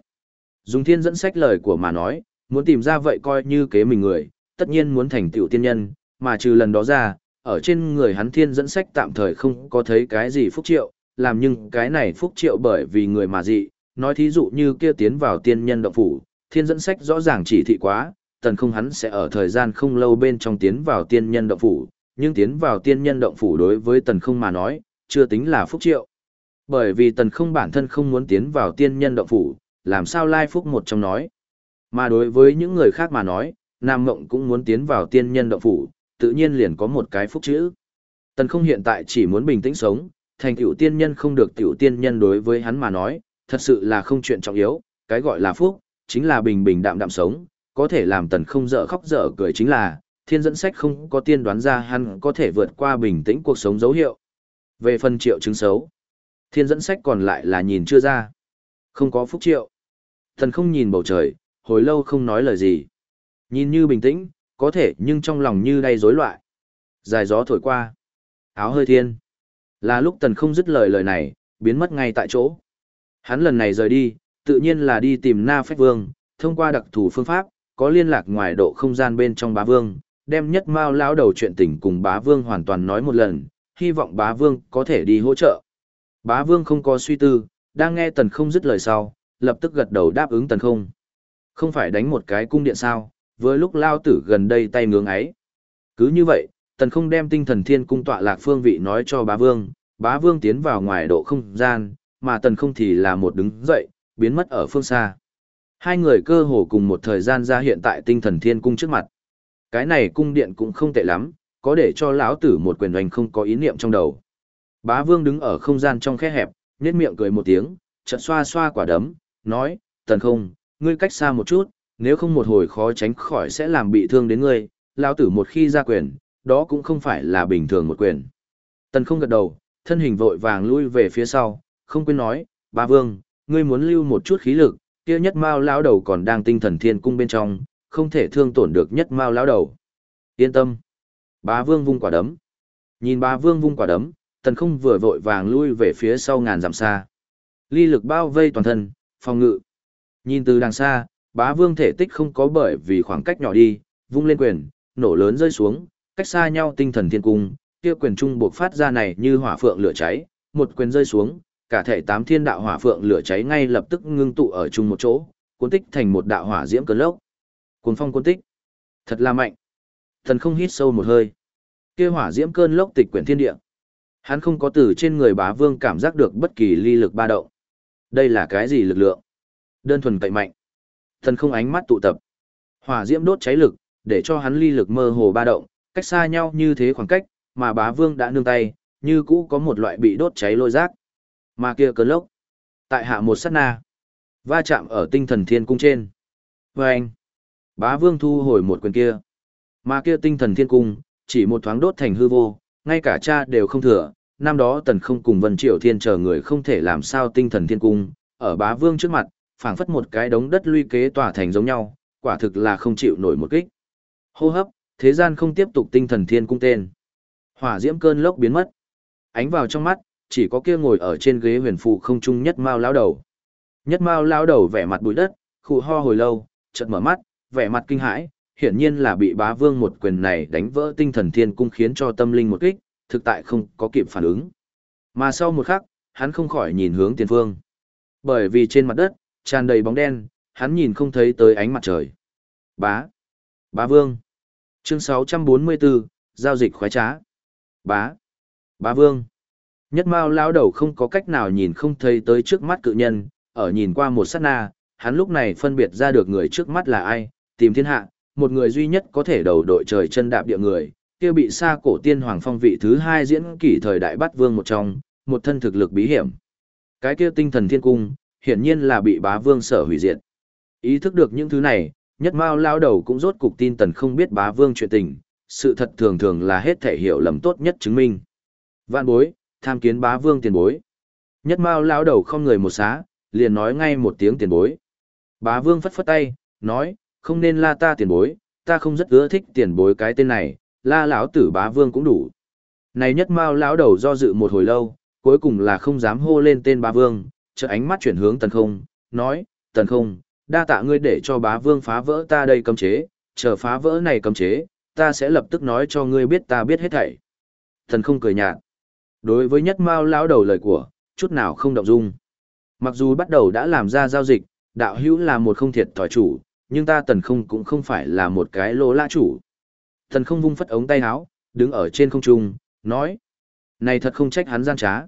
Dùng thiên dẫn sách lời của mà nói, muốn tìm ra vậy coi như kế mình người, tất nhiên muốn thành tựu tiên nhân, mà trừ lần đó ra, ở trên người hắn thiên dẫn sách tạm thời không có thấy cái gì phúc triệu, làm nhưng cái này phúc triệu bởi vì người mà dị, nói thí dụ như kia tiến vào tiên nhân động phủ, thiên dẫn sách rõ ràng chỉ thị quá, tần không hắn sẽ ở thời gian không lâu bên trong tiến vào tiên nhân động phủ, nhưng tiến vào tiên nhân động phủ đối với tần không mà nói, chưa tính là phúc triệu. Bởi vì tần không bản thân không muốn tiến vào tiên nhân động phủ, làm sao lai phúc một trong nói. Mà đối với những người khác mà nói, Nam Mộng cũng muốn tiến vào tiên nhân động phủ, tự nhiên liền có một cái phúc chữ. Tần không hiện tại chỉ muốn bình tĩnh sống, thành tiểu tiên nhân không được tiểu tiên nhân đối với hắn mà nói, thật sự là không chuyện trọng yếu, cái gọi là phúc, chính là bình bình đạm đạm sống, có thể làm tần không dở khóc dở cười chính là, thiên dẫn sách không có tiên đoán ra hắn có thể vượt qua bình tĩnh cuộc sống dấu hiệu. Về phần triệu chứng xấu, Thiên dẫn sách còn lại là nhìn chưa ra. Không có phúc triệu. Thần không nhìn bầu trời, hồi lâu không nói lời gì. Nhìn như bình tĩnh, có thể nhưng trong lòng như đầy rối loạn. Dài gió thổi qua. Áo hơi thiên. Là lúc tần không dứt lời lời này, biến mất ngay tại chỗ. Hắn lần này rời đi, tự nhiên là đi tìm Na Phách Vương, thông qua đặc thù phương pháp, có liên lạc ngoài độ không gian bên trong bá vương, đem nhất mao lão đầu chuyện tình cùng bá vương hoàn toàn nói một lần, hy vọng bá vương có thể đi hỗ trợ. Bá vương không có suy tư, đang nghe tần không dứt lời sau, lập tức gật đầu đáp ứng tần không. Không phải đánh một cái cung điện sao, với lúc lao tử gần đây tay ngưỡng ấy. Cứ như vậy, tần không đem tinh thần thiên cung tọa lạc phương vị nói cho bá vương, bá vương tiến vào ngoài độ không gian, mà tần không thì là một đứng dậy, biến mất ở phương xa. Hai người cơ hồ cùng một thời gian ra hiện tại tinh thần thiên cung trước mặt. Cái này cung điện cũng không tệ lắm, có để cho lão tử một quyền hoành không có ý niệm trong đầu. Bá vương đứng ở không gian trong khe hẹp, nhếch miệng cười một tiếng, chợt xoa xoa quả đấm, nói, tần không, ngươi cách xa một chút, nếu không một hồi khó tránh khỏi sẽ làm bị thương đến ngươi, lão tử một khi ra quyền, đó cũng không phải là bình thường một quyền. Tần không gật đầu, thân hình vội vàng lui về phía sau, không quên nói, bá vương, ngươi muốn lưu một chút khí lực, kia nhất mao lão đầu còn đang tinh thần thiên cung bên trong, không thể thương tổn được nhất mao lão đầu. Yên tâm. Bá vương vung quả đấm. Nhìn bá vương vung quả đấm, tần không vừa vội vàng lui về phía sau ngàn dặm xa. Ly lực bao vây toàn thân, phòng ngự. Nhìn từ đằng xa, bá vương thể tích không có bởi vì khoảng cách nhỏ đi, vung lên quyền, nổ lớn rơi xuống, cách xa nhau tinh thần thiên cung, kia quyền trung buộc phát ra này như hỏa phượng lửa cháy, một quyền rơi xuống, cả thể tám thiên đạo hỏa phượng lửa cháy ngay lập tức ngưng tụ ở chung một chỗ, cuốn tích thành một đạo hỏa diễm cơn lốc. Cuốn phong cuốn tích. Thật là mạnh. Thần không hít sâu một hơi. Kia hỏa diễm cơn lốc tịch quyển thiên địa. Hắn không có từ trên người bá vương cảm giác được bất kỳ ly lực ba động. Đây là cái gì lực lượng? Đơn thuần cậy mạnh. Thần không ánh mắt tụ tập. Hỏa diễm đốt cháy lực, để cho hắn ly lực mơ hồ ba động, cách xa nhau như thế khoảng cách, mà bá vương đã nương tay, như cũ có một loại bị đốt cháy lôi rác. Mà kia cơn lốc. Tại hạ một sát na. Va chạm ở tinh thần thiên cung trên. Và anh. Bá vương thu hồi một quyền kia. Mà kia tinh thần thiên cung, chỉ một thoáng đốt thành hư vô, ngay cả cha đều không thừa. Năm đó tần không cùng vân triệu thiên chờ người không thể làm sao tinh thần thiên cung, ở bá vương trước mặt, phảng phất một cái đống đất luy kế tỏa thành giống nhau, quả thực là không chịu nổi một kích. Hô hấp, thế gian không tiếp tục tinh thần thiên cung tên. Hỏa diễm cơn lốc biến mất. Ánh vào trong mắt, chỉ có kia ngồi ở trên ghế huyền phụ không trung nhất mao lão đầu. Nhất mao lão đầu vẻ mặt bụi đất, khụ ho hồi lâu, chợt mở mắt, vẻ mặt kinh hãi, hiển nhiên là bị bá vương một quyền này đánh vỡ tinh thần thiên cung khiến cho tâm linh một kích, thực tại không có kịp phản ứng. Mà sau một khắc, hắn không khỏi nhìn hướng tiền phương. Bởi vì trên mặt đất, tràn đầy bóng đen, hắn nhìn không thấy tới ánh mặt trời. Bá. Bá vương. Chương 644, giao dịch khoái trá. Bá. Bá vương. Nhất Mao lão đầu không có cách nào nhìn không thấy tới trước mắt cự nhân, ở nhìn qua một sát na, hắn lúc này phân biệt ra được người trước mắt là ai, tìm thiên hạ, một người duy nhất có thể đầu đội trời chân đạp địa người, kia bị xa cổ tiên hoàng phong vị thứ hai diễn kỷ thời đại bắt vương một trong, một thân thực lực bí hiểm. Cái kia tinh thần thiên cung, hiển nhiên là bị bá vương sở hủy diệt. Ý thức được những thứ này, nhất mao lao đầu cũng rốt cục tin tần không biết bá vương chuyện tình, sự thật thường thường là hết thể hiểu lầm tốt nhất chứng minh. Vạn bối, tham kiến bá vương tiền bối. Nhất mao lao đầu không người một xá, liền nói ngay một tiếng tiền bối. Bá vương phất phất tay, nói, không nên la ta tiền bối, ta không rất ưa thích tiền bối cái tên này, la lão tử bá vương cũng đủ. Này nhất mao lão đầu do dự một hồi lâu, cuối cùng là không dám hô lên tên bá vương, trợ ánh mắt chuyển hướng tần không, nói, tần không, đa tạ ngươi để cho bá vương phá vỡ ta đây cấm chế, chờ phá vỡ này cấm chế, ta sẽ lập tức nói cho ngươi biết ta biết hết thảy. Tần không cười nhạt. Đối với nhất mao lão đầu lời của, chút nào không động dung. Mặc dù bắt đầu đã làm ra giao dịch, đạo hữu là một không thiệt thòi chủ, nhưng ta tần không cũng không phải là một cái lỗ lã chủ. thần không vung phất ống tay áo, đứng ở trên không trung, nói. Này thật không trách hắn gian trá.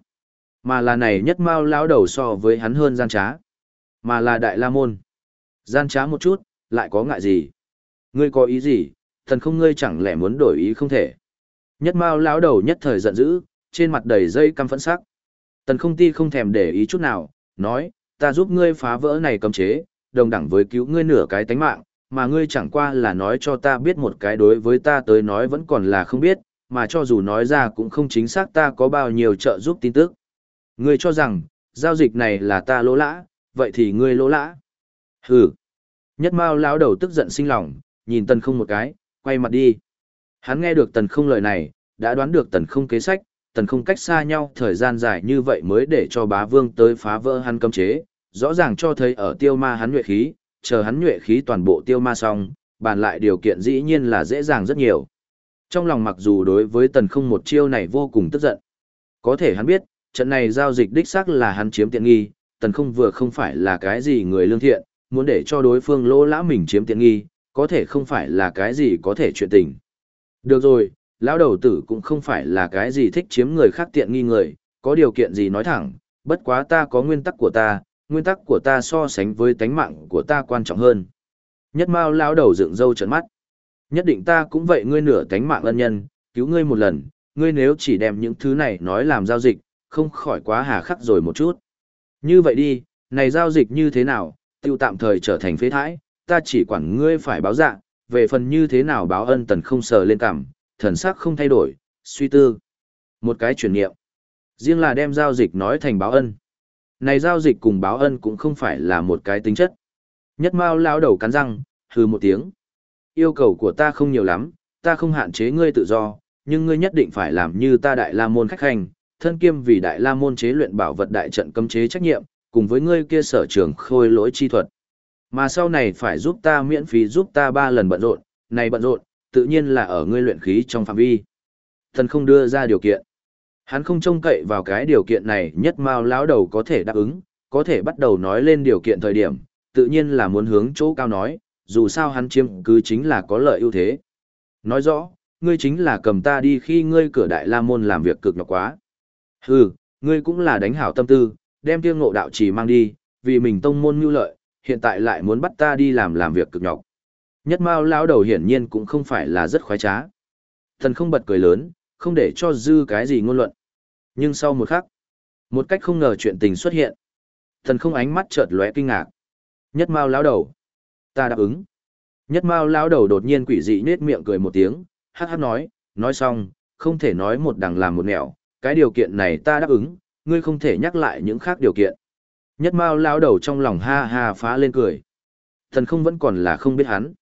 Mà là này nhất mao lão đầu so với hắn hơn gian trá. Mà là đại la môn. Gian trá một chút, lại có ngại gì? Ngươi có ý gì? Thần không ngươi chẳng lẽ muốn đổi ý không thể. Nhất mao lão đầu nhất thời giận dữ, trên mặt đầy dây căm phẫn sắc. Tần không ti không thèm để ý chút nào, nói, ta giúp ngươi phá vỡ này cấm chế, đồng đẳng với cứu ngươi nửa cái tánh mạng, mà ngươi chẳng qua là nói cho ta biết một cái đối với ta tới nói vẫn còn là không biết, mà cho dù nói ra cũng không chính xác ta có bao nhiêu trợ giúp tin tức. Ngươi cho rằng, giao dịch này là ta lỗ lã, vậy thì ngươi lỗ lã. Hừ. Nhất Mao lão đầu tức giận sinh lòng, nhìn tần không một cái, quay mặt đi. Hắn nghe được tần không lời này, đã đoán được tần không kế sách, tần không cách xa nhau thời gian dài như vậy mới để cho bá vương tới phá vỡ hắn cấm chế, rõ ràng cho thấy ở tiêu ma hắn nhuệ khí, chờ hắn nhuệ khí toàn bộ tiêu ma xong, bàn lại điều kiện dĩ nhiên là dễ dàng rất nhiều. Trong lòng mặc dù đối với tần không một chiêu này vô cùng tức giận. Có thể hắn biết, trận này giao dịch đích xác là hắn chiếm tiện nghi, tần không vừa không phải là cái gì người lương thiện, muốn để cho đối phương lỗ lã mình chiếm tiện nghi, có thể không phải là cái gì có thể chuyện tình. Được rồi, lão đầu tử cũng không phải là cái gì thích chiếm người khác tiện nghi người, có điều kiện gì nói thẳng, bất quá ta có nguyên tắc của ta, nguyên tắc của ta so sánh với tánh mạng của ta quan trọng hơn. Nhất mao lão đầu dựng râu trợn mắt. Nhất định ta cũng vậy ngươi nửa tánh mạng ân nhân, cứu ngươi một lần, ngươi nếu chỉ đem những thứ này nói làm giao dịch, không khỏi quá hà khắc rồi một chút. Như vậy đi, này giao dịch như thế nào, tiêu tạm thời trở thành phế thái, ta chỉ quản ngươi phải báo dạ, về phần như thế nào báo ân tần không sờ lên cảm, thần sắc không thay đổi, suy tư. Một cái chuyển niệm. Riêng là đem giao dịch nói thành báo ân. Này giao dịch cùng báo ân cũng không phải là một cái tính chất. Nhất mao lao đầu cắn răng, hừ một tiếng. Yêu cầu của ta không nhiều lắm, ta không hạn chế ngươi tự do, nhưng ngươi nhất định phải làm như ta đại la môn khách hành, thân kiêm vì đại la môn chế luyện bảo vật đại trận cấm chế trách nhiệm, cùng với ngươi kia sở trường khôi lỗi chi thuật. Mà sau này phải giúp ta miễn phí giúp ta ba lần bận rộn, này bận rộn, tự nhiên là ở ngươi luyện khí trong phạm vi. Thần không đưa ra điều kiện. Hắn không trông cậy vào cái điều kiện này nhất mao lão đầu có thể đáp ứng, có thể bắt đầu nói lên điều kiện thời điểm, tự nhiên là muốn hướng chỗ cao nói, dù sao hắn chiếm cứ chính là có lợi ưu thế. Nói rõ, ngươi chính là cầm ta đi khi ngươi cửa đại la môn làm việc cực nhọc quá. Hừ, ngươi cũng là đánh hảo tâm tư, đem tiêu ngộ đạo chỉ mang đi, vì mình tông môn mưu lợi, hiện tại lại muốn bắt ta đi làm làm việc cực nhọc. Nhất mao lão đầu hiển nhiên cũng không phải là rất khoái trá. Thần không bật cười lớn, không để cho dư cái gì ngôn luận. Nhưng sau một khắc, một cách không ngờ chuyện tình xuất hiện. Thần không ánh mắt chợt lóe kinh ngạc. Nhất mao lão đầu. Ta đáp ứng. Nhất mao lão đầu đột nhiên quỷ dị nết miệng cười một tiếng, hát hát nói, nói xong, không thể nói một đằng làm một nẻo, cái điều kiện này ta đáp ứng, ngươi không thể nhắc lại những khác điều kiện. Nhất mao lão đầu trong lòng ha ha phá lên cười. Thần không vẫn còn là không biết hắn.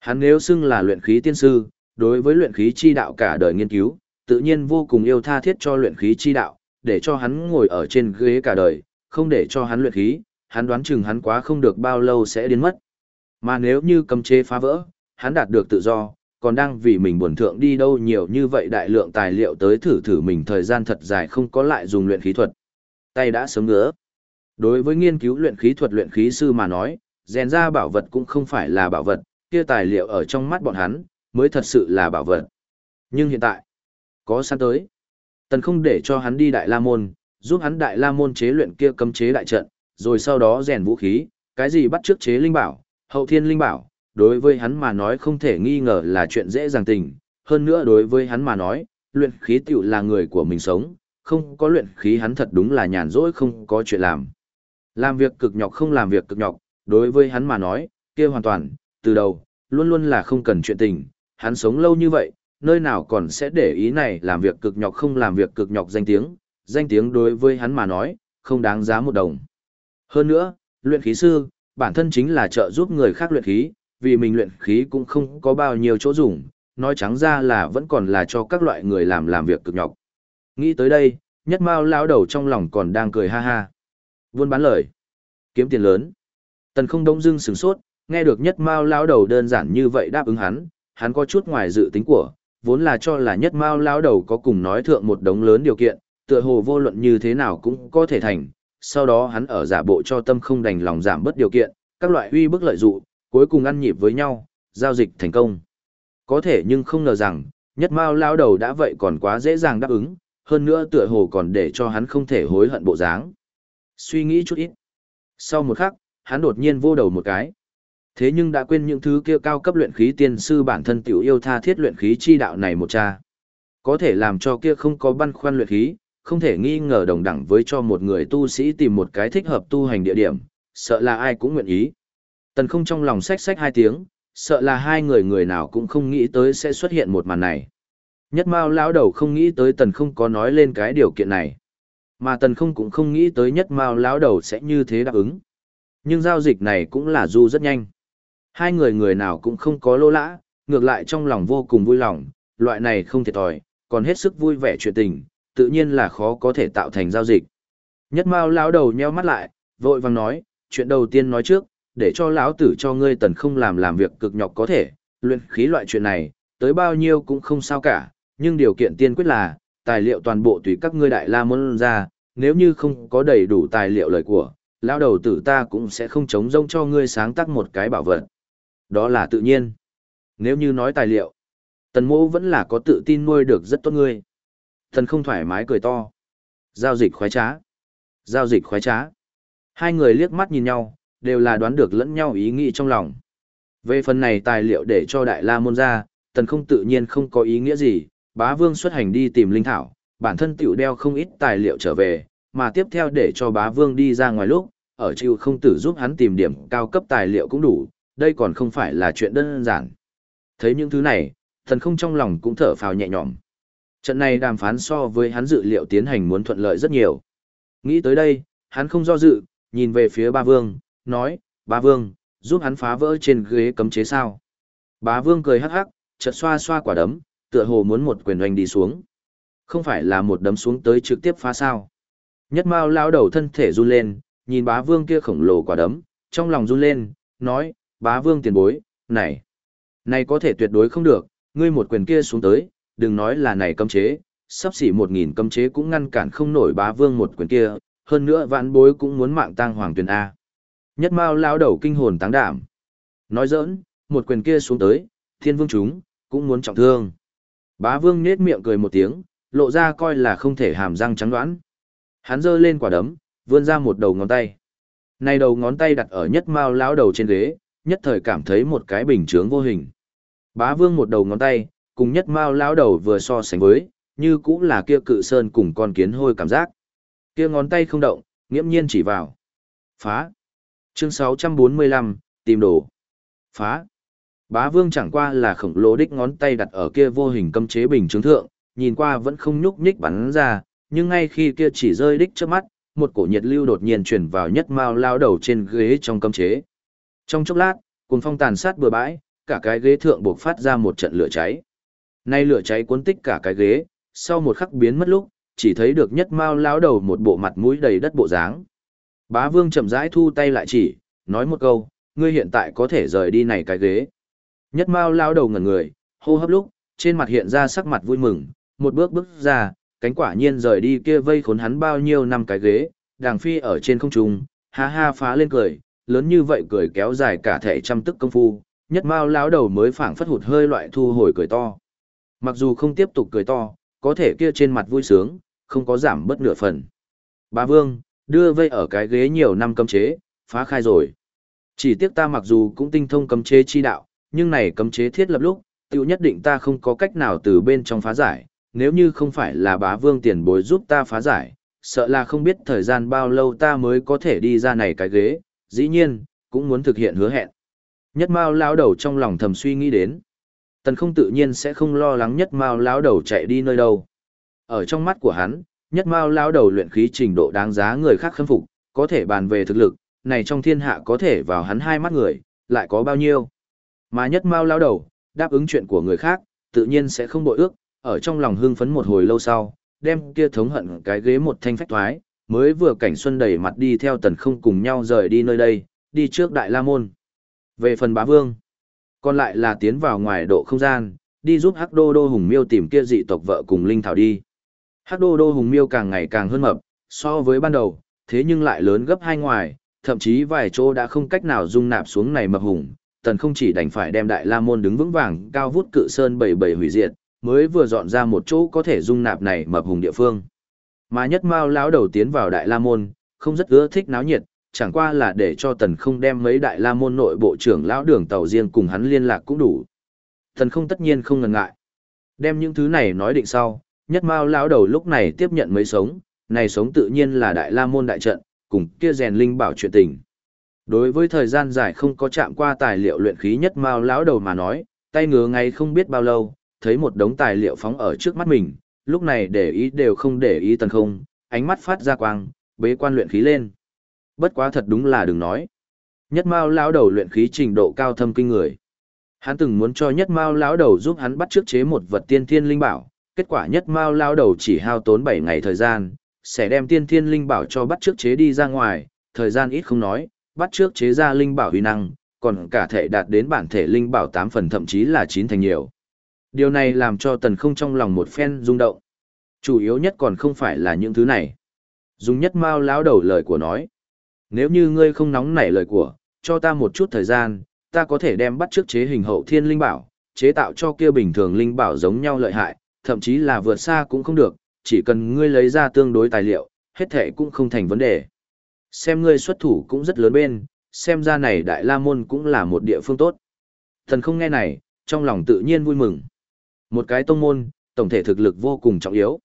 Hắn nếu xưng là luyện khí tiên sư, đối với luyện khí chi đạo cả đời nghiên cứu, tự nhiên vô cùng yêu tha thiết cho luyện khí chi đạo, để cho hắn ngồi ở trên ghế cả đời, không để cho hắn luyện khí, hắn đoán chừng hắn quá không được bao lâu sẽ đến mất. Mà nếu như cấm chế phá vỡ, hắn đạt được tự do, còn đang vì mình buồn thượng đi đâu nhiều như vậy đại lượng tài liệu tới thử thử mình thời gian thật dài không có lại dùng luyện khí thuật. Tay đã sớm ngứa. Đối với nghiên cứu luyện khí thuật luyện khí sư mà nói, rèn ra bảo vật cũng không phải là bảo vật, kia tài liệu ở trong mắt bọn hắn, mới thật sự là bảo vật. Nhưng hiện tại, có sẵn tới. Tần không để cho hắn đi Đại La Môn, giúp hắn Đại La Môn chế luyện kia cấm chế đại trận, rồi sau đó rèn vũ khí, cái gì bắt trước chế linh bảo, hậu thiên linh bảo, đối với hắn mà nói không thể nghi ngờ là chuyện dễ dàng tình, hơn nữa đối với hắn mà nói, luyện khí tiểu là người của mình sống, không có luyện khí hắn thật đúng là nhàn rỗi không có chuyện làm. Làm việc cực nhọc không làm việc cực nhọc, đối với hắn mà nói, kia hoàn toàn, từ đầu, luôn luôn là không cần chuyện tình, hắn sống lâu như vậy, nơi nào còn sẽ để ý này làm việc cực nhọc không làm việc cực nhọc danh tiếng, danh tiếng đối với hắn mà nói, không đáng giá một đồng. Hơn nữa, luyện khí sư, bản thân chính là trợ giúp người khác luyện khí, vì mình luyện khí cũng không có bao nhiêu chỗ dùng, nói trắng ra là vẫn còn là cho các loại người làm làm việc cực nhọc. Nghĩ tới đây, nhất mao lão đầu trong lòng còn đang cười ha ha. Buôn bán lời, kiếm tiền lớn. Tần không đông dưng sửng sốt, nghe được nhất mao lão đầu đơn giản như vậy đáp ứng hắn, hắn có chút ngoài dự tính của, vốn là cho là nhất mao lão đầu có cùng nói thượng một đống lớn điều kiện, tựa hồ vô luận như thế nào cũng có thể thành, sau đó hắn ở giả bộ cho tâm không đành lòng giảm bớt điều kiện, các loại uy bức lợi dụ, cuối cùng ăn nhịp với nhau, giao dịch thành công. Có thể nhưng không ngờ rằng, nhất mao lão đầu đã vậy còn quá dễ dàng đáp ứng, hơn nữa tựa hồ còn để cho hắn không thể hối hận bộ dáng. Suy nghĩ chút ít. Sau một khắc, hắn đột nhiên vô đầu một cái. Thế nhưng đã quên những thứ kia cao cấp luyện khí tiên sư bản thân tiểu yêu tha thiết luyện khí chi đạo này một cha. Có thể làm cho kia không có băn khoăn luyện khí, không thể nghi ngờ đồng đẳng với cho một người tu sĩ tìm một cái thích hợp tu hành địa điểm, sợ là ai cũng nguyện ý. Tần không trong lòng xách xách hai tiếng, sợ là hai người người nào cũng không nghĩ tới sẽ xuất hiện một màn này. Nhất Mao lão đầu không nghĩ tới tần không có nói lên cái điều kiện này. Mà tần không cũng không nghĩ tới nhất Mao lão đầu sẽ như thế đáp ứng. Nhưng giao dịch này cũng là du rất nhanh. Hai người người nào cũng không có lô lã, ngược lại trong lòng vô cùng vui lòng, loại này không thiệt thòi, còn hết sức vui vẻ chuyện tình, tự nhiên là khó có thể tạo thành giao dịch. Nhất Mao lão đầu nheo mắt lại, vội vàng nói, chuyện đầu tiên nói trước, để cho lão tử cho ngươi tần không làm làm việc cực nhọc có thể, luyện khí loại chuyện này, tới bao nhiêu cũng không sao cả, nhưng điều kiện tiên quyết là, tài liệu toàn bộ tùy các ngươi đại la môn ra, nếu như không có đầy đủ tài liệu lời của, lão đầu tử ta cũng sẽ không chống rông cho ngươi sáng tác một cái bảo vật. Đó là tự nhiên. Nếu như nói tài liệu, tần mô vẫn là có tự tin nuôi được rất tốt ngươi. Thần không thoải mái cười to. Giao dịch khoái trá. Giao dịch khoái trá. Hai người liếc mắt nhìn nhau, đều là đoán được lẫn nhau ý nghĩ trong lòng. Về phần này tài liệu để cho Đại La Môn ra, tần không tự nhiên không có ý nghĩa gì, bá vương xuất hành đi tìm linh thảo, bản thân tiểu đeo không ít tài liệu trở về, mà tiếp theo để cho bá vương đi ra ngoài lúc, ở chịu không tử giúp hắn tìm điểm cao cấp tài liệu cũng đủ, đây còn không phải là chuyện đơn giản. Thấy những thứ này, thần không trong lòng cũng thở phào nhẹ nhõm. Trận này đàm phán so với hắn dự liệu tiến hành muốn thuận lợi rất nhiều. Nghĩ tới đây, hắn không do dự, nhìn về phía ba vương, nói, ba vương, giúp hắn phá vỡ trên ghế cấm chế sao. Bá vương cười hắc hắc, chợt xoa xoa quả đấm, tựa hồ muốn một quyền oanh đi xuống. Không phải là một đấm xuống tới trực tiếp phá sao. Nhất mao lao đầu thân thể run lên, nhìn bá vương kia khổng lồ quả đấm, trong lòng run lên, nói, bá vương tiền bối, này, này có thể tuyệt đối không được, ngươi một quyền kia xuống tới, đừng nói là này cấm chế, sắp xỉ một nghìn cấm chế cũng ngăn cản không nổi bá vương một quyền kia, hơn nữa vạn bối cũng muốn mạng tang hoàng tuyển A. Nhất mao lao đầu kinh hồn táng đảm. Nói giỡn, một quyền kia xuống tới, thiên vương chúng, cũng muốn trọng thương. Bá vương nết miệng cười một tiếng, lộ ra coi là không thể hàm răng trắng đoán. Hắn giơ lên quả đấm, vươn ra một đầu ngón tay. Này đầu ngón tay đặt ở nhất mao lão đầu trên ghế, nhất thời cảm thấy một cái bình chướng vô hình. Bá vương một đầu ngón tay, cùng nhất mao lão đầu vừa so sánh với, như cũng là kia cự sơn cùng con kiến hôi cảm giác. Kia ngón tay không động, nghiễm nhiên chỉ vào. Phá. Chương 645, tìm đồ. Phá. Bá vương chẳng qua là khổng lồ đích ngón tay đặt ở kia vô hình cấm chế bình chứng thượng, nhìn qua vẫn không nhúc nhích bắn ra, nhưng ngay khi kia chỉ rơi đích trước mắt, một cổ nhiệt lưu đột nhiên chuyển vào nhất mao lao đầu trên ghế trong cấm chế. Trong chốc lát, cuồng phong tàn sát bừa bãi, cả cái ghế thượng buộc phát ra một trận lửa cháy. Nay lửa cháy cuốn tích cả cái ghế, sau một khắc biến mất lúc, chỉ thấy được nhất mao lao đầu một bộ mặt mũi đầy đất bộ dáng. Bá vương chậm rãi thu tay lại chỉ, nói một câu, ngươi hiện tại có thể rời đi này cái ghế. Nhất mao lao đầu ngẩn người, hô hấp lúc, trên mặt hiện ra sắc mặt vui mừng, một bước bước ra, cánh quả nhiên rời đi kia vây khốn hắn bao nhiêu năm cái ghế, đàng phi ở trên không trung, ha ha phá lên cười, lớn như vậy cười kéo dài cả thể trăm tức công phu, nhất mao lão đầu mới phảng phất hụt hơi loại thu hồi cười to. Mặc dù không tiếp tục cười to, có thể kia trên mặt vui sướng, không có giảm bất nửa phần. Bà Vương, đưa vây ở cái ghế nhiều năm cấm chế, phá khai rồi. Chỉ tiếc ta mặc dù cũng tinh thông cấm chế chi đạo, nhưng này cấm chế thiết lập lúc, tiêu nhất định ta không có cách nào từ bên trong phá giải, nếu như không phải là bá vương tiền bối giúp ta phá giải, sợ là không biết thời gian bao lâu ta mới có thể đi ra này cái ghế, dĩ nhiên, cũng muốn thực hiện hứa hẹn. Nhất Mao lão đầu trong lòng thầm suy nghĩ đến. Tần không tự nhiên sẽ không lo lắng Nhất Mao lão đầu chạy đi nơi đâu. Ở trong mắt của hắn, Nhất Mao lão đầu luyện khí trình độ đáng giá người khác khâm phục, có thể bàn về thực lực, này trong thiên hạ có thể vào hắn hai mắt người, lại có bao nhiêu. Mà Nhất Mao lão đầu, đáp ứng chuyện của người khác, tự nhiên sẽ không bội ước, ở trong lòng hưng phấn một hồi lâu sau, đem kia thống hận cái ghế một thanh phách thoái, mới vừa cảnh xuân đẩy mặt đi theo tần không cùng nhau rời đi nơi đây, đi trước Đại La Môn. Về phần bá vương, còn lại là tiến vào ngoài độ không gian, đi giúp Hắc Đô Đô Hùng Miêu tìm kia dị tộc vợ cùng Linh Thảo đi. Hắc Đô Đô Hùng Miêu càng ngày càng hơn mập, so với ban đầu, thế nhưng lại lớn gấp hai ngoài, thậm chí vài chỗ đã không cách nào dung nạp xuống này mập hùng, tần không chỉ đành phải đem Đại La Môn đứng vững vàng cao vút cự sơn bảy bảy hủy diệt, mới vừa dọn ra một chỗ có thể dung nạp này mập hùng địa phương. Mà nhất mao lão đầu tiến vào Đại La Môn, không rất ưa thích náo nhiệt, chẳng qua là để cho tần không đem mấy Đại La Môn nội bộ trưởng lão đường tàu riêng cùng hắn liên lạc cũng đủ. Tần không tất nhiên không ngần ngại. Đem những thứ này nói định sau, nhất mao lão đầu lúc này tiếp nhận mấy sống, này sống tự nhiên là Đại La Môn đại trận, cùng kia rèn linh bảo chuyện tình. Đối với thời gian dài không có chạm qua tài liệu luyện khí nhất mao lão đầu mà nói, tay ngứa ngay không biết bao lâu, thấy một đống tài liệu phóng ở trước mắt mình, lúc này để ý đều không để ý tần không, ánh mắt phát ra quang, bế quan luyện khí lên. Bất quá thật đúng là đừng nói. Nhất Mao lão đầu luyện khí trình độ cao thâm kinh người. Hắn từng muốn cho Nhất Mao lão đầu giúp hắn bắt trước chế một vật tiên thiên linh bảo, kết quả Nhất Mao lão đầu chỉ hao tốn 7 ngày thời gian, sẽ đem tiên thiên linh bảo cho bắt trước chế đi ra ngoài, thời gian ít không nói, bắt trước chế ra linh bảo huy năng, còn cả thể đạt đến bản thể linh bảo 8 phần thậm chí là 9 thành nhiều. Điều này làm cho tần không trong lòng một phen rung động. Chủ yếu nhất còn không phải là những thứ này. Dùng nhất mao lão đầu lời của nói. Nếu như ngươi không nóng nảy lời của, cho ta một chút thời gian, ta có thể đem bắt trước chế hình hậu thiên linh bảo, chế tạo cho kia bình thường linh bảo giống nhau lợi hại, thậm chí là vượt xa cũng không được, chỉ cần ngươi lấy ra tương đối tài liệu, hết thể cũng không thành vấn đề. Xem ngươi xuất thủ cũng rất lớn bên, xem ra này Đại La Môn cũng là một địa phương tốt. Thần không nghe này, trong lòng tự nhiên vui mừng. Một cái tông môn, tổng thể thực lực vô cùng trọng yếu.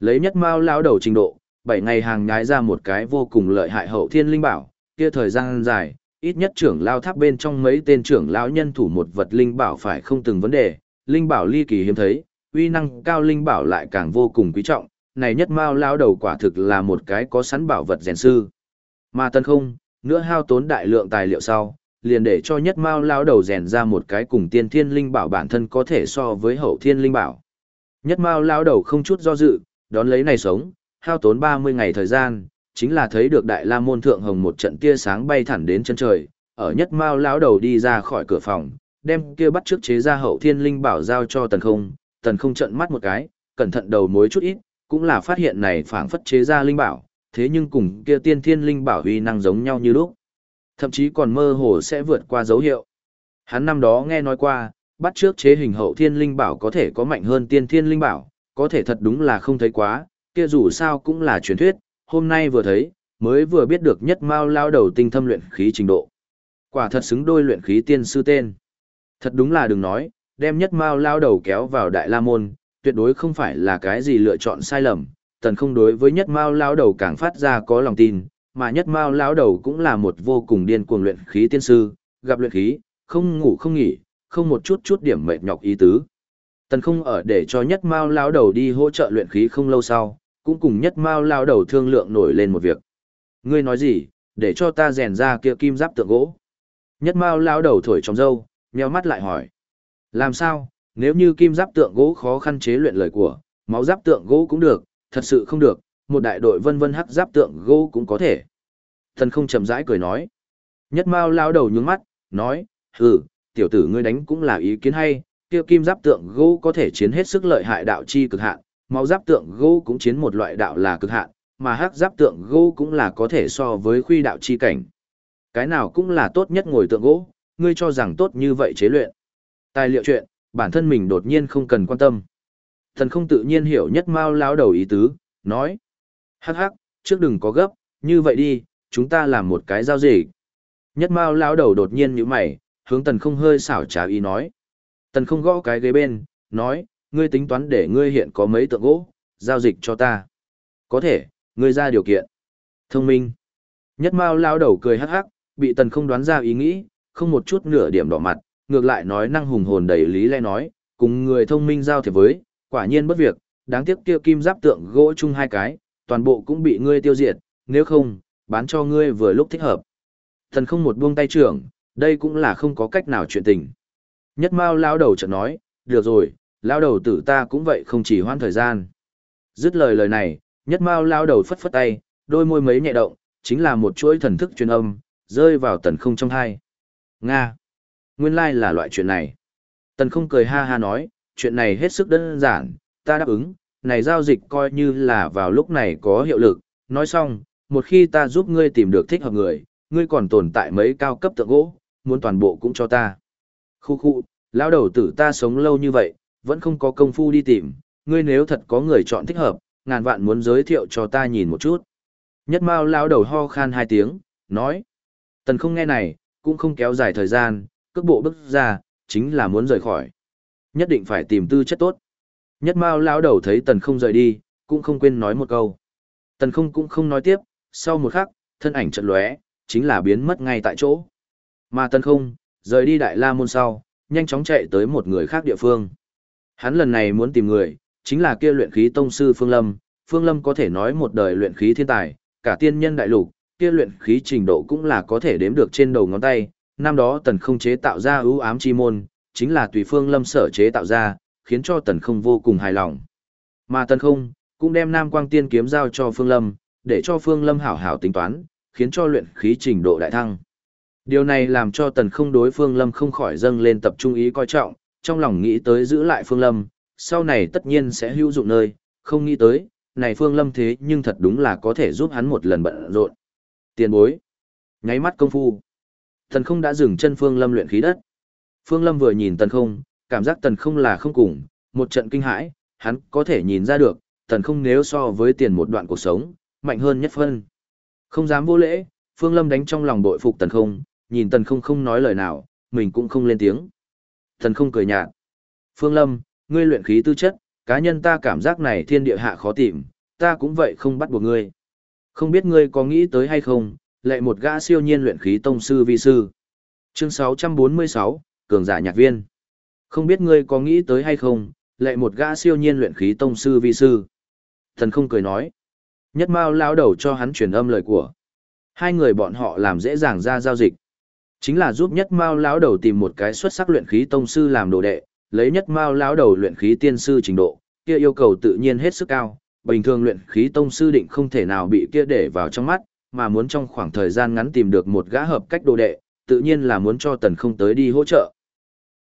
Lấy nhất mao lão đầu trình độ, 7 ngày hàng nhái ra một cái vô cùng lợi hại hậu thiên linh bảo, kia thời gian dài, ít nhất trưởng lao tháp bên trong mấy tên trưởng lão nhân thủ một vật linh bảo phải không từng vấn đề, linh bảo ly kỳ hiếm thấy, uy năng cao linh bảo lại càng vô cùng quý trọng, này nhất mao lão đầu quả thực là một cái có sẵn bảo vật rèn sư. Mà tân không, nữa hao tốn đại lượng tài liệu sau, liền để cho nhất mao lão đầu rèn ra một cái cùng tiên thiên linh bảo bản thân có thể so với hậu thiên linh bảo. Nhất mao lão đầu không chút do dự, đón lấy này sống, hao tốn 30 ngày thời gian, chính là thấy được đại la môn thượng hồng một trận tia sáng bay thẳng đến chân trời, ở nhất mao lão đầu đi ra khỏi cửa phòng, đem kia bắt trước chế ra hậu thiên linh bảo giao cho tần không, tần không trận mắt một cái, cẩn thận đầu mối chút ít, cũng là phát hiện này phảng phất chế ra linh bảo, thế nhưng cùng kia tiên thiên linh bảo huy năng giống nhau như lúc. Thậm chí còn mơ hồ sẽ vượt qua dấu hiệu. Hắn năm đó nghe nói qua, bắt trước chế hình hậu thiên linh bảo có thể có mạnh hơn tiên thiên linh bảo, có thể thật đúng là không thấy quá, kia dù sao cũng là truyền thuyết, hôm nay vừa thấy, mới vừa biết được nhất mao lao đầu tinh thâm luyện khí trình độ. Quả thật xứng đôi luyện khí tiên sư tên. Thật đúng là đừng nói, đem nhất mao lao đầu kéo vào đại la môn, tuyệt đối không phải là cái gì lựa chọn sai lầm. Tần không đối với nhất mao lao đầu càng phát ra có lòng tin, mà nhất mao Lão đầu cũng là một vô cùng điên cuồng luyện khí tiên sư, gặp luyện khí, không ngủ không nghỉ, không một chút chút điểm mệt nhọc ý tứ. Tần không ở để cho nhất mao Lão đầu đi hỗ trợ luyện khí không lâu sau, cũng cùng nhất mao Lão đầu thương lượng nổi lên một việc. Ngươi nói gì, để cho ta rèn ra kia kim giáp tượng gỗ. Nhất mao Lão đầu thổi trong dâu, nheo mắt lại hỏi. Làm sao, nếu như kim giáp tượng gỗ khó khăn chế luyện lời của, máu giáp tượng gỗ cũng được, thật sự không được, một đại đội vân vân hắc giáp tượng gỗ cũng có thể. Thần không chậm rãi cười nói. Nhất mao lao đầu nhướng mắt, nói, hừ, tiểu tử ngươi đánh cũng là ý kiến hay, kia kim giáp tượng gỗ có thể chiến hết sức lợi hại đạo chi cực hạn, máu giáp tượng gỗ cũng chiến một loại đạo là cực hạn, mà hắc giáp tượng gỗ cũng là có thể so với khuy đạo chi cảnh. Cái nào cũng là tốt nhất ngồi tượng gỗ, ngươi cho rằng tốt như vậy chế luyện. Tài liệu chuyện, bản thân mình đột nhiên không cần quan tâm. Thần không tự nhiên hiểu nhất mao lão đầu ý tứ, nói. Hắc hắc, trước đừng có gấp, như vậy đi, chúng ta làm một cái giao dịch. Nhất mao lão đầu đột nhiên nhíu mày, hướng tần không hơi xảo trá ý nói. Tần không gõ cái ghế bên, nói, ngươi tính toán để ngươi hiện có mấy tượng gỗ, giao dịch cho ta. Có thể, ngươi ra điều kiện. Thông minh. Nhất mao lão đầu cười hắc hắc, bị tần không đoán ra ý nghĩ, không một chút nửa điểm đỏ mặt, ngược lại nói năng hùng hồn đầy lý lẽ nói, cùng người thông minh giao thiệp với, quả nhiên bất việc, đáng tiếc kia kim giáp tượng gỗ chung hai cái, toàn bộ cũng bị ngươi tiêu diệt, nếu không, bán cho ngươi vừa lúc thích hợp. Thần không một buông tay trưởng, đây cũng là không có cách nào chuyện tình. Nhất Mao lao đầu chợt nói, được rồi, lao đầu tử ta cũng vậy không chỉ hoãn thời gian. Dứt lời lời này, Nhất Mao lao đầu phất phất tay, đôi môi mấy nhẹ động, chính là một chuỗi thần thức truyền âm, rơi vào tần không trong hai. Nga! Nguyên lai là loại chuyện này. Tần không cười ha ha nói, chuyện này hết sức đơn giản, ta đáp ứng, này giao dịch coi như là vào lúc này có hiệu lực. Nói xong, một khi ta giúp ngươi tìm được thích hợp người, ngươi còn tồn tại mấy cao cấp tượng gỗ, muốn toàn bộ cũng cho ta. Khu khu, lão đầu tử ta sống lâu như vậy, vẫn không có công phu đi tìm, ngươi nếu thật có người chọn thích hợp, ngàn vạn muốn giới thiệu cho ta nhìn một chút. Nhất Mao lão đầu ho khan hai tiếng, nói. Tần không nghe này, cũng không kéo dài thời gian, cước bộ bước ra, chính là muốn rời khỏi. Nhất định phải tìm tư chất tốt. Nhất Mao lão đầu thấy Tần không rời đi, cũng không quên nói một câu. Tần không cũng không nói tiếp, sau một khắc, thân ảnh chợt lóe, chính là biến mất ngay tại chỗ. Mà Tần không, rời đi Đại La Môn sau, nhanh chóng chạy tới một người khác địa phương. Hắn lần này muốn tìm người, chính là kia luyện khí tông sư Phương Lâm. Phương Lâm có thể nói một đời luyện khí thiên tài, cả tiên nhân đại lục, kia luyện khí trình độ cũng là có thể đếm được trên đầu ngón tay. Năm đó tần không chế tạo ra ưu ám chi môn, chính là tùy Phương Lâm sở chế tạo ra, khiến cho tần không vô cùng hài lòng. Mà tần không, cũng đem Nam Quang Tiên kiếm giao cho Phương Lâm, để cho Phương Lâm hảo hảo tính toán, khiến cho luyện khí trình độ đại thăng. Điều này làm cho tần không đối Phương Lâm không khỏi dâng lên tập trung ý coi trọng, trong lòng nghĩ tới giữ lại Phương Lâm, sau này tất nhiên sẽ hữu dụng nơi, không nghĩ tới, này Phương Lâm thế nhưng thật đúng là có thể giúp hắn một lần bận rộn. Tiền bối. Nháy mắt công phu. Tần không đã dừng chân Phương Lâm luyện khí đất. Phương Lâm vừa nhìn tần không, cảm giác tần không là không cùng, một trận kinh hãi, hắn có thể nhìn ra được, tần không nếu so với tiền một đoạn cuộc sống, mạnh hơn nhất phân. Không dám vô lễ, Phương Lâm đánh trong lòng bội phục tần không, nhìn tần không không nói lời nào, mình cũng không lên tiếng. Tần không cười nhạt. Phương Lâm, ngươi luyện khí tư chất, cá nhân ta cảm giác này thiên địa hạ khó tìm, ta cũng vậy không bắt buộc ngươi. Không biết ngươi có nghĩ tới hay không, lại một gã siêu nhiên luyện khí tông sư vi sư. Chương 646, Cường giả nhạc viên. Không biết ngươi có nghĩ tới hay không, lại một gã siêu nhiên luyện khí tông sư vi sư. Thần không cười nói. Nhất Mao lao đầu cho hắn truyền âm lời của. Hai người bọn họ làm dễ dàng ra giao dịch. Chính là giúp Nhất Mao lão đầu tìm một cái xuất sắc luyện khí tông sư làm đồ đệ, lấy Nhất Mao lão đầu luyện khí tiên sư trình độ, kia yêu cầu tự nhiên hết sức cao, bình thường luyện khí tông sư định không thể nào bị kia để vào trong mắt, mà muốn trong khoảng thời gian ngắn tìm được một gã hợp cách đồ đệ, tự nhiên là muốn cho Tần Không tới đi hỗ trợ.